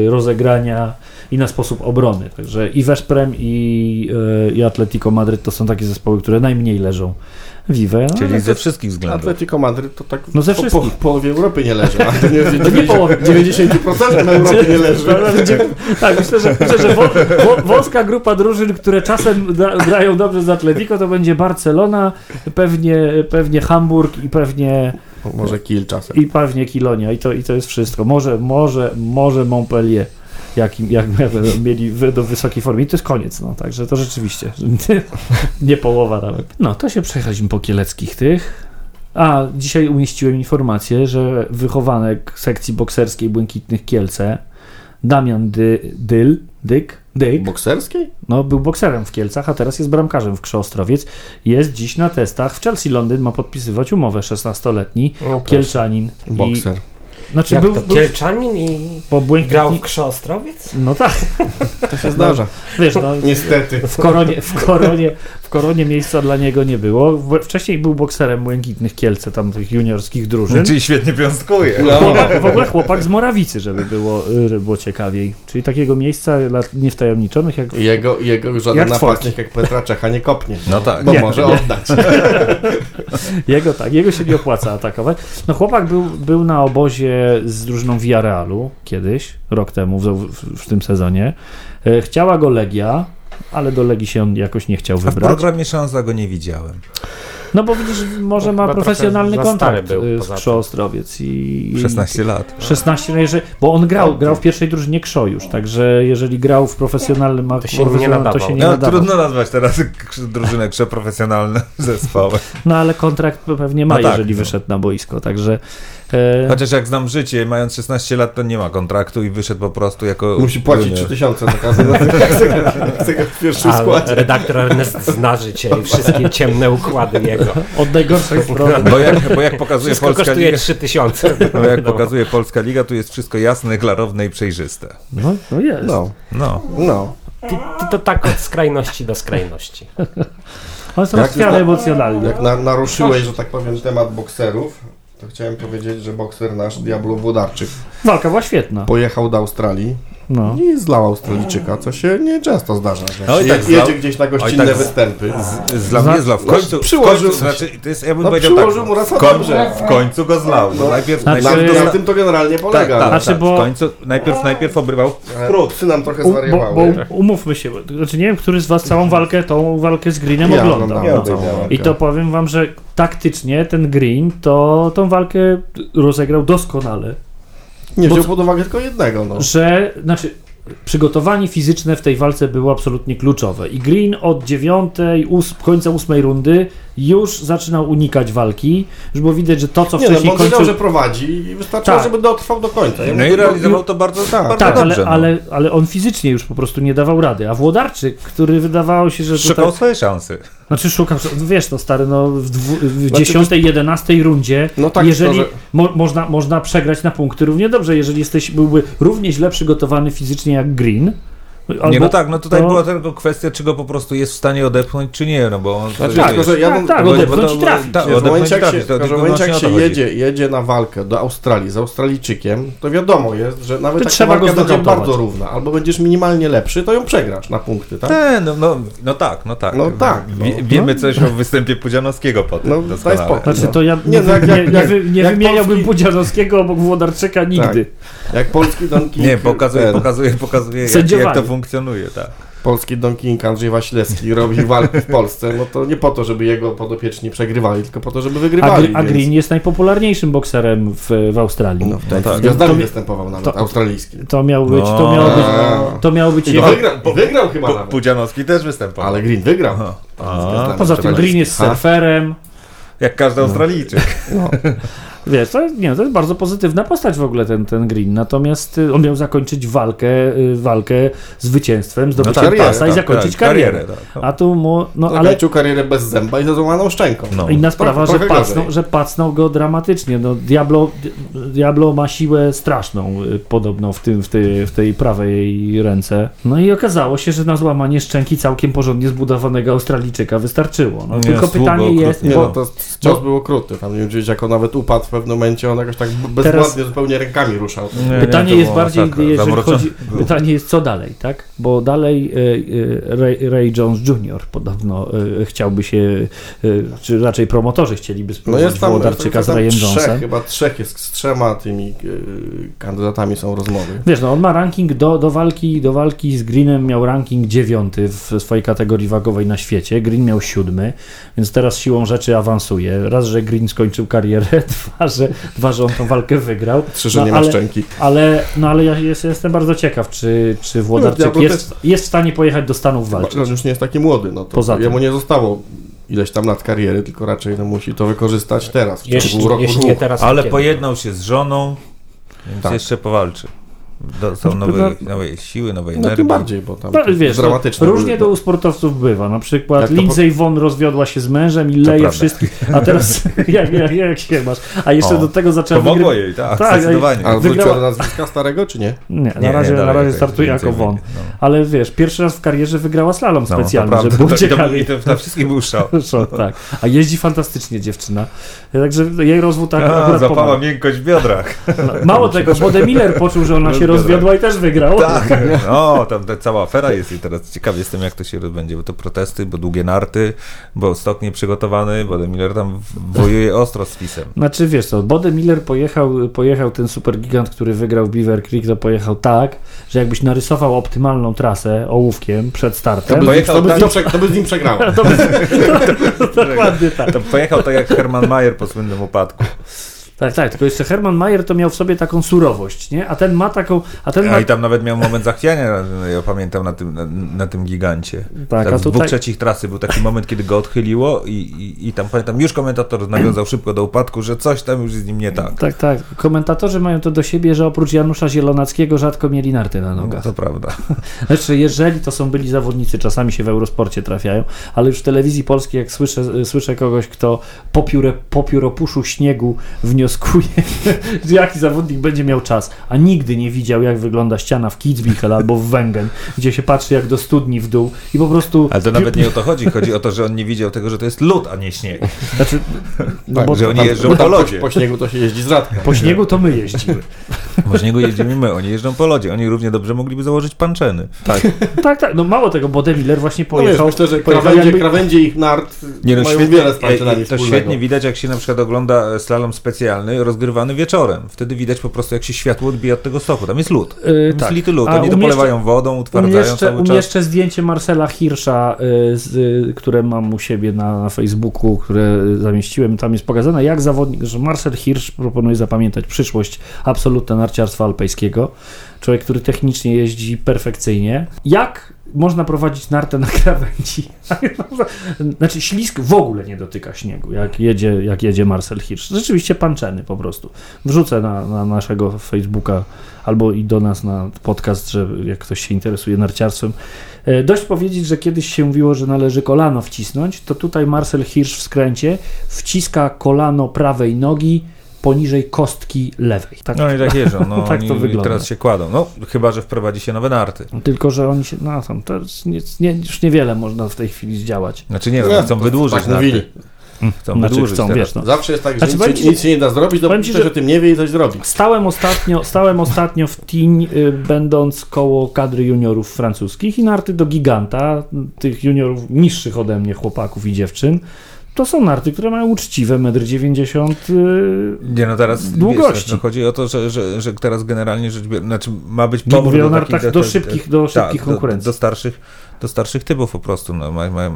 rozegrania, i na sposób obrony. Także i Weszprem, i, y, i Atletico Madryt to są takie zespoły, które najmniej leżą Vive. No, Czyli ale ze wszystkich względów. Atletico Madryt to tak No ze po, po, wszystkich. połowie Europy nie leży. A to nie, To nie połowie. 90% na Europie nie leży. Tak, myślę, że, myślę, że wo, wo, wąska grupa drużyn, które czasem grają dobrze z Atletico, to będzie Barcelona, pewnie, pewnie Hamburg i pewnie, Może kill czasem. i pewnie Kilonia i to, i to jest wszystko. Może, może, może Montpellier. Jak, im- jak, mieli wy- do wysokiej formy. I to jest koniec, no także to rzeczywiście. Nie połowa nawet. No, to się przejechaliśmy po kieleckich tych. A, dzisiaj umieściłem informację, że wychowanek sekcji bokserskiej Błękitnych Kielce, Damian Dy, Dyl, Dyk, Dyk, Bokserskiej? no, był bokserem w Kielcach, a teraz jest bramkarzem w Krze Ostrowiec. Jest dziś na testach w Chelsea Londyn, ma podpisywać umowę 16-letni No, proszę. Kielczanin. I, Bokser. Znaczy Jak był, to, był Kielczanin i po grał w? No tak, To się zdarza. wiesz, no, Niestety. w koronie, w, koronie, w koronie miejsca dla niego nie było. Wcześniej był bokserem Błękitnych Kielce, tam tych juniorskich drużyn. Czyli świetnie piąstkuje. No. Chłopak, w ogóle chłopak z Morawicy, żeby było, y, było ciekawiej. Czyli takiego miejsca dla niewtajemniczonych jak Jego, jego żaden Jak napastnik jak Petra Czecha nie kopnie. No tak. Bo Nie, może nie. oddać. Jego tak, jego się nie opłaca atakować. No chłopak był, był na obozie z drużyną Villarrealu kiedyś, rok temu, w, w, w tym sezonie. E, Chciała go Legia, ale do Legii się on jakoś nie chciał A w wybrać. programie Szansa go nie widziałem. No bo widzisz, może Bo ma profesjonalny kontakt był y, z poza Krzo tym. Ostrowiec i... i- 16 lat. 16, no jeżeli, bo on grał, grał w pierwszej drużynie Krzo już, także jeżeli grał w profesjonalnym To się nie profesjonalnym, to nadawał. się nie No, nadawał. trudno nazwać teraz drużynę przeprofesjonalne zespoły. No ale kontrakt pewnie ma, No tak, jeżeli no. wyszedł na boisko, także... E, Chociaż jak znam życie, mając 16 lat, to nie ma kontraktu i wyszedł po prostu jako... Musi płacić junior. 3000 za każdy chce go w pierwszym A składzie. redaktor Ernest zna życie i wszystkie ciemne układy jego. Od najgorszej strony. Bo jak, bo jak pokazuje Wszystko Polska kosztuje Liga... 3000. No, jak pokazuje Polska Liga, tu jest wszystko jasne, klarowne i przejrzyste. No, no jest. No, No. no. Ty, ty to tak od skrajności do skrajności. One są Jak na- emocjonalnie. Jak na, naruszyłeś, że tak powiem, temat bokserów, to chciałem powiedzieć, że bokser nasz, Diablo Włodarczyk, Walka była świetna. pojechał do Australii No. i zlał Australijczyka, co się nieczęsto zdarza. Że Oj, je, tak zlał- jedzie gdzieś na gościnne tak z- występy. Zlał, Zna- nie zlał. W końcu, przyłożył- w końcu znaczy, to jest, ja bym No, powiedział przyłożył tak, mu raz w, na końcu, w końcu go zlał. No, No. najpierw, Znaczy- Na, najpierw, na tym to generalnie tak, polega. tak, Znaczy, tak, bo- w końcu, najpierw, najpierw obrywał Psy nam trochę U, bo, zwariowały. bo umówmy się, bo- znaczy nie wiem, który z was całą walkę, tą walkę z Greenem Ja oglądał. No. I to powiem wam, że taktycznie ten Green to tą walkę rozegrał doskonale. Nie bo wziął pod uwagę tylko jednego, no. Że, znaczy, przygotowanie fizyczne w tej walce było absolutnie kluczowe. I Green od dziewiątej, ós- końca ósmej rundy już zaczynał unikać walki, już było widać, że to, co Nie, no, bo wcześniej on wiedział, kończył... że prowadzi i wystarczyło, Tak. żeby dotrwał do końca. Ja No i mówię, realizował to bardzo, Tak, bardzo Tak, dobrze. ale, no. ale, ale on fizycznie już po prostu nie dawał rady. A Włodarczyk, który wydawało się, że Szukał tutaj, swojej szansy. Znaczy szukał, wiesz, no stary, no w, dwu, w Znaczy, 10, 11 rundzie, No tak, jeżeli to, że- mo, można, można przegrać na punkty równie dobrze, jeżeli jesteś, byłby równie źle przygotowany fizycznie jak Green. Albo, nie, no tak, no tutaj to- była tylko kwestia, czy go po prostu jest w stanie odepchnąć, czy nie, no bo on... Znaczy, tylko, że ja tak, bym- tak, bo- odepchnąć i trafić. tak, w odepchnąć momencie, jak trafić, się, to momencie, jak się jedzie, jedzie na walkę do Australii z Australijczykiem, to wiadomo jest, że nawet To ta go walka będzie bardzo równa, albo będziesz minimalnie lepszy, to ją przegrasz na punkty, tak? Nie, no, no, no tak, no tak. No tak, no. Wie, wiemy coś o występie Pudzianowskiego potem. No, doskonale. daj spokój. Znaczy to ja nie, no jak- nie, jak- nie, jak- wy- nie jak wymieniałbym Polski- Pudzianowskiego obok Włodarczyka nigdy. Jak polski Don King, Nie, pokazuje, ten, pokazuje, jak to funkcjonuje, tak. polski Don King Andrzej Wasilewski robi walki w Polsce, no to nie po to, żeby jego podopieczni przegrywali, tylko po to, żeby A, wygrywali. Gr- a więc- Green jest najpopularniejszym bokserem w, w Australii. No, tak, tak. z gwiazdami To- występował nawet, to- australijski. To miał być, to No. miał być, A. to miał być jego... wygrał, wygrał chyba nawet. Pudzianowski też występował. Ale Green wygrał. Gwiazdami Poza tym Green jest surferem. Jak każdy Australijczyk. No. Wiesz, to, nie, to jest bardzo pozytywna postać w ogóle ten, ten Green, natomiast y, on miał zakończyć walkę, y, walkę zwycięstwem, zdobyciem karierę, pasa i tak, zakończyć tak, karierę. karierę, tak. A tu mu, no ale Zakończył karierę bez zęba i ze złamaną szczęką. No. inna sprawa, że trochę pacnął, gorzej. że pacnął go dramatycznie. No, Diablo, Diablo ma siłę straszną y, podobno w, tym, w, tej, w tej prawej ręce. No i okazało się, że na złamanie szczęki całkiem porządnie zbudowanego Australijczyka wystarczyło. No, Nie, tylko pytanie jest, Nie, bo, no to cios był okrutny. Tam nie wiem, gdzieś jak on nawet upadł pewnym momencie, on jakoś tak bezwładnie zupełnie rękami ruszał. Nie, Pytanie to jest bardziej, masakra. jeżeli chodzi, pytanie jest co dalej, tak? Bo dalej y, y, Ray, Ray Jones Jr. podobno y, chciałby się, czy raczej promotorzy chcieliby No spróbować jest tam, Włodarczyka z tam Rayem trzech, Jonesem. chyba trzech jest, z trzema tymi kandydatami są rozmowy. Wiesz, no on ma ranking do, do, walki, do walki z Greenem, miał ranking dziewiąty w swojej kategorii wagowej na świecie. Green miał siódmy, więc teraz siłą rzeczy awansuje. Raz, że Green skończył karierę, dwa, że, dwa, że on tą walkę wygrał. Trzy, że No, nie ma ale- szczęki. Ale, no, ale ja jest, jestem bardzo ciekaw, czy, czy Włodarczyk Diablo jest, jest w stanie pojechać do Stanów walczyć. On już nie jest taki młody, no to Poza tym. jemu nie zostało ileś tam lat kariery, tylko raczej no, musi to wykorzystać teraz, w ciągu Jeśli, roku, jeśli nie teraz, Ale pojednał się z żoną, więc Tak. jeszcze powalczy. Dostał No, nowej, no- nowej siły, nowej No energii. tym bardziej, bo tam No, to wiesz, dramatyczne. no, różnie były- to u sportowców bywa. Na przykład Jak Lindsay Vonn rozwiodła się z mężem i leje prawda. wszystkich. A teraz jak, jak, jak się masz? A jeszcze O, do tego zaczęła Pomogło wygry- jej, tak, Tak, zdecydowanie. A wróciła wygrała- do nazwiska starego, czy nie? Nie, na Nie, razie, nie, na razie tak, startuje jako Von. no. Ale wiesz, pierwszy raz w karierze wygrała slalom No, specjalny, prawda. żeby było To- to- to, wszystkich był szał. Szok, tak. A jeździ fantastycznie dziewczyna. Także jej rozwód tak A, akurat zapała miękkość w biodrach. Mało tego, Bode Miller poczuł, że ona się. Rozwiodła i też wygrał. Tak, no, tam ta cała afera jest i teraz ciekaw jestem, jak to się rozbędzie, bo to protesty, bo długie narty, bo stok nieprzygotowany, bo De Miller tam wojuje ostro z FIS-em. Znaczy wiesz co, Bode Miller pojechał, pojechał ten supergigant, który wygrał w Beaver Creek, to pojechał tak, że jakbyś narysował optymalną trasę ołówkiem przed To startem, by, z nim- Pojechał to by, z nim, to by z nim przegrała. to by... Dokładnie tak. To pojechał tak jak Herman Mayer po słynnym upadku. Tak, tak, tylko jeszcze Herman Mayer to miał w sobie taką surowość, nie? A ten ma taką, a ten ma... A i tam nawet miał moment zachwiania, ja pamiętam, na tym, na, na tym gigancie. Tak, Tak, a w dwóch tutaj... trzecich trasy był taki moment, kiedy go odchyliło i, i, i tam pamiętam, już komentator nawiązał szybko do upadku, że coś tam już z nim nie tak. Tak, tak. Komentatorzy mają to do siebie, że oprócz Janusza Zielonackiego rzadko mieli narty na No, nogach. to prawda. Znaczy, jeżeli to są byli zawodnicy, czasami się w Eurosporcie trafiają, ale już w telewizji polskiej, jak słyszę, słyszę kogoś, kto po, pióre, po pióropuszu śniegu wnioskuje, jaki zawodnik będzie miał czas, a nigdy nie widział, jak wygląda ściana w Kitzbühel albo w Wengen, gdzie się patrzy jak do studni w dół i po prostu... Ale to nawet nie o to chodzi. Chodzi o to, że on nie widział tego, że to jest lód, a nie śnieg. Znaczy, no Tak, bo że oni jeżdżą po lodzie. Po śniegu to się jeździ z rzadka. po śniegu to my jeździmy. Bo z niego jeździmy my, oni jeżdżą po lodzie. Oni równie dobrze mogliby założyć panczeny. Tak. Tak, tak, no mało tego, bo De Miller właśnie No wiesz, pojechał... myślę, że pojechał krawędzie, jakby- krawędzie ich nart mają wiele z panczynami to wspólnego. świetnie widać, jak się na przykład ogląda slalom specjalny, rozgrywany wieczorem. Wtedy widać po prostu, jak się światło odbija od tego stoku. Tam jest lód. Yy, Tam tak. jest lity lód. A Oni to polewają wodą, utwardzają Umieszczę, cały czas. umieszczę zdjęcie Marcela Hirscha, y, z, y, które mam u siebie na, na Facebooku, które zamieściłem. Tam jest pokazane, jak zawodnik, że Marcel Hirsch proponuje zapamiętać przyszłość absolutne narciarstwa alpejskiego. Człowiek, który technicznie jeździ perfekcyjnie. Jak można prowadzić nartę na krawędzi? znaczy ślisk w ogóle nie dotyka śniegu, jak jedzie, jak jedzie Marcel Hirsch. Rzeczywiście panczeny po prostu. Wrzucę na, na naszego Facebooka albo i do nas na podcast, że jak ktoś się interesuje narciarstwem. E, Dość powiedzieć, że kiedyś się mówiło, że należy kolano wcisnąć, to tutaj Marcel Hirsch w skręcie wciska kolano prawej nogi poniżej kostki lewej. Tak, No i tak jeżdżą. No, Tak to wygląda. teraz się kładą. No, chyba, że wprowadzi się nowe narty. Tylko, że oni się, no tam, to już nie, nie, już niewiele można w tej chwili zdziałać. Znaczy nie, Nie, no, chcą wydłużyć tak narty. mówili. Chcą Znaczy wydłużyć chcą, teraz. wiesz, no. Zawsze jest tak, że Znaczy, nic, ci, nic się nie da zrobić, dopóki ci, ktoś że- o tym nie wie i coś zrobi. Stałem ostatnio, stałem ostatnio w Tiń, y, będąc koło kadry juniorów francuskich i narty do giganta, tych juniorów niższych ode mnie chłopaków i dziewczyn. To są narty, które mają uczciwe 1,90 m. y, Nie, no teraz Długości. Wiesz, no chodzi o to, że, że, że teraz generalnie rzecz biorąc, znaczy ma być powrót mówię o do nartach takich- do do- szybkich- do tak, szybkich konkurencji. Do, do, starszych, do starszych typów po prostu. No, ma, ma,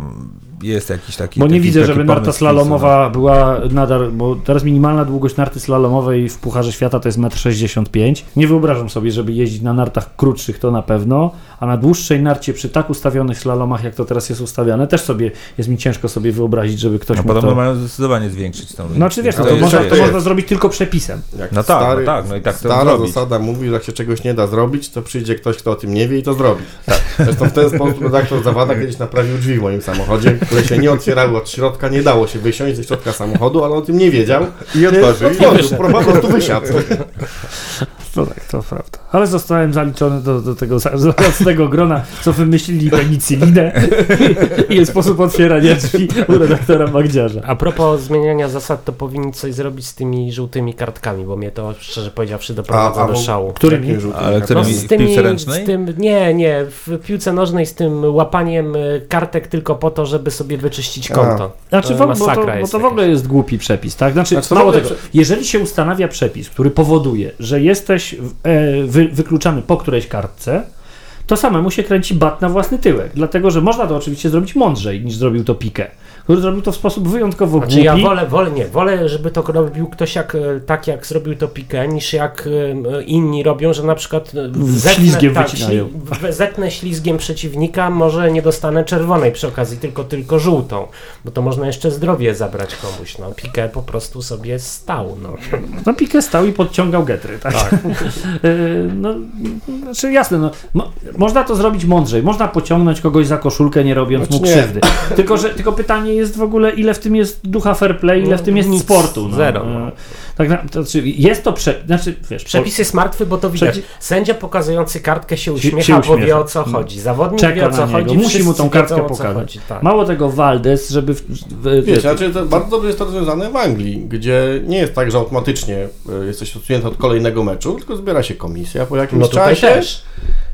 jest jakiś taki Bo nie taki, widzę, taki żeby narta pomysł slalomowa była nadal, bo teraz minimalna długość narty slalomowej w Pucharze Świata to jest 1,65 m. Nie wyobrażam sobie, żeby jeździć na nartach krótszych, to na pewno, a na dłuższej narcie przy tak ustawionych slalomach, jak to teraz jest ustawiane, też sobie jest mi ciężko sobie wyobrazić, żeby ktoś ktoś No mógł podobno to... mają zdecydowanie zwiększyć tą No czy wiesz, no, to, jest- można, to można zrobić tylko przepisem. Jak No tak, no tak, no i tak to Stara zasada mówi, że jak się czegoś nie da zrobić, to przyjdzie ktoś, kto o tym nie wie i to zrobi. Tak. Zresztą w ten sposób redaktor Zawada kiedyś naprawił drzwi w moim samochodzie, które się nie otwierały od środka, nie dało się wysiąść ze środka samochodu, ale o tym nie wiedział. I otworzył, i otworzył, po prostu wysiadł. No tak, to prawda. Ale zostałem zaliczony do, do tego zacnego grona, co wymyślili penicylinę i, i jest sposób otwierania drzwi u redaktora Magdziarza. A propos zmieniania zasad, to powinni coś zrobić z tymi żółtymi kartkami, bo mnie to szczerze powiedziawszy doprowadza A, a, do bo- szału. Którymi? Ale którymi? z w tymi, piłce ręcznej? z tym, nie, nie, w piłce nożnej z tym łapaniem y, kartek tylko po to, żeby sobie wyczyścić A. konto. Znaczy, To w, ogóle- bo, to, masakra bo to w ogóle jest głupi przepis, tak? Znaczy, Znaczy, mało w tego, jeżeli się ustanawia przepis, który powoduje, że jesteś e, wy, wykluczany po którejś kartce, to samemu się kręci bat na własny tyłek. Dlatego, że można to oczywiście zrobić mądrzej niż zrobił to Piqué, który zrobił to w sposób wyjątkowo Znaczy głupi. ja wolę, wolę, nie, wolę, żeby to robił ktoś jak, e, tak jak zrobił to Piqué, niż jak e, inni robią, że na przykład e, Ślizgiem tak, wycinają. zetnę ślizgiem przeciwnika, może nie dostanę czerwonej przy okazji, tylko, tylko żółtą, bo to można jeszcze zdrowie zabrać komuś, no Piqué po prostu sobie stał, no. No Piqué stał i podciągał getry, tak? Y, no, znaczy jasne, no, mo, można to zrobić mądrzej, można pociągnąć kogoś za koszulkę, nie robiąc Znaczy mu nie. krzywdy. Tylko, że, tylko pytanie jest w ogóle, ile w tym jest ducha fair play, ile w tym jest Nic, sportu. No. zero, no. Tak, na, to znaczy jest to, prze, znaczy wiesz, Przepis jest martwy, bo to widać. Przeci- Sędzia pokazujący kartkę się się uśmiecha, bo uśmiecha. wie o co chodzi. Zawodnik Czeka wie o co niego, chodzi. musi mu tą kartkę pokazać. chodzi, tak. Mało tego, Valdes, żeby... W, w, Wiesz, znaczy to bardzo dobrze jest to rozwiązane w Anglii, gdzie nie jest tak, że automatycznie y, jesteś odsunięty od kolejnego meczu, tylko zbiera się komisja po jakimś No tutaj czasie. też.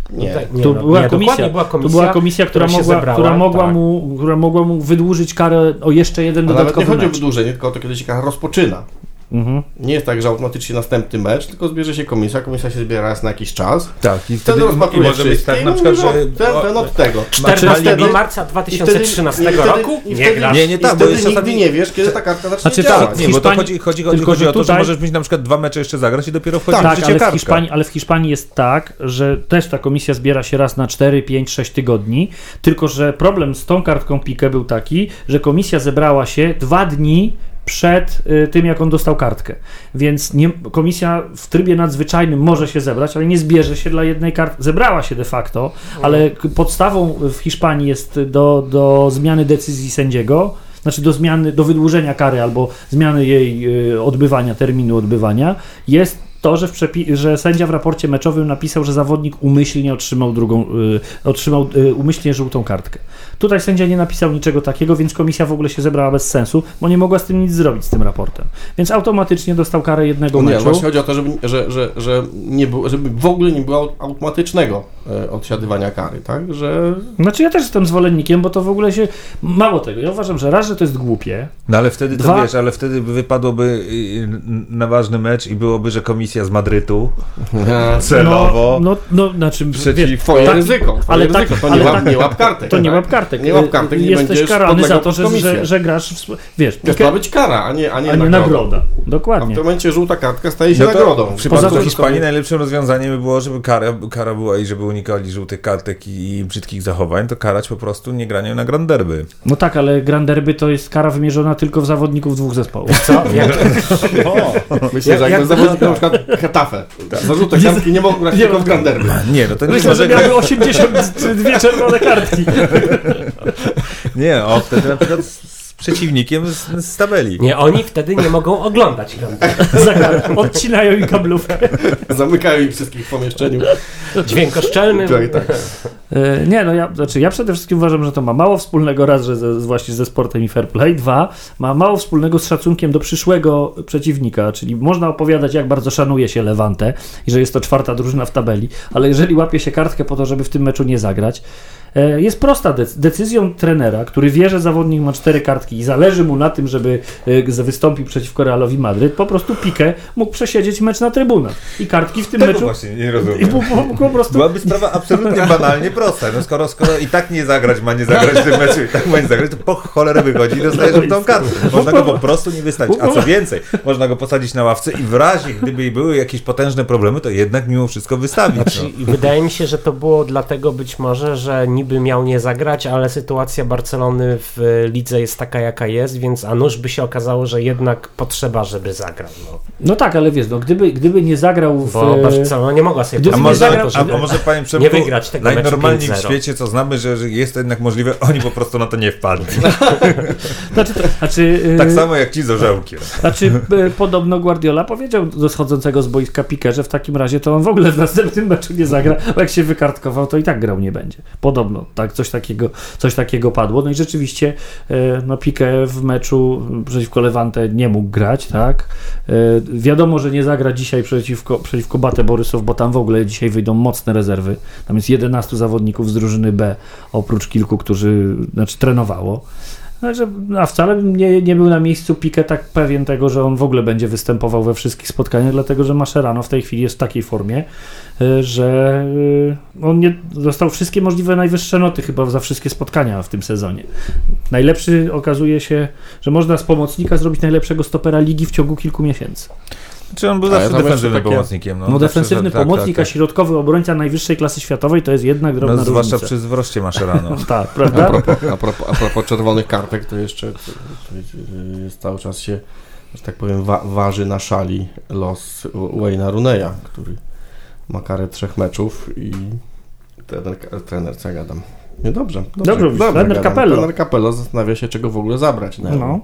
Nie. Tutaj, nie, tu no, była, nie, komisja, dokładnie była komisja, była komisja, która, się mogła, zebrała, która, mogła tak. mu, która mogła mu wydłużyć karę o jeszcze jeden A nawet nie dodatkowy chodzi o mecz. wydłużenie, tylko o to, kiedy się kara rozpoczyna. Mhm. Nie jest tak, że automatycznie następny mecz, tylko zbierze się komisja, komisja się zbiera raz na jakiś czas. Tak, i Wtedy rozpatruje może być tak na przykład, że... ten, ten od tego. 14 wtedy- marca I 2013 wtedy- i wtedy- roku i nie wtedy- grasz. Nie, nie tak, bo nigdy czasami... nie wiesz, kiedy ta kartka zacznie Znaczy działać. tak, Nie, bo to chodzi, chodzi, chodzi, tylko, chodzi o to, że możesz mieć na przykład dwa mecze jeszcze zagrać i dopiero wchodzi w Tak, życie ale w, kartka. Hiszpanii, ale w Hiszpanii jest tak, że też ta komisja zbiera się raz na 4, 5, 6 tygodni, tylko że problem z tą kartką Pique był taki, że komisja zebrała się dwa dni przed y, tym, jak on dostał kartkę. Więc nie, komisja w trybie nadzwyczajnym może się zebrać, ale nie zbierze się dla jednej kartki. Zebrała się de facto, ale k- podstawą w Hiszpanii jest do, do zmiany decyzji sędziego, znaczy do zmiany, do wydłużenia kary albo zmiany jej y, odbywania, terminu odbywania, jest to, że, że sędzia w raporcie meczowym napisał, że zawodnik umyślnie otrzymał drugą, y, otrzymał y, umyślnie żółtą kartkę. Tutaj sędzia nie napisał niczego takiego, więc komisja w ogóle się zebrała bez sensu, bo nie mogła z tym nic zrobić z tym raportem. Więc automatycznie dostał karę jednego Nie, meczu. właśnie chodzi o to, żeby, że, że, że nie było, żeby w ogóle nie było automatycznego e, odsiadywania kary, tak? Że Znaczy ja też jestem zwolennikiem, bo to w ogóle się... Mało tego, ja uważam, że raz, że to jest głupie, No ale wtedy to Dwa- wiesz, ale wtedy by wypadłoby y, na ważny mecz i byłoby, że komisja z Madrytu celowo No, no, no znaczy, Przeciw- wiesz, twoje tak- ryzyko, twoje ale ryzyko, tak- to ale nie, łap, tak- nie łap kartek. to nie tak? łap kartek. Nie łap kartek, nie Jesteś karany za to, że, że, że grasz, w, wiesz, To ma być kara, a nie, a nie, a nie nagroda. nagroda. A w Dokładnie. tym momencie żółta kartka staje się No to nagrodą. w przypadku Poza tym- Hiszpanii najlepszym rozwiązaniem by było, żeby kara, kara była i żeby unikali żółtych kartek i, i brzydkich zachowań, to karać po prostu nie graniem na Grand Derby. No tak, ale Grand Derby to jest kara wymierzona tylko w zawodników dwóch zespołów. Co? Jak, Myślę, że Jak- jak, jak- zawodnik na przykład Hetafę, za żółte kartki nie mogą grać Nie tylko w mogą. Grand Derby. Nie, no to nie Myślę, że miały 82 czerwone kartki. Nie, o, wtedy na przykład przeciwnikiem z, z tabeli. nie, oni wtedy nie mogą oglądać Grand Za karę. Odcinają im kablówkę. Zamykają ich wszystkich w pomieszczeniu. Dźwiękoszczelnym. Tak, tak. Nie, no ja, znaczy ja przede wszystkim uważam, że to ma mało wspólnego raz, że ze, właśnie ze sportem i fair play, dwa, ma mało wspólnego z szacunkiem do przyszłego przeciwnika, czyli można opowiadać, jak bardzo szanuje się Levante i że jest to czwarta drużyna w tabeli, ale jeżeli łapie się kartkę po to, żeby w tym meczu nie zagrać, jest prosta dec- decyzją trenera, który wie, że zawodnik ma cztery kartki i zależy mu na tym, żeby e, wystąpił przeciwko Realowi Madryt, po prostu Piqué mógł przesiedzieć mecz na trybunach i kartki w tym Tego meczu właśnie nie i rozumiem. po, po, po prostu Byłaby sprawa absolutnie banalnie prosta. No skoro, skoro i tak nie zagrać, ma nie zagrać w tym meczu i tak ma nie zagrać, to po cholerę wychodzi i dostaje tą kartę. Można go po prostu nie wystawić. A co więcej, można go posadzić na ławce i w razie, gdyby były jakieś potężne problemy, to jednak mimo wszystko wystawić. Znaczy, No. i wydaje mi się, że to było dlatego być może, że niby by miał nie zagrać, ale sytuacja Barcelony w lidze jest taka, jaka jest, więc a nuż by się okazało, że jednak potrzeba, żeby zagrał. No. No tak, ale wiesz, no, gdyby, gdyby nie zagrał w... Bo Barcelona nie mogła sobie Gdyby A nie pozwolić może, zagrał- a, żeby- a może panie nie Przemku, wygrać tego meczu najnormalniej w 5-0. świecie, co znamy, że, jest to jednak możliwe, oni po prostu na to nie wpadli. Znaczy, to, znaczy, yy, Tak samo jak ci z orzełkiem. Znaczy, e, podobno Guardiola powiedział do schodzącego z boiska Piqué, że w takim razie to on w ogóle w następnym meczu nie zagra, bo jak się wykartkował, to i tak grał nie będzie. Podobno, tak, coś takiego, coś takiego padło. No i rzeczywiście, e, no Piqué w meczu przeciwko Levante nie mógł grać, tak. E, Wiadomo, że nie zagra dzisiaj przeciwko, przeciwko Bate Borysow, bo tam w ogóle dzisiaj wyjdą mocne rezerwy. Tam jest 11 zawodników z drużyny B, oprócz kilku, którzy, znaczy trenowało. Także, a wcale nie, nie był na miejscu Piqué tak pewien tego, że on w ogóle będzie występował we wszystkich spotkaniach, dlatego że Mascherano w tej chwili jest w takiej formie, y, że y, on nie dostał wszystkie możliwe najwyższe noty chyba za wszystkie spotkania w tym sezonie. Najlepszy okazuje się, że można z pomocnika zrobić najlepszego stopera ligi w ciągu kilku miesięcy. Czy on był zawsze defensywnym takie- pomocnikiem? No, zawsze, defensywny że- tak, pomocnik, tak, a środkowy obrońca najwyższej klasy światowej to jest jednak tak. drobna No, zwłaszcza różnica. przy zwroście Mascherano. Tak, A prawda? propos, a, propos, a propos czerwonych kartek, to jeszcze to, to jest cały czas się, że tak powiem, wa waży na szali los Wayne'a Runeya, który ma karę trzech meczów i trener, trener co ja gadam? Nie, dobrze. Dobrze mówisz, trener. Capello. Trener Capello zastanawia się, czego w ogóle zabrać na No.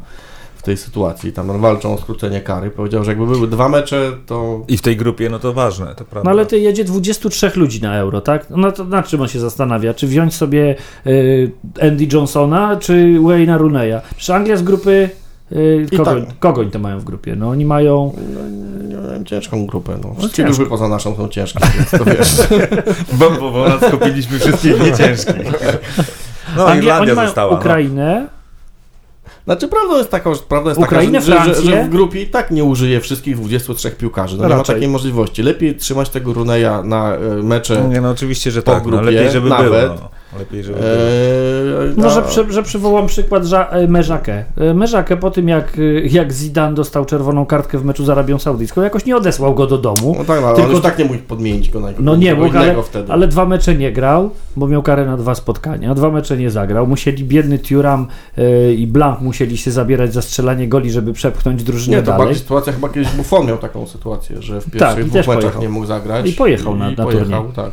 W tej sytuacji. Tam walczą o skrócenie kary. Powiedział, że jakby były dwa mecze, to I w tej grupie, no to ważne, to prawda. No ale ty jedzie 23 ludzi na euro, tak? No to na czym on się zastanawia? Czy wziąć sobie y, Andy Johnsona, czy Wayne'a Runeya? Przecież Anglia z grupy... Y, I kogo, tak. kogo oni to mają w grupie? No oni mają... no, nie wiem, ciężką grupę. No. Wszystkie ciężko. grupy poza naszą są ciężkie, więc to wiesz. Bo, bo, bo nas skupiliśmy wszystkich nieciężkich. No, Anglia, Irlandia oni mają została. no. Znaczy prawda jest taka, że, prawda jest Ukrainę, taka, że, że, że, w grupie i tak nie użyje wszystkich 23 piłkarzy. No nie ma takiej możliwości. Lepiej trzymać tego Runeya na e, mecze. Nie, no oczywiście, że Po tak. No, grupie lepiej, żeby nawet. było. No. Lepiej, żeby było. E, Może, a- przy, że przywołam przykład Ża- e, Merzakę. E, Merzakę po tym, jak, jak Zidane dostał czerwoną kartkę w meczu z Arabią Saudyjską, jakoś nie odesłał go do domu. No tak, no, ale Tylko- on już tak nie mógł podmienić go na No nie mógł, ale, ale dwa mecze nie grał, bo miał karę na dwa spotkania. Dwa mecze nie zagrał. Musieli, biedny Thuram y, i Blanc musieli się zabierać za strzelanie goli, żeby przepchnąć drużynę Nie, to dalej. sytuacja, chyba kiedyś Buffon miał taką sytuację, że w Tak, pierwszych i dwóch meczach pojechał. nie mógł zagrać. I pojechał na- i na pojechał, turniej. tak.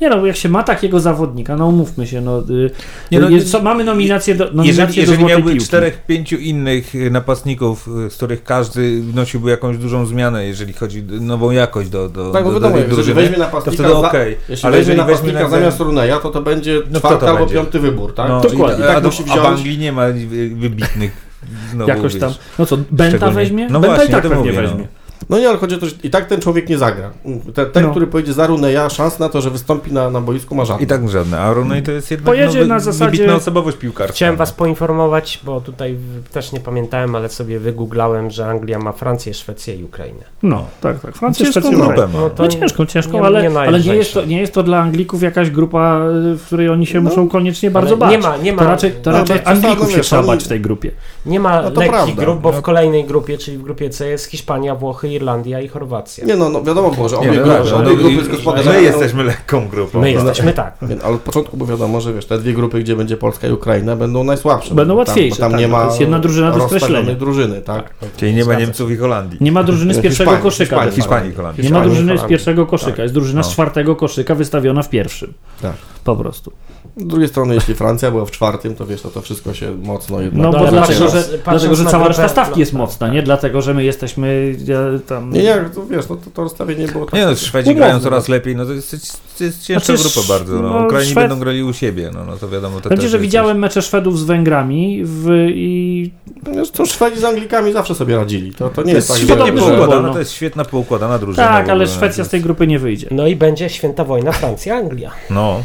Nie no, jak się ma takiego zawodnika, no umówmy się, no, y, Nie, no, jest, co, mamy nominację do, nominację Jeżeli, jeżeli miałby czterech, pięciu innych y, napastników, y, z których każdy wnosiłby jakąś dużą zmianę, jeżeli chodzi o nową jakość do, do, Tak, bo do, wiadomo, do drużyny, weźmie to napastnika, wtedy za, okej. jeśli Ale weźmie jeżeli weźmie napastnika zamiast Runeya, to to będzie No czwarty to albo będzie? piąty wybór, tak? No, Dokładnie. i- I tak a, musi do, a w wziąć- Anglii nie ma wy- wybitnych znowu, Jakoś tam, no co, Benta weźmie? No Benta właśnie, i tak to pewnie mówię, weźmie. No nie, ale chodzi o to, że i tak ten człowiek nie zagra. Ten, ten No. który pojedzie za Runeya, szans na to, że wystąpi na, na boisku ma żadne. I tak żadne. A Rooney to jest jednak Pojedzie no, na zasadzie- osobowość piłkarska. Chciałem no. was poinformować, bo tutaj też nie pamiętałem, ale sobie wygooglałem, że Anglia ma Francję, Szwecję i Ukrainę. No, tak, tak. Francja, Ciężką Szwecja, grupę Ukraina. ma. No to No ciężką, ciężką, nie- ale, nie ale nie, jest to, nie jest to dla Anglików jakaś grupa, y, w której oni się muszą koniecznie bardzo No. Ale bać. nie ma, nie ma, to raczej, to No, raczej przesady, Anglików się trzeba bać w tej grupie. nie ma No lekkich prawda. grup, bo No. w kolejnej grupie, czyli w grupie C jest Hiszpania, Włochy, Irlandia i Chorwacja. Nie no, no wiadomo było, że Nie, obie no grupy, obie no, grupy gospodarzami. My jesteśmy lekką grupą. My no. jesteśmy tak. Nie, Ale od początku było wiadomo, że wiesz, te dwie grupy, gdzie będzie Polska i Ukraina, będą najsłabsze. Będą tam, łatwiejsze, tam tak, nie bo ma to jest jedna drużyna do skreślenia. drużyny, tak? Czyli nie ma Niemców i Holandii. Nie ma drużyny z Nie, pierwszego Hiszpanii, koszyka. Hiszpanii. facto. Hiszpanii i Holandii. Nie ma drużyny z pierwszego koszyka, jest drużyna z No. czwartego koszyka wystawiona w pierwszym. Tak. Po prostu. Z drugiej strony, jeśli Francja była w czwartym, to wiesz, to, to wszystko się mocno jednak... No, No, bo dlatego, że, dlatego, że cała reszta stawki no, jest tak. mocna, nie? Dlatego, że my jesteśmy tam... Nie, nie, to wiesz, no, to, to rozstawienie było tak... Nie no, Szwedzi Umowne, grają no. coraz lepiej, no to jest, to jest ciężka Znaczy, grupa bardzo. No. no, Ukraini Szwed- będą grali u siebie, no, no to wiadomo. To Będzie, też że widziałem mecze Szwedów z Węgrami w, i Wiesz, to Szwedzi z Anglikami zawsze sobie radzili. To, to nie To jest jest tak, świetnie że... no. to jest świetna poukładana drużyna. tak, ale ogóle, Szwecja z tej grupy nie wyjdzie. No i będzie święta wojna Francja-Anglia. No,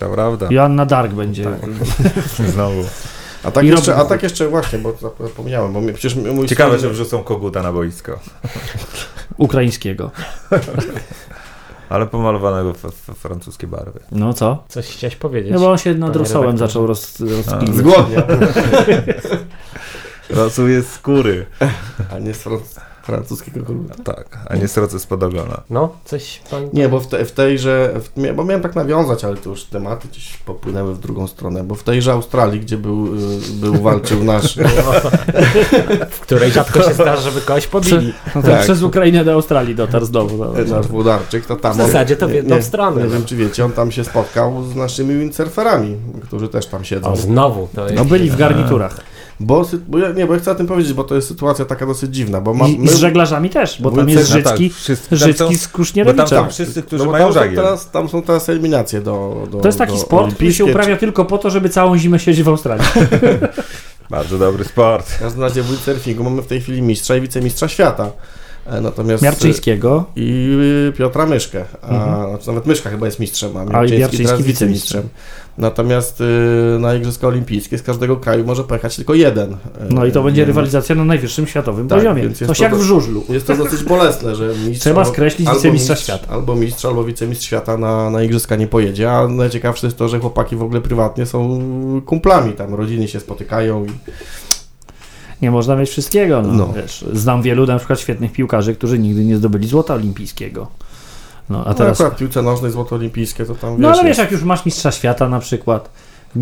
to prawda. Joanna Dark będzie. Znowu. A tak, I jeszcze, a tak jeszcze właśnie, bo zapomniałem, bo przecież mój Ciekawe, syn- że wrzucą koguta na boisko. Ukraińskiego. Ale pomalowanego w, w francuskie barwy. No co? Coś chciałeś powiedzieć? No bo on się nad rosołem zaczął roz, rozpilić. Zgodnie. Rosół jest skóry. A nie z Franc... francuskiego króla. Tak, a nie sroce spod ogona. No, coś pan... Nie, bo w, te, w tejże, w, bo miałem tak nawiązać, ale to już tematy gdzieś popłynęły w drugą stronę, bo w tejże Australii, gdzie był, y, był walczył nasz... w której rzadko się zdarza, żeby kogoś pobili. No to Tak. Przez Ukrainę do Australii dotarł znowu. No, nasz włodarczyk, to tam... W zasadzie to w jedną nie, stronę. Nie wiem, czy wiecie, on tam się spotkał z naszymi windsurferami, którzy też tam siedzą. O, znowu. To no byli w garniturach. Bo, bo ja, nie, bo ja chcę o tym powiedzieć, bo to jest sytuacja taka dosyć dziwna, bo mam... I, I z żeglarzami też, bo tam jest No tak, Życki, wszyscy- tam Życki są- z tam są wszyscy, którzy no mają tam żagiel. teraz, tam są teraz eliminacje do, do To jest taki do sport, który się uprawia tylko po to, żeby całą zimę siedzieć w Australii. Bardzo dobry sport. W każdym razie w windsurfingu mamy w tej chwili mistrza i wicemistrza świata. E, Natomiast Miarczyńskiego. i Piotra Myszkę. A, Mhm. znaczy nawet Myszka chyba jest mistrzem, a A Miarczyński Miarczyński teraz wicemistrzem. Natomiast y, na Igrzyska Olimpijskie z każdego kraju może pojechać tylko jeden. E, No i to będzie rywalizacja na najwyższym światowym Tak, poziomie. Coś to jak w żużlu. Jest to dosyć bolesne, że mistrz Trzeba skreślić albo wicemistrza mistrz- świata. Albo mistrz, albo wicemistrz świata na, na Igrzyska nie pojedzie, a najciekawsze jest to, że chłopaki w ogóle prywatnie są kumplami, tam rodziny się spotykają i Nie można mieć wszystkiego. No, No. Wiesz, znam wielu na przykład świetnych piłkarzy, którzy nigdy nie zdobyli złota olimpijskiego. No, a a teraz... akurat w piłce nożnej złoto olimpijskie to tam wiesz, No ale wiesz, jest- jak już masz mistrza świata na przykład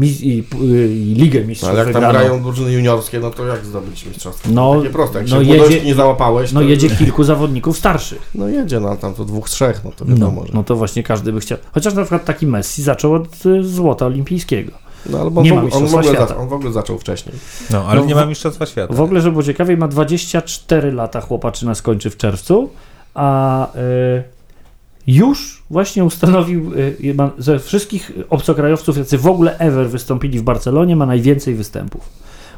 i, i Ligę No, Mistrzów ale jak tam grają drużyny juniorskie, no to jak zdobyć mistrzostwo? No, No, takie proste, jak no się jedzie- nie załapałeś, no to... jedzie kilku zawodników starszych. No jedzie, no tam to dwóch, trzech, no to No, wiadomo, że... no to właśnie każdy by chciał. Chociaż na przykład taki Messi zaczął od y, złota olimpijskiego. No, albo nie on, ma w- on, w świata. zaczął, on w ogóle zaczął wcześniej. No, ale No, nie ma mistrzostwa świata. W ogóle, żeby było ciekawiej, ma 24 lata chłopaczyna skończy w czerwcu, a y, już właśnie ustanowił, y, ma, ze wszystkich obcokrajowców, jacy w ogóle ever wystąpili w Barcelonie, ma najwięcej występów.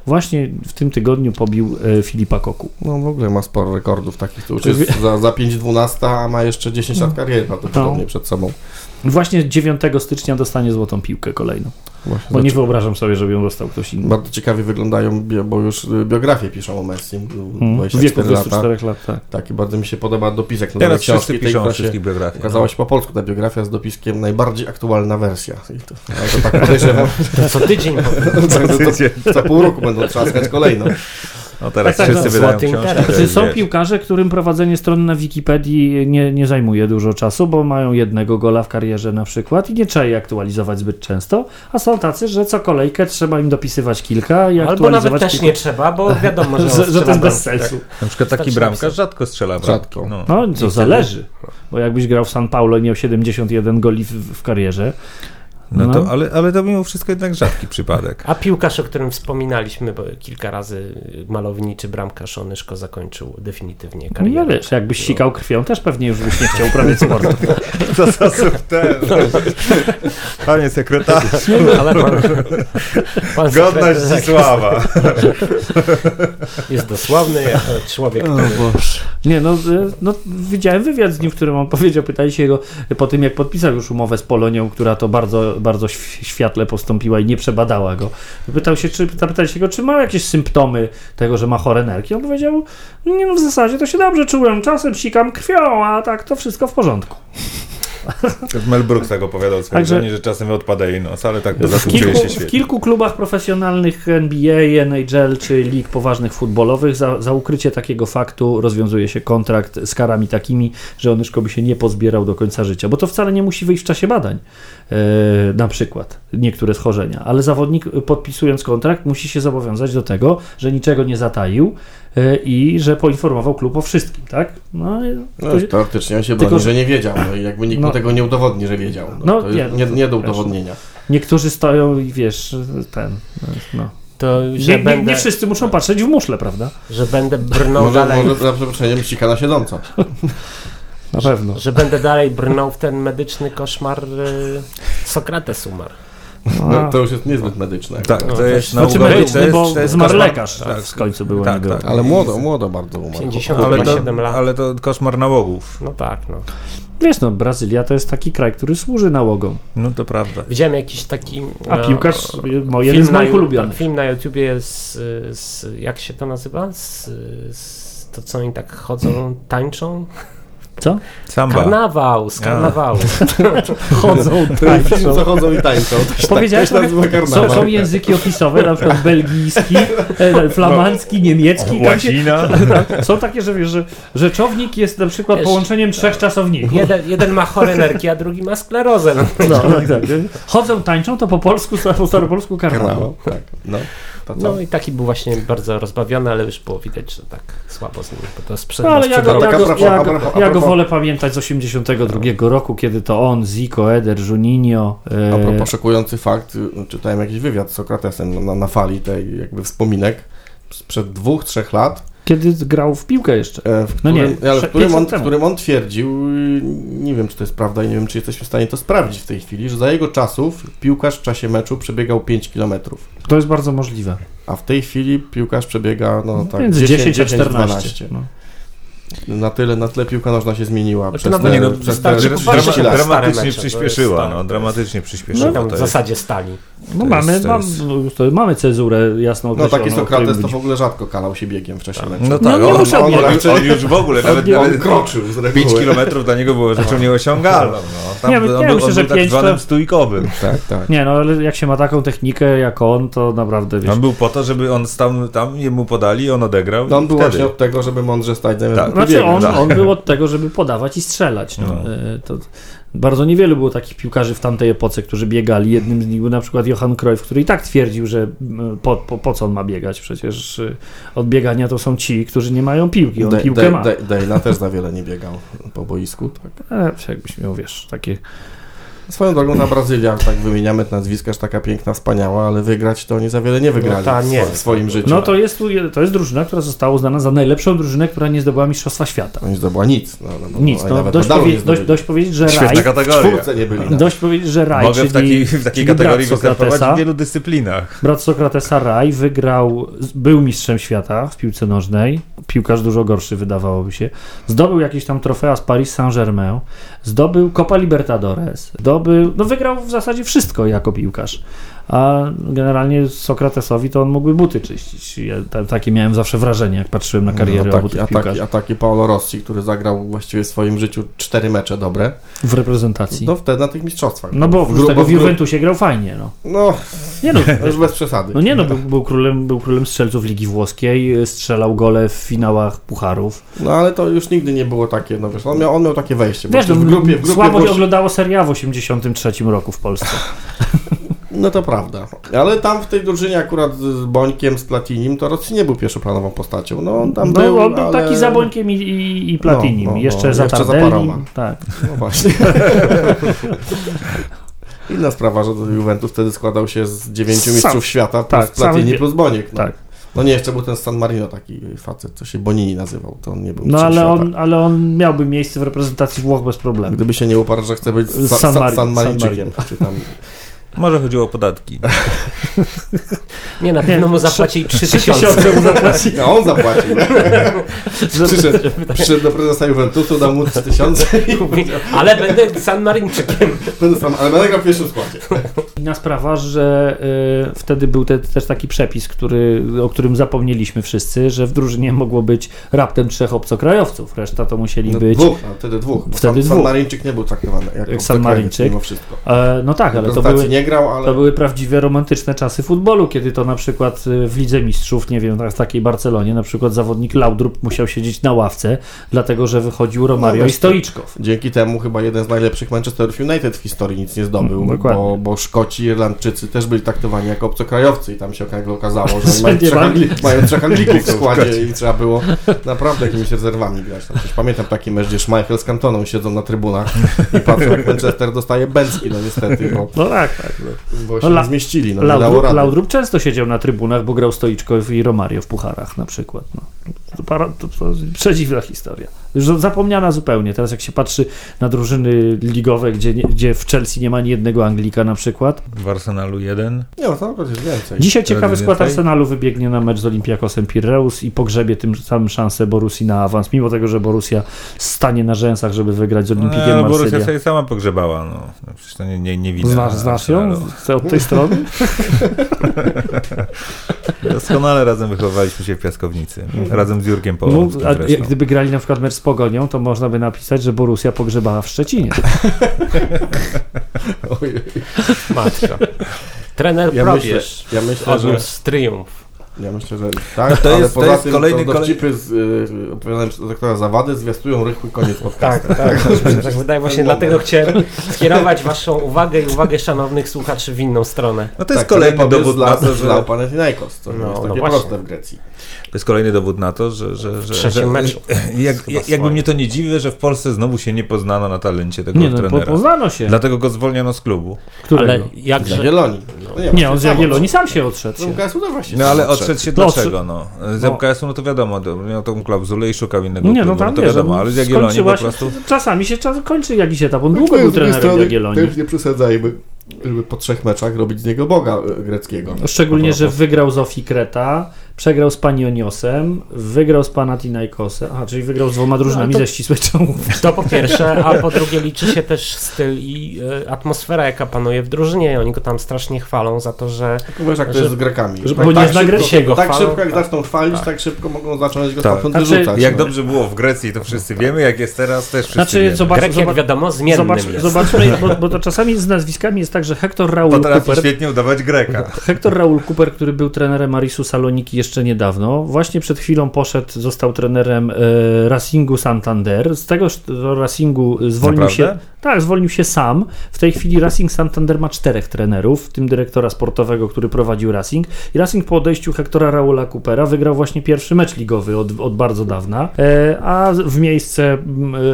Właśnie w tym tygodniu pobił y, Filipa Koku. No w ogóle ma sporo rekordów takich, to już jest za, za 5-12, a ma jeszcze 10 lat kariery prawdopodobnie No. przed sobą. Właśnie 9 stycznia dostanie złotą piłkę kolejną. Właśnie Bo nie wyobrażam sobie, żeby ją dostał ktoś inny. Bardzo ciekawie wyglądają, bo już y, biografię piszą o Messi, Mm, W wieku 24 lata. 24 lat, tak. Tak, i bardzo mi się podoba dopisek na Teraz książki wszyscy piszą wszystkich biografiach. Ukazała się po polsku ta biografia z dopiskiem najbardziej aktualna wersja. I to, ale to tak podejrzewam, To co tydzień że to za pół roku będą trzaskać kolejną. No teraz Tak, tak, wszyscy no, wydają to Znaczy, są wiesz, piłkarze, którym prowadzenie strony na Wikipedii nie, nie zajmuje dużo czasu, bo mają jednego gola w karierze na przykład i nie trzeba jej aktualizować zbyt często, a są tacy, że co kolejkę trzeba im dopisywać kilka i Albo nawet też kilka. nie trzeba, bo wiadomo, że, że, że to jest bez sensu. Na przykład taki Starczy bramkarz rzadko strzela bramki. No. No, to zależy, bo jakbyś grał w San Paulo i miał 71 goli w, w karierze, No to, No. ale, ale to mimo wszystko jednak rzadki przypadek. A piłkarz, o którym wspominaliśmy, bo kilka razy malowniczy bramkarz Onyszko zakończył definitywnie no karierę. wiesz, jakbyś sikał krwią, też pewnie już byś nie chciał uprawiać sportu. To za subtelne. Panie sekretarz, Ale pan, pan godność sekretarz Zdzisława. jest dosłowny jako człowiek, który Nie, no, no widziałem wywiad z nim, w którym on powiedział, pytali się go po tym, jak podpisał już umowę z Polonią, która to bardzo, bardzo św- światle postąpiła i nie przebadała go. Pytał się, czy, zapytali się go, czy ma jakieś symptomy tego, że ma chore nerki. On powiedział, nie no w zasadzie to się dobrze czułem, czasem sikam krwią, a tak to wszystko w porządku. Mel Brooks tak opowiadał żonie, że czasem odpada jej nos, ale tak W czuje się w świetnie. kilku klubach profesjonalnych NBA, NHL czy lig poważnych futbolowych za, za ukrycie takiego faktu rozwiązuje się kontrakt z karami takimi, że Onyszko by się nie pozbierał do końca życia, bo to wcale nie musi wyjść w czasie badań, na przykład niektóre schorzenia, ale zawodnik e, podpisując kontrakt musi się zobowiązać do tego, że niczego nie zataił e, i że poinformował klub o wszystkim, tak? No, i No, to, teoretycznie on się tylko, broni, że- że nie wiedział. No i jakby nikt No. mu tego nie udowodni, że wiedział. No, No, to nie, no nie, nie do udowodnienia. niektórzy stoją i wiesz, ten, no. to, że, Nie, nie, będę, nie wszyscy muszą patrzeć w muszle, prawda? że będę brnął Może, dalej. może za przeproszeniem ścika na siedząco. Na pewno. Że będę dalej brnął w ten medyczny koszmar y, Sokrates umarł. No, to już jest niezbyt medyczne. Tak, No, to jest Znaczy naukowy- medyczny, to jest- bo to jest zmarł koszmar- lekarz tak, w końcu było tak, tak. Ale młodo, młodo bardzo umarł. 50 Ale to, 7 lat. ale to koszmar nałogów. No tak, no. Wiesz, no, Brazylia to jest taki kraj, który służy nałogom. No to prawda. Widziałem jakiś taki... A e, piłkarz, o- mo, jeden z film na moich ulubionych. Film na YouTubie jest z, z... Jak się to nazywa? Z, z, to co oni tak chodzą, tańczą? Co? Samba. Karnawał, z karnawału. Chodzą, tańczą. Co chodzą i tańczą. Się Powiedziałeś, tak, są, są języki opisowe, na przykład belgijski, e, flamandzki, niemiecki. Łacina. tak, są takie, że wiesz, że rzeczownik jest na przykład Wiesz, połączeniem trzech czasowników. Jeden, jeden ma chore nerki, a drugi ma sklerozę. No. No, tak, tak. Chodzą, tańczą, to po polsku, po staropolsku karnawał. Karnawał, tak. No, to co? no i taki był właśnie bardzo rozbawiony, ale już było widać, że tak słabo z nim. Bo to sprzed, No, ale ja go, ja, go, ja, go, ja go wolę pamiętać z 82 roku, kiedy to on, Zico, Eder, Juninho. e, A propos szokujący fakt, czytałem jakiś wywiad z Sokratesem na, na fali tej jakby wspominek sprzed dwóch, trzech lat, Kiedy grał w piłkę jeszcze. e, w No nie, którym, ale w którym, on, w którym on twierdził, y, nie wiem czy to jest prawda i nie wiem czy jesteśmy w stanie to sprawdzić w tej chwili, że za jego czasów piłkarz w czasie meczu przebiegał 5 km, To jest bardzo możliwe. a w tej chwili piłkarz przebiega no tak Między 10, a 14. 12. No. Na tyle, na tyle piłka nożna się zmieniła Znaczy, przez no te, nie, no, przez te wystarczy Dra- popatrzeć 30 na lat. stare dramatycznie przyspieszyła, jest no, tak. dramatycznie No, przyspieszyła. to w zasadzie stali. No mamy, jest- to mam, jest- to mamy cezurę jasno No taki Sokrates to w ogóle rzadko kalał się biegiem w czasie meczu. No No, tak, nie on, on, on, on już w ogóle, nawet, On nawet kroczył z 5 reguły. kilometrów dla niego było rzeczą nieosiągalną. No. Tam, Nie, on, ja był- myślę, on że był tak pięć to- zwanym stójkowym. Tak, tak. Nie, no ale jak się ma taką technikę jak on, to naprawdę wiesz. On był po to, żeby on stał tam, jemu podali, on odegrał No on był właśnie od tego, żeby mądrze stać zamiast Tak. Znaczy on, tak. on był od tego, żeby podawać i strzelać. No. No. E, To bardzo niewielu było takich piłkarzy w tamtej epoce, którzy biegali. Jednym z nich był na przykład Johan Cruyff, który i tak twierdził, że po, po, po co on ma biegać? Przecież y, od biegania to są ci, którzy nie mają piłki. On Dej- piłkę Dej- ma. Dej- Dejna też za wiele nie biegał po boisku. Tak. E, jakbyś miał, wiesz, takie... Swoją drogą na Brazylia, tak wymieniamy te nazwiska, że taka piękna, wspaniała, ale wygrać to oni za wiele nie wygrali No ta nie. w swoim życiu. No to jest, tu- to jest drużyna, która została uznana za najlepszą drużynę, która nie zdobyła Mistrzostwa Świata. Oni zdobyła nic. No, no, Nic, no, dość, powie, nie dość, dość powiedzieć, że Świetna Raj, W kategoria. nie byli. dość powiedzieć, że Raj, Mogę czyli, w takiej, w takiej kategorii występować w wielu dyscyplinach. Brat Sokratesa Raj wygrał, był mistrzem świata w piłce nożnej. Piłkarz dużo gorszy, wydawałoby się. Zdobył jakieś tam trofea z Paris Saint-Germain. Zdobył Copa Libertadores. Zdobył, no wygrał w zasadzie wszystko jako piłkarz. A generalnie Sokratesowi to on mógłby buty czyścić. Ja ta, takie miałem zawsze wrażenie, jak patrzyłem na karierę no, ataki, ataki, ataki Paolo Rossi, który zagrał właściwie w swoim życiu cztery mecze dobre, w reprezentacji. no wtedy na tych mistrzostwach. No bo W w, gru- tego w Juventusie grał fajnie, no. No, Nie no, już bez przesady. no nie no, był, był, królem, był królem strzelców Ligi Włoskiej, strzelał gole w finałach pucharów. No ale to już nigdy nie było takie, no wiesz, on miał, on miał takie wejście. Wiesz, no, w grupie, w grupie słabo się oglądało seria w 83 roku w Polsce. No to prawda. Ale tam w tej drużynie akurat z Bońkiem, z Platinim, to Rossi nie był pierwszoplanową postacią. No on tam No, był, on był ale... taki za Bońkiem i, i, i Platinim. No, no, jeszcze no, za jeszcze za paroma. tak. No właśnie. Inna sprawa, że Juventus wtedy składał się z dziewięciu Sam- mistrzów świata plus tak, Platini samych- plus Boniek. No. tak. no nie, jeszcze był ten San Marino taki facet, co się Bonini nazywał. To on nie był No ale świata. on, ale on miałby miejsce w reprezentacji Włoch bez problemu. Gdyby się nie uparł, że chce być sa, San San, Mari- San Marinczykiem. Czy tam... Może chodziło o podatki. Nie, na pewno mu zapłacili 3000. Tysiące mu zapłaci. No on zapłacił. przyszedł, przyszedł do prezesa Juventusu, dał mu 3000 Ale będę San Marinczykiem. Będę sam, ale będę grał w pierwszym składzie. Inna sprawa, że y, wtedy był te, też taki przepis, który, o którym zapomnieliśmy wszyscy, że w drużynie mogło być raptem trzech obcokrajowców. Reszta to musieli No, być. Dwóch, no, wtedy dwóch. Bo Wtedy San, San dwóch. Marinczyk nie był traktowany jak San Marinczyk. Mimo wszystko. E, no tak, ale to były, nie grał, ale... To były prawdziwe romantyczne czasy futbolu, kiedy to na przykład y, w Lidze Mistrzów, nie wiem, w takiej Barcelonie, na przykład zawodnik Laudrup musiał siedzieć na ławce, dlatego że wychodził Romario No, i Stoiczkow. Dzięki temu chyba jeden z najlepszych Manchester United w historii nic nie zdobył, Mm, dokładnie. bo, bo Szkoci Irlandczycy też byli traktowani jako obcokrajowcy i tam się nagle okazało, że mają trzech, Angli- mają trzech Anglików w składzie i trzeba było naprawdę jakimiś rezerwami grać. Tam pamiętam taki mecz, gdzie Schmeichel z Cantoną siedzą na trybunach i patrzą jak Manchester dostaje bęcki, no niestety, bo, No tak, tak. bo się La- nie zmieścili, no Laudrup. Laudrup często siedział na trybunach, bo grał Stoiczkow i Romario w pucharach na przykład. No. To, para, to, to przedziwna historia. Już zapomniana zupełnie. Teraz jak się patrzy na drużyny ligowe, gdzie, nie, gdzie w Chelsea nie ma ani jednego Anglika na przykład. W Arsenalu jeden. Nie, to jest więcej. Dzisiaj ciekawy skład więcej? Arsenalu wybiegnie na mecz z Olympiakosem Pireus i pogrzebie tym samym szansę Borusi na awans, mimo tego, że Borussia stanie na rzęsach, żeby wygrać z Olimpikiem No, Borussia Marsylia. sobie sama pogrzebała, no. No, Przecież to nie, nie, nie widać. Znasz, znasz ją od tej strony? Doskonale razem wychowaliśmy się w Piaskownicy. Razem z Jurkiem Połą. No, a gdyby grali na przykład mecz z Pogonią, to można by napisać, że Borussia pogrzebała w Szczecinie. Ojej. Matko. Trener Ja myślę, probierz. ja myślę, że... Triumf. Ja myślę, że tak, to ale jest- to poza jest tym kolejny- to dowcipy z y, odpowiadając przez doktora Zawady zwiastują rychły koniec podcastu. Tak, tak. tak wydaje właśnie dlatego chciałem skierować waszą uwagę i uwagę szanownych słuchaczy w inną stronę. No to jest tak, kolejny dowód na pomysł to, dla, że... dla Panathinaikos, co No, jest no takie właśnie. proste w Grecji. To jest kolejny dowód na to, że, że, że, że meczu. jak, jakby mnie to nie dziwi, że w Polsce znowu się nie poznano na talencie tego Nie no, trenera. poznano się. Dlatego go zwolniono z klubu. Którego? Ale Z jakże... No Nie, on z Jagiellonii sam się odszedł. Z. MKS-u też właśnie No ale odszedł. się No, dlaczego, no? Z no. MKS-u no to wiadomo, miał tą klauzulę i szukał innego Nie, no tam no to wiadomo, ale z Jagiellonii po prostu... Czasami się czas kończy jakiś etap. On No, długo był trenerem Jagiellonii. Też nie przesadzajmy, żeby po trzech meczach robić z niego Boga e, greckiego. Szczególnie, że wygrał z Ofi Kreta, przegrał z Panioniosem, wygrał z Panathinaikosem, a czyli wygrał z dwoma drużynami No to- ze ścisłej czołówki. To po pierwsze, a po drugie liczy się też styl i e, atmosfera, jaka panuje w drużynie. Oni go tam strasznie chwalą za to, że Wiesz, jak to Że- jest z Grekami. że- tak, bo nie tak zna szybko, greckiego, tak chwalą. szybko jak Tak. zaczną chwalić, tak, szybko mogą zacząć go Tak. stamtąd Znaczy, wyrzucać. Jak no. dobrze było w Grecji, to wszyscy wiemy, jak jest teraz, też wszyscy Znaczy, wiemy. zobacz, Grek, jak wiadomo, zmiennym zobacz, jest. zobaczmy, bo, bo to czasami z nazwiskami jest tak, że Hector Raul Potrafi Cooper, świetnie udawać Greka. Hector Raul Cooper, który był trenerem Marisu Saloniki jeszcze niedawno, właśnie przed chwilą poszedł, został trenerem e, Racingu Santander. Z tego Racingu zwolnił Naprawdę? się. Tak, zwolnił się sam. W tej chwili Racing Santander ma czterech trenerów, w tym dyrektora sportowego, który prowadził Racing. I Racing po odejściu Hectora Raula Coopera wygrał właśnie pierwszy mecz ligowy od, od bardzo dawna. E, a w miejsce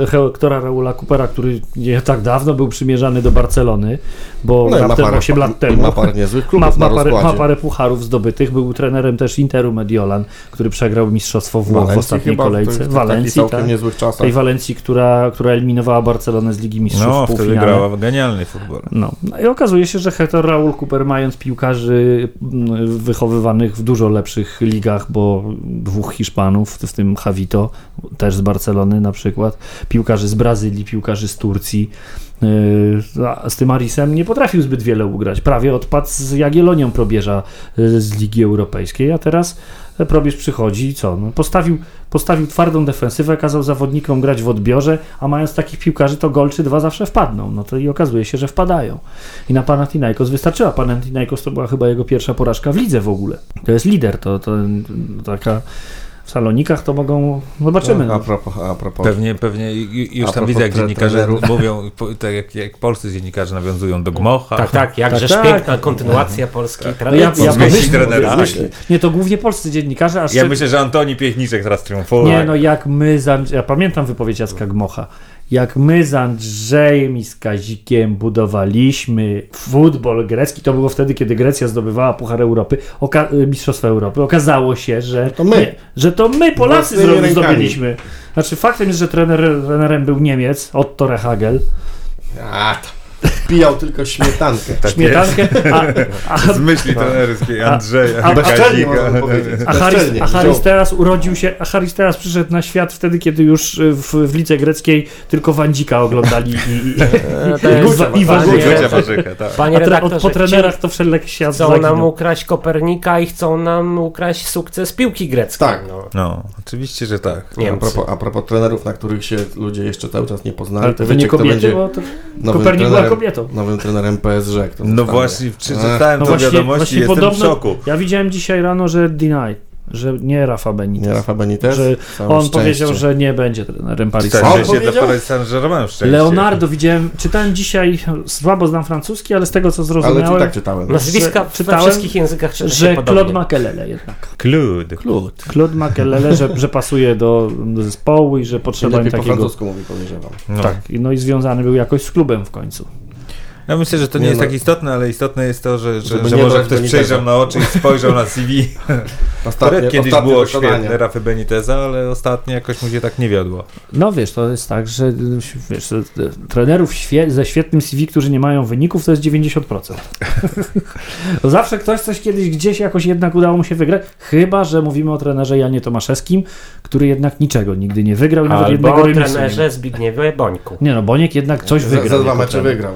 e, Hectora Raula Coopera, który nie tak dawno był przymierzany do Barcelony, bo No ma raptem parę, 8 lat temu ma parę niezłych ma, klubów ma, na parę, ma parę pucharów zdobytych. Był trenerem też Interu Mediolan, który przegrał Mistrzostwo Włoch w Walencji ostatniej kolejce. w takich Walencji, tak. niezłych czasach. Tej Walencji, która, która eliminowała Barcelonę z Ligi Mistrzów No, w wtedy półfinale. grała w genialny futbol. No. no i okazuje się, że Hector Raul Cooper, mając piłkarzy mm, wychowywanych w dużo lepszych ligach, bo dwóch Hiszpanów, w tym Javito, też z Barcelony na przykład, piłkarzy z Brazylii, piłkarzy z Turcji, z tym Arisem nie potrafił zbyt wiele ugrać. Prawie odpadł z Jagiellonią probierza yy, z Ligi Europejskiej, a teraz probierz przychodzi i co? No, postawił, postawił twardą defensywę, kazał zawodnikom grać w odbiorze, a mając takich piłkarzy, to gol czy dwa zawsze wpadną. No to i okazuje się, że wpadają. I na Panathinaikos wystarczyła. Panathinaikos to była chyba jego pierwsza porażka w lidze w ogóle. To jest lider, to, to taka... W Salonikach to mogą... Zobaczymy. A propos, a propos Pewnie, pewnie już A tam widzę, jak dziennikarze trenerów. mówią, tak jak, jak polscy dziennikarze nawiązują do Gmocha. Tak, tak, jakżeż Tak, tak. piękna kontynuacja polskiej No ja, tradycji. ja, myśl, trenerów. myśl, nie, to głównie polscy dziennikarze, a Ja myślę, że Antoni Piechniczek teraz triumfuje. Nie, no jak my, ja pamiętam wypowiedź Jacka Gmocha, jak my z Andrzejem i z Kazikiem budowaliśmy futbol grecki, to było wtedy, kiedy Grecja zdobywała Puchar Europy, oka- y, Mistrzostwa Europy, okazało się, że To my. Nie, że to my Polacy zro- zdobyliśmy. Znaczy faktem jest, że trener, trenerem był Niemiec, Otto Rehagel, A, pijał tylko śmietankę. Tak śmietankę, a, a. Z myśli trenerskiej Andrzeja a- a-. A Haris, Bezczelnie. a Haristeas urodził się, a Haristeas przyszedł na świat wtedy, kiedy już y, w, w lidze greckiej tylko Wandzika oglądali i, i, No i, i, i panie- tak. Redaktorze, po trenerach to wszelek świat chcą nam zaginął. ukraść Kopernika i chcą nam ukraść sukces piłki greckiej. Tak. No. No, oczywiście, że tak. A propos, a propos trenerów, na których się ludzie jeszcze cały czas nie poznali, to to wiecie, nie kto kobiety, będzie bo to Kopernik była kobietą. Nowym trenerem PSG. Kto No zostanie. właśnie, przeczytałem No to właśnie, wiadomości właśnie i jestem podobno, w szoku. ja widziałem dzisiaj rano, że denied, że nie Rafa Benitez. Nie Rafa Benitez? Że Całe On szczęście. powiedział, że nie będzie trenerem Paris Saint-Germain. Leonardo widziałem, czytałem dzisiaj, słabo znam francuski, ale z tego co Ale zrozumiałem, czy tak czytałem. Nazwiska czytałem, wszystkich językach czyta że podobnie. Claude Makelele jednak. Claude. Claude. Claude Makelele, że, że pasuje do, zespołu i że potrzeba im Lepiej po takiego... francusku mówi, podejrzewam. No. Tak, no i związany był jakoś z klubem w końcu. Ja myślę, że to nie, Nie jest no. tak istotne, ale istotne jest to, że, że, że może ktoś przejrzał na oczy i spojrzał na CV. Ostatnie, Które kiedyś ostatnie było wykonanie. świetne, Rafy Beniteza, ale ostatnio jakoś mu się tak nie wiodło. No wiesz, to jest tak, że wiesz, trenerów świe ze świetnym CV, którzy nie mają wyników, to jest 90%. To Zawsze ktoś coś kiedyś gdzieś jakoś jednak udało mu się wygrać, chyba, że mówimy o trenerze Janie Tomaszewskim, który jednak niczego nigdy nie wygrał, nawet Albo jednego o remisu. trenerze Zbigniewie Bońku. Nie no, Boniek jednak coś Za, wygrał. za dwa jako mecze trener. wygrał.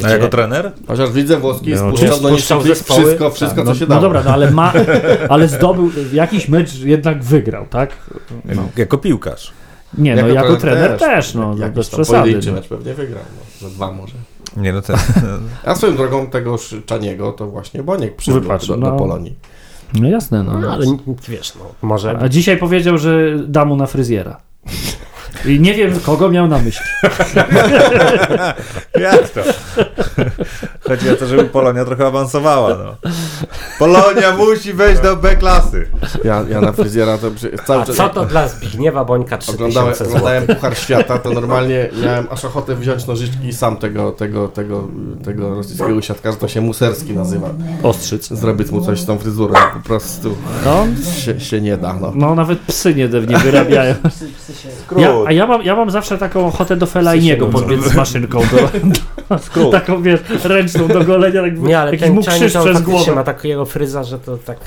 Tak? A jako trener? Chociaż widzę włoski No, spuszczał do zespoły. wszystko, wszystko no, co się no dało. dobra, no ale ma, ale zdobył jakiś mecz jednak wygrał, tak? No. Jako piłkarz. Nie, no jako trener też, no, jak- bez przesady. pojedynczy No. mecz pewnie wygrał, no, za dwa może. Nie no ten, A swoją drogą tego Czaniego to właśnie Boniek przybył Wypatrzył, do, do no. Polonii. no jasne, no. No, ale wiesz, no, może... A dzisiaj powiedział, że da mu na fryzjera. I nie wiem, kogo miał na myśli. jak to? Chodzi o to, żeby Polonia trochę awansowała, no. Polonia musi wejść do B klasy. Ja, ja na fryzjera to przy, cały A czas... co to dla Zbigniewa Bońka Oglądałem, 3000 zł? oglądałem Puchar Świata, to normalnie miałem aż ochotę wziąć nożyczki i sam tego, tego, tego, tego rosyjskiego siatkarza, to się Muserski nazywa. Ostrzyc. Zrobić mu coś z tą fryzurą, po prostu No, się, się nie da, no. no nawet psy nie, nie wyrabiają. Ja, a ja mam, ja mam zawsze taką ochotę do Felajniego podbiec z maszynką. Do, do, taką wiesz, ręczną do golenia, tak, Nie, ale jakiś ten mu krzyż przez głowę. ma takiego fryza, że to tak...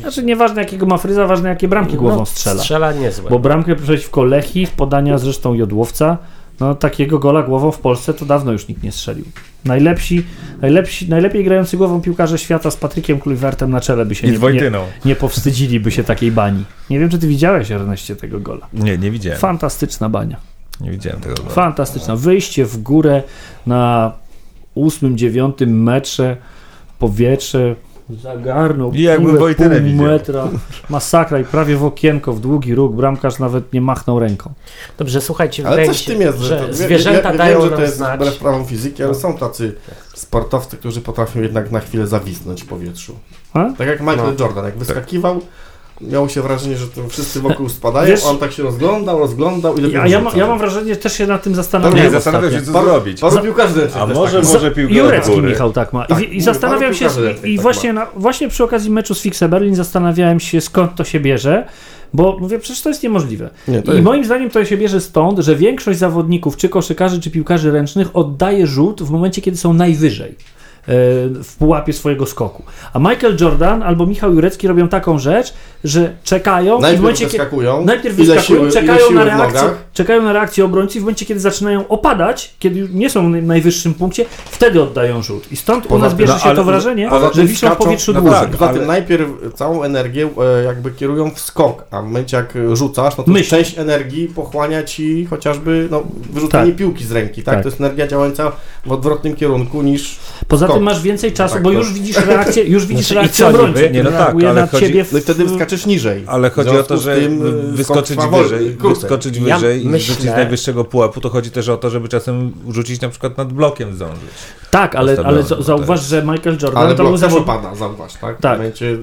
Znaczy nieważne jakiego ma fryza, ważne jakie bramki głową no, strzela. Strzela niezłe. Bo bramkę przeciwko Lechi, podania zresztą Jodłowca, no takiego gola głową w Polsce to dawno już nikt nie strzelił. Najlepsi, najlepsi, najlepiej grający głową piłkarze świata z Patrykiem Kluivertem na czele by się I nie, nie, nie powstydziliby się takiej bani. Nie wiem, czy ty widziałeś, Erneście, tego gola. Nie, nie widziałem. Fantastyczna bania. Nie widziałem tego. gola. Fantastyczna. Wyjście w górę na ósmym, dziewiątym metrze, powietrze, zagarnął I jakby pół, metra, masakra i prawie w okienko, w długi róg, bramkarz nawet nie machnął ręką. Dobrze, słuchajcie, Ale coś się, tym jest, że, że to, zwierzęta ja, ja, dają wiem, że nam to jest znać. wbrew prawom fizyki, ale są tacy sportowcy, którzy potrafią jednak na chwilę zawisnąć w powietrzu. A? Tak jak Michael No. Jordan, jak wyskakiwał, miało się wrażenie, że to wszyscy wokół spadają, Wiesz- a on tak się rozglądał, rozglądał i Ja, dopiero ja, ma, ja mam wrażenie, że też się nad tym To zastanawiałem Nie, zastanawiam się, co zrobić. Paru piłkarzy A może, tak może piłkę od Jurecki góry. Michał tak ma. I, Tak, i zastanawiam paru się, i tak właśnie, na, właśnie przy okazji meczu z Fixe Berlin zastanawiałem się, skąd to się bierze, bo mówię, przecież to jest niemożliwe. Nie, to I jest- moim zdaniem to się bierze stąd, że większość zawodników, czy koszykarzy, czy piłkarzy ręcznych oddaje rzut w momencie, kiedy są najwyżej e, w pułapie swojego skoku. A Michael Jordan albo Michał Jurecki robią taką rzecz, że czekają i w Najpierw momencie, kiedy wyskakują, Najpierw wyskakują, siły, czekają, na w reakcję, czekają na reakcję obrońcy i w momencie, kiedy zaczynają opadać, kiedy już nie są na najwyższym punkcie, wtedy oddają rzut. I stąd u nas bierze no, się ale- to wrażenie, Poza że wiszą w powietrzu no dłużej. tak, Poza tym ale- najpierw całą energię e, jakby kierują w skok, a w momencie jak rzucasz, no to Myśl. część energii pochłania ci chociażby no, wyrzucenie Tak. piłki z ręki, tak? Tak. To jest energia działająca w odwrotnym kierunku niż... Poza skok. tym masz więcej czasu, Tak, bo to- już widzisz reakcję, już widzisz Znaczy, reakcję obrońcy, Nie, no tak, ale na chodzi- ciebie w... No i wtedy wyskaczesz niżej. Ale chodzi o to, że tym, e, wyskoczyć wyżej, wyskoczyć Ja wyżej i myślę- rzucić z najwyższego pułapu, to chodzi też o to, żeby czasem rzucić na przykład nad blokiem zdążyć. Tak, ale, ale zauważ, że Michael Jordan Ale to był opada, zauważ, tak? Tak. W momencie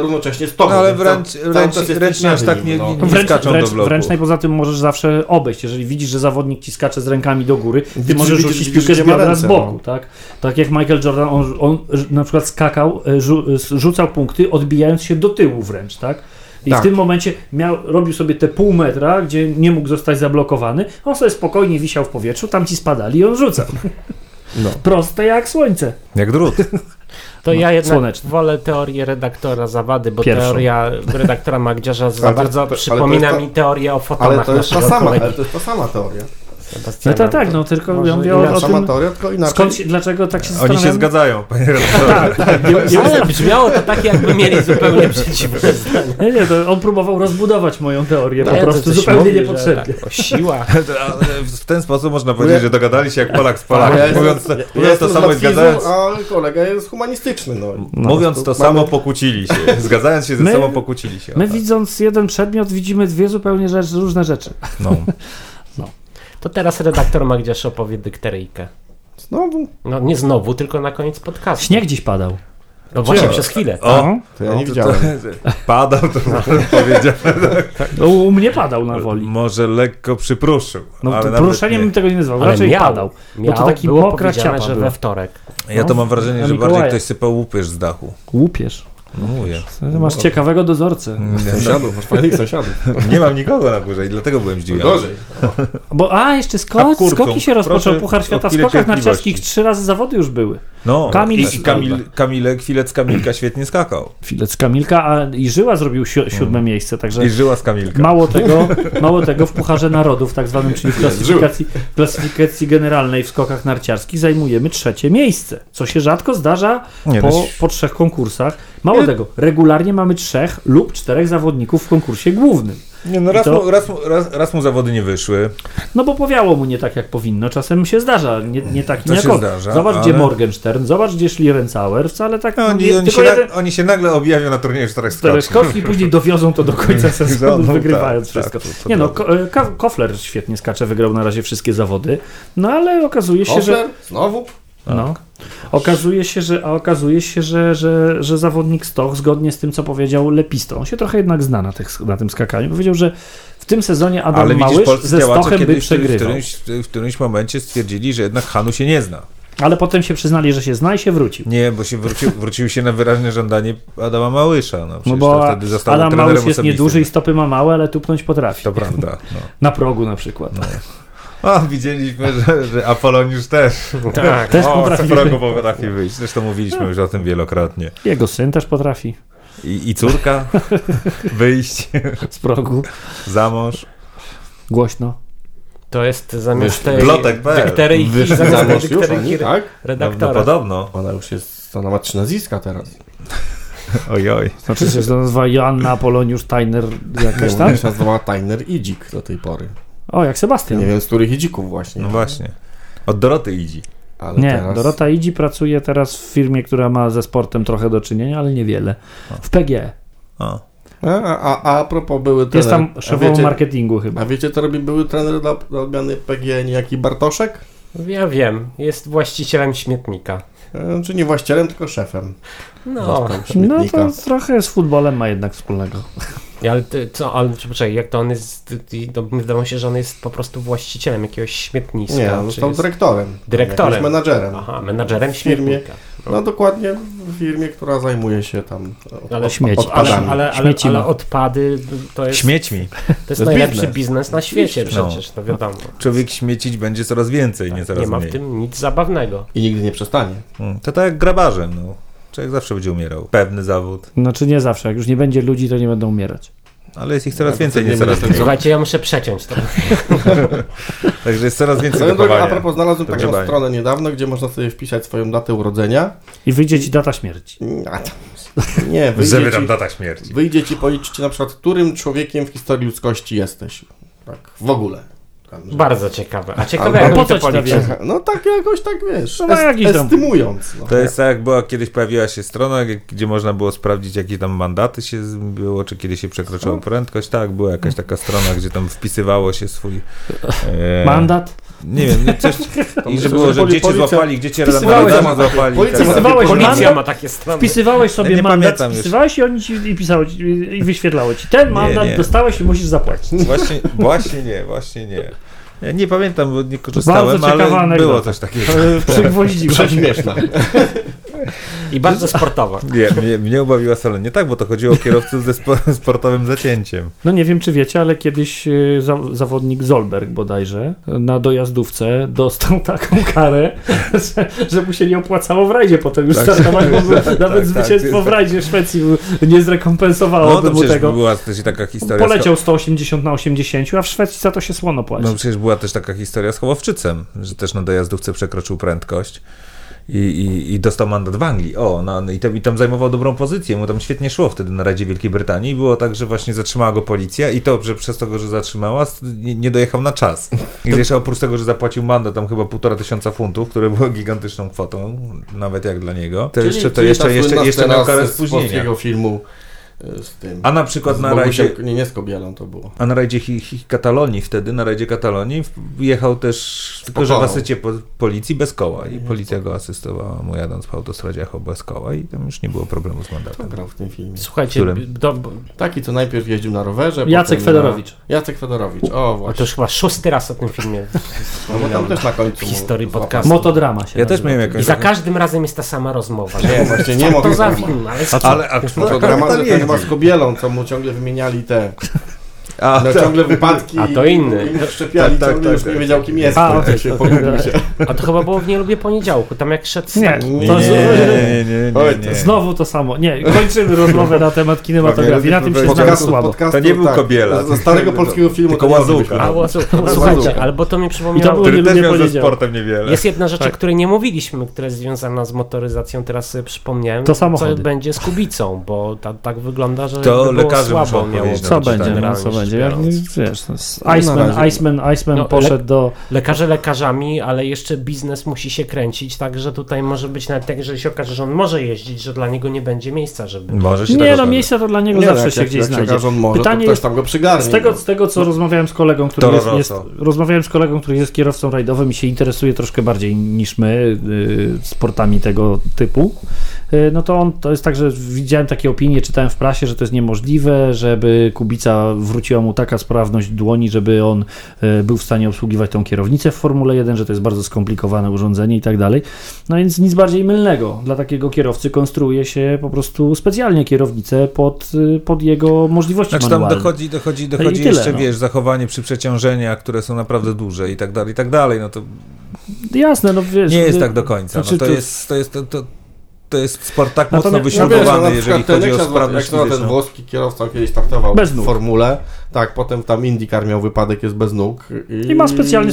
równocześnie z tobą. No ale wręcz, cały wręcz, ręcznie aż tak nie, no. nie, nie Wręcz, skaczą wręcz, do bloku. wręcznej poza tym możesz zawsze obejść. Jeżeli widzisz, że zawodnik ci skacze z rękami do góry, ty Widzisz, możesz rzucić piłkę z biodra z boku, no. tak? Tak jak Michael Jordan, on, on na przykład skakał, e, rzu, rzucał punkty, odbijając się do tyłu wręcz, tak? I Tak. w tym momencie miał, robił sobie te pół metra, gdzie nie mógł zostać zablokowany. On sobie spokojnie wisiał w powietrzu, tam ci spadali i on rzucał. No. Proste jak słońce. Jak drut. To ja jednak słoneczny. wolę teorię redaktora Zawady, bo Pierwszą. teoria redaktora Magdziarza za Ale bardzo ale to przypomina to- mi teorię o Ale fotonach to jest ta sama, ale to jest ta sama teoria. No Sebastiana. tak, no tylko Może ja mówię o, o sama tym, teoria, tylko inaczej. skąd się, dlaczego tak się Oni zastanawiam. się zgadzają, panie redaktorze. Tak, tak, nie, Ale brzmiało to tak, jakby mieli zupełnie przeciwne nie, nie, to on próbował rozbudować moją teorię, po Nie, to prostu zupełnie mówi, niepotrzebnie. Tak, o siłach. W ten sposób można powiedzieć, że dogadali się jak Polak z Polakiem. Ja Mówiąc to, ja mówiąc to samo i zgadzając, A kolega jest humanistyczny, no. mówiąc to Mamy- samo pokłócili się. Zgadzając się ze My- sobą pokłócili się. My tak. widząc jeden przedmiot widzimy dwie zupełnie rzecz, różne rzeczy. No. To teraz redaktor Magdziarz opowie dykteryjkę. Znowu? No nie znowu, tylko na koniec podcastu. Śnieg dziś padał. No właśnie przez chwilę. O, To ja no nie to- widziałem. to- Padał, to powiedziałem. No, u mnie padał na woli. Może lekko przypruszył. No ale to nie. bym tego nie nazwał, Ale raczej miał, padał. miał, to taki było mokra ciapa że we wtorek. Ja to No, mam wrażenie, że bardziej ktoś sypał łupież z dachu. Łupież. No mówię. Masz ciekawego dozorcę. Nie, Sąsiadów, masz fajnych sąsiadów. nie mam nikogo na górze i dlatego byłem zdziwiony. Gorzej. Bo, a, jeszcze skok, skoki się rozpoczął. Puchar Świata w skokach narciarskich. Trzy razy zawody już były. No, Kamil- i, Kamil, Kamilek, Filec Kamilka świetnie skakał. Filec Kamilka, a i Żyła zrobił si siódme miejsce, także I żyła z Kamilka. mało tego, mało tego w Pucharze Narodów, tak zwanym, czyli w klasyfikacji, klasyfikacji generalnej w skokach narciarskich zajmujemy trzecie miejsce, co się rzadko zdarza Nie, po, no, po trzech konkursach. Mało tego, regularnie mamy trzech lub czterech zawodników w konkursie głównym. Nie, no raz, to- mu, raz, raz, raz mu zawody nie wyszły. No bo powiało mu nie tak, jak powinno. Czasem się zdarza, nie, nie tak nie się jak on. zdarza, Zobacz, gdzie ale- Morgenstern, zobacz, gdzie Schlierenzauer. Wcale tak... No, oni, nie, oni, się, tylko na, jeden, oni się nagle objawią na turnieju czterech skoczni i później dowiozą to do końca sezonu, No, wygrywając tak, wszystko. tak, to- to nie no. Ko- Kofler świetnie skacze, wygrał na razie wszystkie zawody. No ale okazuje się, że... Kofler? Znowu? No. Okazuje się, że, a okazuje się, że, że, że zawodnik Stoch, zgodnie z tym, co powiedział Lepisto, on się trochę jednak zna na, tych, na tym skakaniu, powiedział, że w tym sezonie Adam Ale widzisz, Małysz polscy ze Stochem by kiedyś w, przegrywał. którymś, w którymś momencie stwierdzili, że jednak Hanu się nie zna. Ale potem się przyznali, że się zna i się wrócił. Nie, bo się wrócił, wrócił się na wyraźne żądanie Adama Małysza. No, No bo wtedy Adam Małysz jest osobistym. nieduży i stopy ma małe, ale tupnąć potrafi. To prawda. No. Na progu na przykład. O, widzieliśmy, że, że Apoloniusz też, Tak. Też o, potrafi. z progu potrafi wyjść. Zresztą mówiliśmy już o tym wielokrotnie. Jego syn też potrafi I, i córka wyjść z progu. za mąż. Głośno. To jest zamiast tej dykteryjki, Wyszli za mąż już oni, tak? No, redaktora. no podobno. Ona już jest, ona ma trzy nazwiska teraz. Oj, oj. Znaczy się to nazywa Joanna Apoloniusz Steiner jakaś Ona tam? się nazywała Tyner Idzik do tej pory. O, jak Sebastian. Nie wiem, z których Idzików właśnie. No właśnie. Od Doroty idzie. Ale Nie, teraz... Dorota Idzi pracuje teraz w firmie, która ma ze sportem trochę do czynienia, ale niewiele. W PG. O. A, a, a, a propos były trener. Jest tam szefową wiecie, marketingu chyba. a wiecie, co robi były trener dla, dla odmiany PG, niejaki Bartoszek? Ja wiem, jest właścicielem śmietnika. E, Czy nie właścicielem, tylko szefem. No, No to trochę z futbolem ma jednak wspólnego. Ale ty, co, ale poczekaj, jak to on jest, to wydawało mi się, że on jest po prostu właścicielem jakiegoś śmietniska. Nie, on został jest... dyrektorem. Dyrektorem. Menadżerem. Aha, menadżerem W firmie. śmietnika. No dokładnie w firmie, która zajmuje się tam od, Ale śmieci. Odpadami. ale, ale, ale odpady to jest, Śmiećmi. to jest jest najlepszy biznes. biznes, na świecie No. przecież, no wiadomo. Człowiek śmiecić będzie coraz więcej, nie coraz Nie ma mniej. w tym nic zabawnego. I nigdy nie przestanie. Mm, To tak jak grabarzem, no. Człowiek zawsze będzie umierał. Pewny zawód. Znaczy nie zawsze. Jak już nie będzie ludzi, to nie będą umierać. Ale jest ich coraz więcej, nie coraz mniej. Słuchajcie, ja muszę przeciąć to. Także jest coraz więcej drogą, a propos, znalazłem taką stronę niedawno, gdzie można sobie wpisać swoją datę urodzenia. I wyjdzie ci data śmierci. Nie, Żeby wyjdzie tam ci, data śmierci. wyjdzie ci policzyć na przykład, którym człowiekiem w historii ludzkości jesteś. Tak, w ogóle. Tam, że- Bardzo ciekawe. A ciekawe, jak po co to? No tak jakoś tak wiesz, No, no, jakiś estymując. No. To jest tak, jak była kiedyś pojawiła się strona, gdzie można było sprawdzić, jakie tam mandaty się było, czy kiedy się przekroczyła prędkość. Tak, była jakaś taka strona, gdzie tam wpisywało się swój. E, Mandat? Nie wiem, nie, coś. I że było, że gdzie cię złapali, gdzie cię złapali. policja tak ma- Policja takie strony. Wpisywałeś sobie Ja nie mandat, już. wpisywałeś i oni ci i pisało ci, i wyświetlało ci. Ten mandat nie. dostałeś i musisz zapłacić. Właśnie, właśnie nie, właśnie nie. Nie pamiętam, bo nie korzystałem, Bardzo ale anegdota. było coś takiego. Przygwoździłem. Prześmieszna. I bardzo sportowa. Nie, mnie, mnie ubawiła solennie. Tak, bo to chodziło o kierowców ze spo, sportowym zacięciem. No nie wiem, czy wiecie, ale kiedyś y, za, zawodnik Zolberg bodajże na dojazdówce dostał taką karę, że, że mu się nie opłacało w rajdzie potem już startować, bo by- nawet tak, zwycięstwo tak. w rajdzie w Szwecji nie zrekompensowało No to mu przecież tego. była też i taka historia. z- Poleciał 180 na 80, a w Szwecji za to się słono płaci. No przecież była też taka historia z Hołowczycem, że też na dojazdówce przekroczył prędkość. I, i, I dostał mandat w Anglii. O, no, i, tam, i tam zajmował dobrą pozycję. Mu tam świetnie szło wtedy na Radzie Wielkiej Brytanii. I było tak, że właśnie zatrzymała go policja i to, że przez to, że zatrzymała, nie, nie dojechał na czas. I jeszcze oprócz tego, że zapłacił mandat tam chyba półtora tysiąca funtów, które było gigantyczną kwotą, nawet jak dla niego, to jeszcze, to czyli jeszcze, ta jeszcze, jeszcze scena miał karę spóźnienia. filmu z tym. A na przykład na rajdzie, Nie, nie z Kobielą to było. A na rajdzie hi, hi, Katalonii wtedy, na rajdzie Katalonii jechał też, tylko że w asycie po, policji bez koła i policja go asystowała mu jadąc po autostradzie bez koła i tam już nie było problemu z mandatem. grał w tym filmie? Słuchajcie, Którym? do, Taki, co najpierw jeździł na rowerze. Jacek Fedorowicz. Na... Jacek Fedorowicz, o a to właśnie. już chyba szósty raz o tym filmie No bo tam też na końcu. w historii podcastu. Motodrama się Ja też miałem I jakąś... za każdym razem jest ta sama rozmowa. Nie, właśnie nie Co mogę to za film? Ale Ale, a, No to dramat, że ten chyba z Kobielą, co mu ciągle wymieniali te, a, no, tak. ciągle wypadki A to inny. i szczepiali, Tak, tak, tak, już tak. nie wiedział kim jest, A, okej, się to- pogubił się. A to chyba było w Nie lubię poniedziałku, tam jak szedł Nie, Nie, nie, z- nie, nie, nie, Oj, nie, nie. Znowu to samo. Nie, kończymy rozmowę na temat kinematografii. Na tym się znamy Podcastu, słabo. To nie był tak, Kobiela. Ze starego polskiego filmu Tylko Łazuka. słuchajcie, albo to mi przypomniało... Który nie też miał ze sportem niewiele. Jest jedna rzecz, Tak. o której nie mówiliśmy, która jest związana z motoryzacją, teraz sobie przypomniałem. To samochody. Co będzie z Kubicą, bo ta, tak wygląda, że To lekarze słabo miało na Co będzie? No, co będzie? Razie, jak, wiesz, Na Iceman, razie. Iceman, Iceman No, poszedł do... Lekarze lekarzami, ale jeszcze biznes musi się kręcić, także tutaj może być nawet tak, że się okaże, że on może jeździć, że dla niego nie będzie miejsca, żeby... Może się Nie no, miejsca to dla niego Nie, zawsze jak, się jak, gdzieś jak znajdzie. się on może, Pytanie jest- tam go przygarnie. Z tego, no. z tego, co rozmawiałem z kolegą, który jest, jest, rozmawiałem z kolegą, który jest kierowcą rajdowym i się interesuje troszkę bardziej niż my y, sportami tego typu, y, no to on, to jest tak, że widziałem takie opinie, czytałem w prasie, że to jest niemożliwe, żeby Kubica mu taka sprawność dłoni, żeby on y, był w stanie obsługiwać tą kierownicę w Formule 1, że to jest bardzo skomplikowane urządzenie i tak dalej. No więc nic bardziej mylnego. Dla takiego kierowcy konstruuje się po prostu specjalnie kierownicę pod, y, pod jego możliwości Znaczy tam manualne. dochodzi, dochodzi, i dochodzi tyle, jeszcze, no. wiesz, zachowanie przy przeciążeniach, które są naprawdę duże i tak dalej, i tak dalej, no to Jasne, no wiesz. nie jest y, tak do końca. znaczy No to, to- jest, to jest, to, to, to jest sport tak Natomiast- mocno No wiesz, no, wyśrubowany, na jeżeli chodzi o sprawność jak to ten fizyczną. włoski kierowca kiedyś startował Bez w formule, tak, potem tam IndyCar miał wypadek, jest bez nóg. I, I ma specjalnie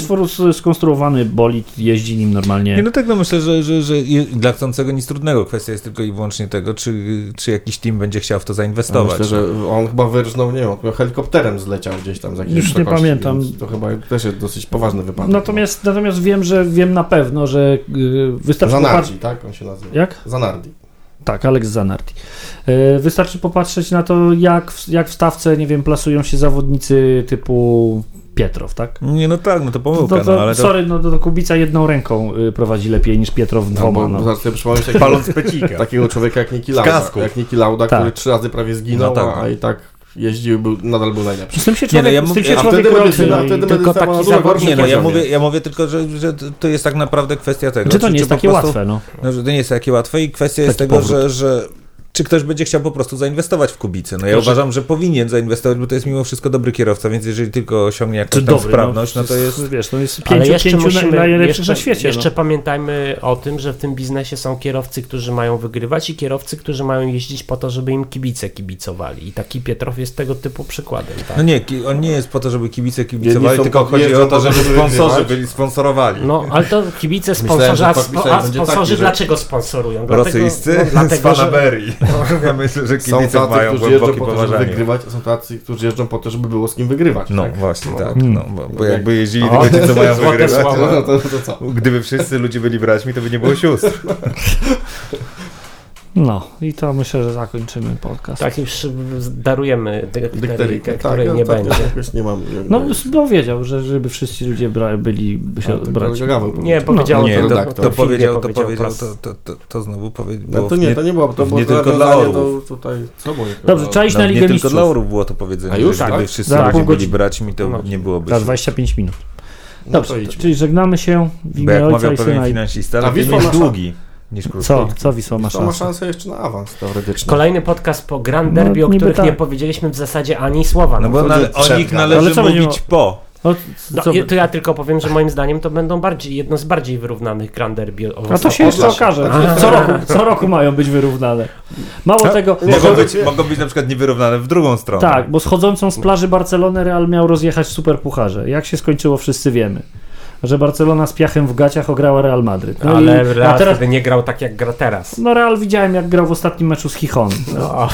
skonstruowany bolid, jeździ nim normalnie. Nie, no tak, no myślę, że, że, że dla chcącego nic trudnego. Kwestia jest tylko i wyłącznie tego, czy, czy jakiś team będzie chciał w to zainwestować. myślę, że on chyba wyrżnął, nie wiem, on helikopterem zleciał gdzieś tam z jakiejś Już nie pamiętam. To chyba też jest dosyć poważny wypadek. Natomiast, natomiast wiem, że wiem na pewno, że yy, wystarczy Zanardi, popatrzeć. tak? On się nazywa. Jak? Zanardi. Tak, Alex Zanardi. Yy, wystarczy popatrzeć na to, jak w, jak w stawce, nie wiem, plasują się zawodnicy typu Pietrow, tak? Nie, no tak, no to pomyłka, No to, no ale to... sorry, no to Kubica jedną ręką y, prowadzi lepiej niż Pietrow No, dwoma. bo No. zaraz sobie przypomnieć takiego, Paląc pecika. takiego człowieka jak Niki Lauda. Jak Niki Lauda, Tak. który trzy razy prawie zginął, No tak. a i tak jeździł, był, nadal był najlepszy. Z tym się Nie, no człowiek, ja z tym mówię- się człowiek wtedy rodzi. medycyna- no i- wtedy tylko taki gorsza Nie, no ja mówię, ja mówię tylko, że, że to jest tak naprawdę kwestia tego. Czy to nie czy jest takie prostu- łatwe, no. No, że to nie jest takie łatwe i kwestia jest Taki tego, powrót. że, że czy ktoś będzie chciał po prostu zainwestować w Kubicy. No ja Znaczy- uważam, że powinien zainwestować, bo to jest mimo wszystko dobry kierowca, więc jeżeli tylko osiągnie jakąś tam dobry, sprawność, no, to jest... Wiesz, no jest Ale pięciu, jeszcze pięciu musimy, najlepszych jeszcze, na świecie. jeszcze no. pamiętajmy o tym, że w tym biznesie są kierowcy, którzy mają wygrywać i kierowcy, którzy mają jeździć po to, żeby im kibice kibicowali. I taki Pietrow jest tego typu przykładem. Tak? No nie, on nie jest po to, żeby kibice kibicowali, są tylko chodzi o to, żeby sponsorzy wygrywać. byli sponsorowali. No, ale to kibice Myślałem, sponsorzy, że a, spo, a sponsorzy taki, że- dlaczego sponsorują? Dlatego, Rosyjscy no, z dlatego, Fanaberii. Ja myślę, że Są tacy, mają którzy jeżdżą po to, żeby wygrywać, a są tacy, którzy jeżdżą po to, żeby było z kim wygrywać. No tak? właśnie, tak. Hmm. No, bo, bo jakby jeździli tylko ci, co mają wygrywać. No to, to co? gdyby wszyscy ludzie byli braćmi, to by nie było sióstr. No i to myślę, że zakończymy podcast. tak już darujemy dykteryjkę, Dykteryjkę, której tak, nie tak, będzie. Jakoś nie mam... No, no wiedział, że żeby wszyscy ludzie bra, byli by się to brać. Nie, powiedział. powiedział nie, to, to, tak, to, to powiedział, to powiedział powiedział, to, to, to, to znowu powiedział. No to nie, to nie było, to było nie tylko dla orłów. tutaj, co było? Dobrze, trzeba iść na No, Ligę nie tylko dla orłów było to powiedzenie, A już, że tak? gdyby wszyscy ludzie byli braćmi, to No. nie byłoby Za sióstr. 25 minut. No Dobrze, czyli żegnamy się w Bo imię jak Ojca i pewien Syna. A Wisła długi niż. Co? Co Wisła ma To ma szansę? szansę jeszcze na awans teoretycznie. Kolejny podcast po Grand No, Derby, o niby których tak. nie powiedzieliśmy w zasadzie ani słowa. No bo chodzi nale- o o nich ale należy co będzie mówić po. No, No, to ja tylko powiem, że moim zdaniem to będą bardziej, jedno z bardziej wyrównanych Grand Derby. o- a to się o- jeszcze o- okaże. Co roku, co roku mają być wyrównane. Mało tego, Mogą być, mogą być na przykład niewyrównane w drugą stronę. tak, bo schodzącą z plaży Barcelony Real miał rozjechać w superpucharze. Jak się skończyło, wszyscy wiemy. Że Barcelona z piachem w gaciach ograła Real Madryt. No ale i, Real teraz, wtedy nie grał tak jak gra teraz. no Real widziałem jak grał w ostatnim meczu z Chichon. No.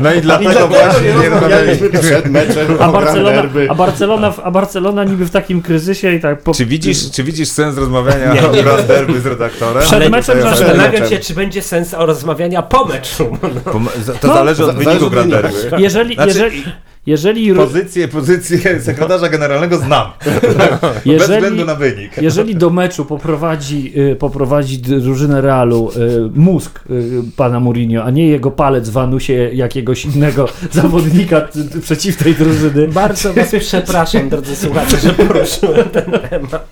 No i dlatego właśnie nie rozmawialiśmy przed meczem A o Barcelona, a, Barcelona, a Barcelona niby w takim kryzysie i tak po, Czy widzisz, czy widzisz sens rozmawiania Nie, o nie. Grand Derby z redaktorem? Przed Ale meczem Zastanawiam się, czy będzie sens o rozmawiania po meczu. No. Bo To No, zależy od wyniku Grand. Derby. jeżeli, Znaczy, jeżeli, jeżeli, Pozycję, pozycję sekretarza generalnego znam. Bez jeżeli, względu na wynik. jeżeli do meczu poprowadzi, y, poprowadzi drużynę Realu y, mózg y, pana Mourinho, a nie jego palec w anusie jakiegoś innego zawodnika t, t, przeciwnej drużyny, Bardzo was przepraszam, drodzy słuchacze, że poruszyłem ten temat.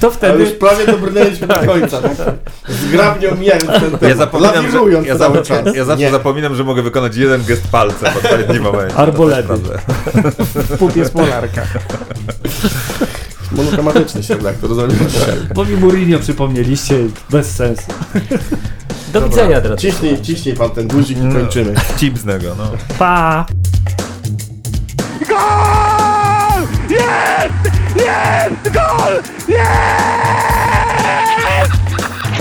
to Ale wtedy już prawie dobrnęliśmy do końca. Tak? Zgrabnie omijając ten temat. Ja zapominam, że, ja, cały zawsze, czas. ja zawsze Nie. zapominam, że mogę wykonać jeden gest palcem w odpowiednim momencie. Arboledy. Prawda. w pupie Smolarka. Monotematyczny się redaktor, rozumiem. Bo mi Mourinho przypomnieliście, bez sensu. Do widzenia, drodzy Ciśnij, ciśnij pan ten guzik i kończymy. Cipsnego, no. Pa!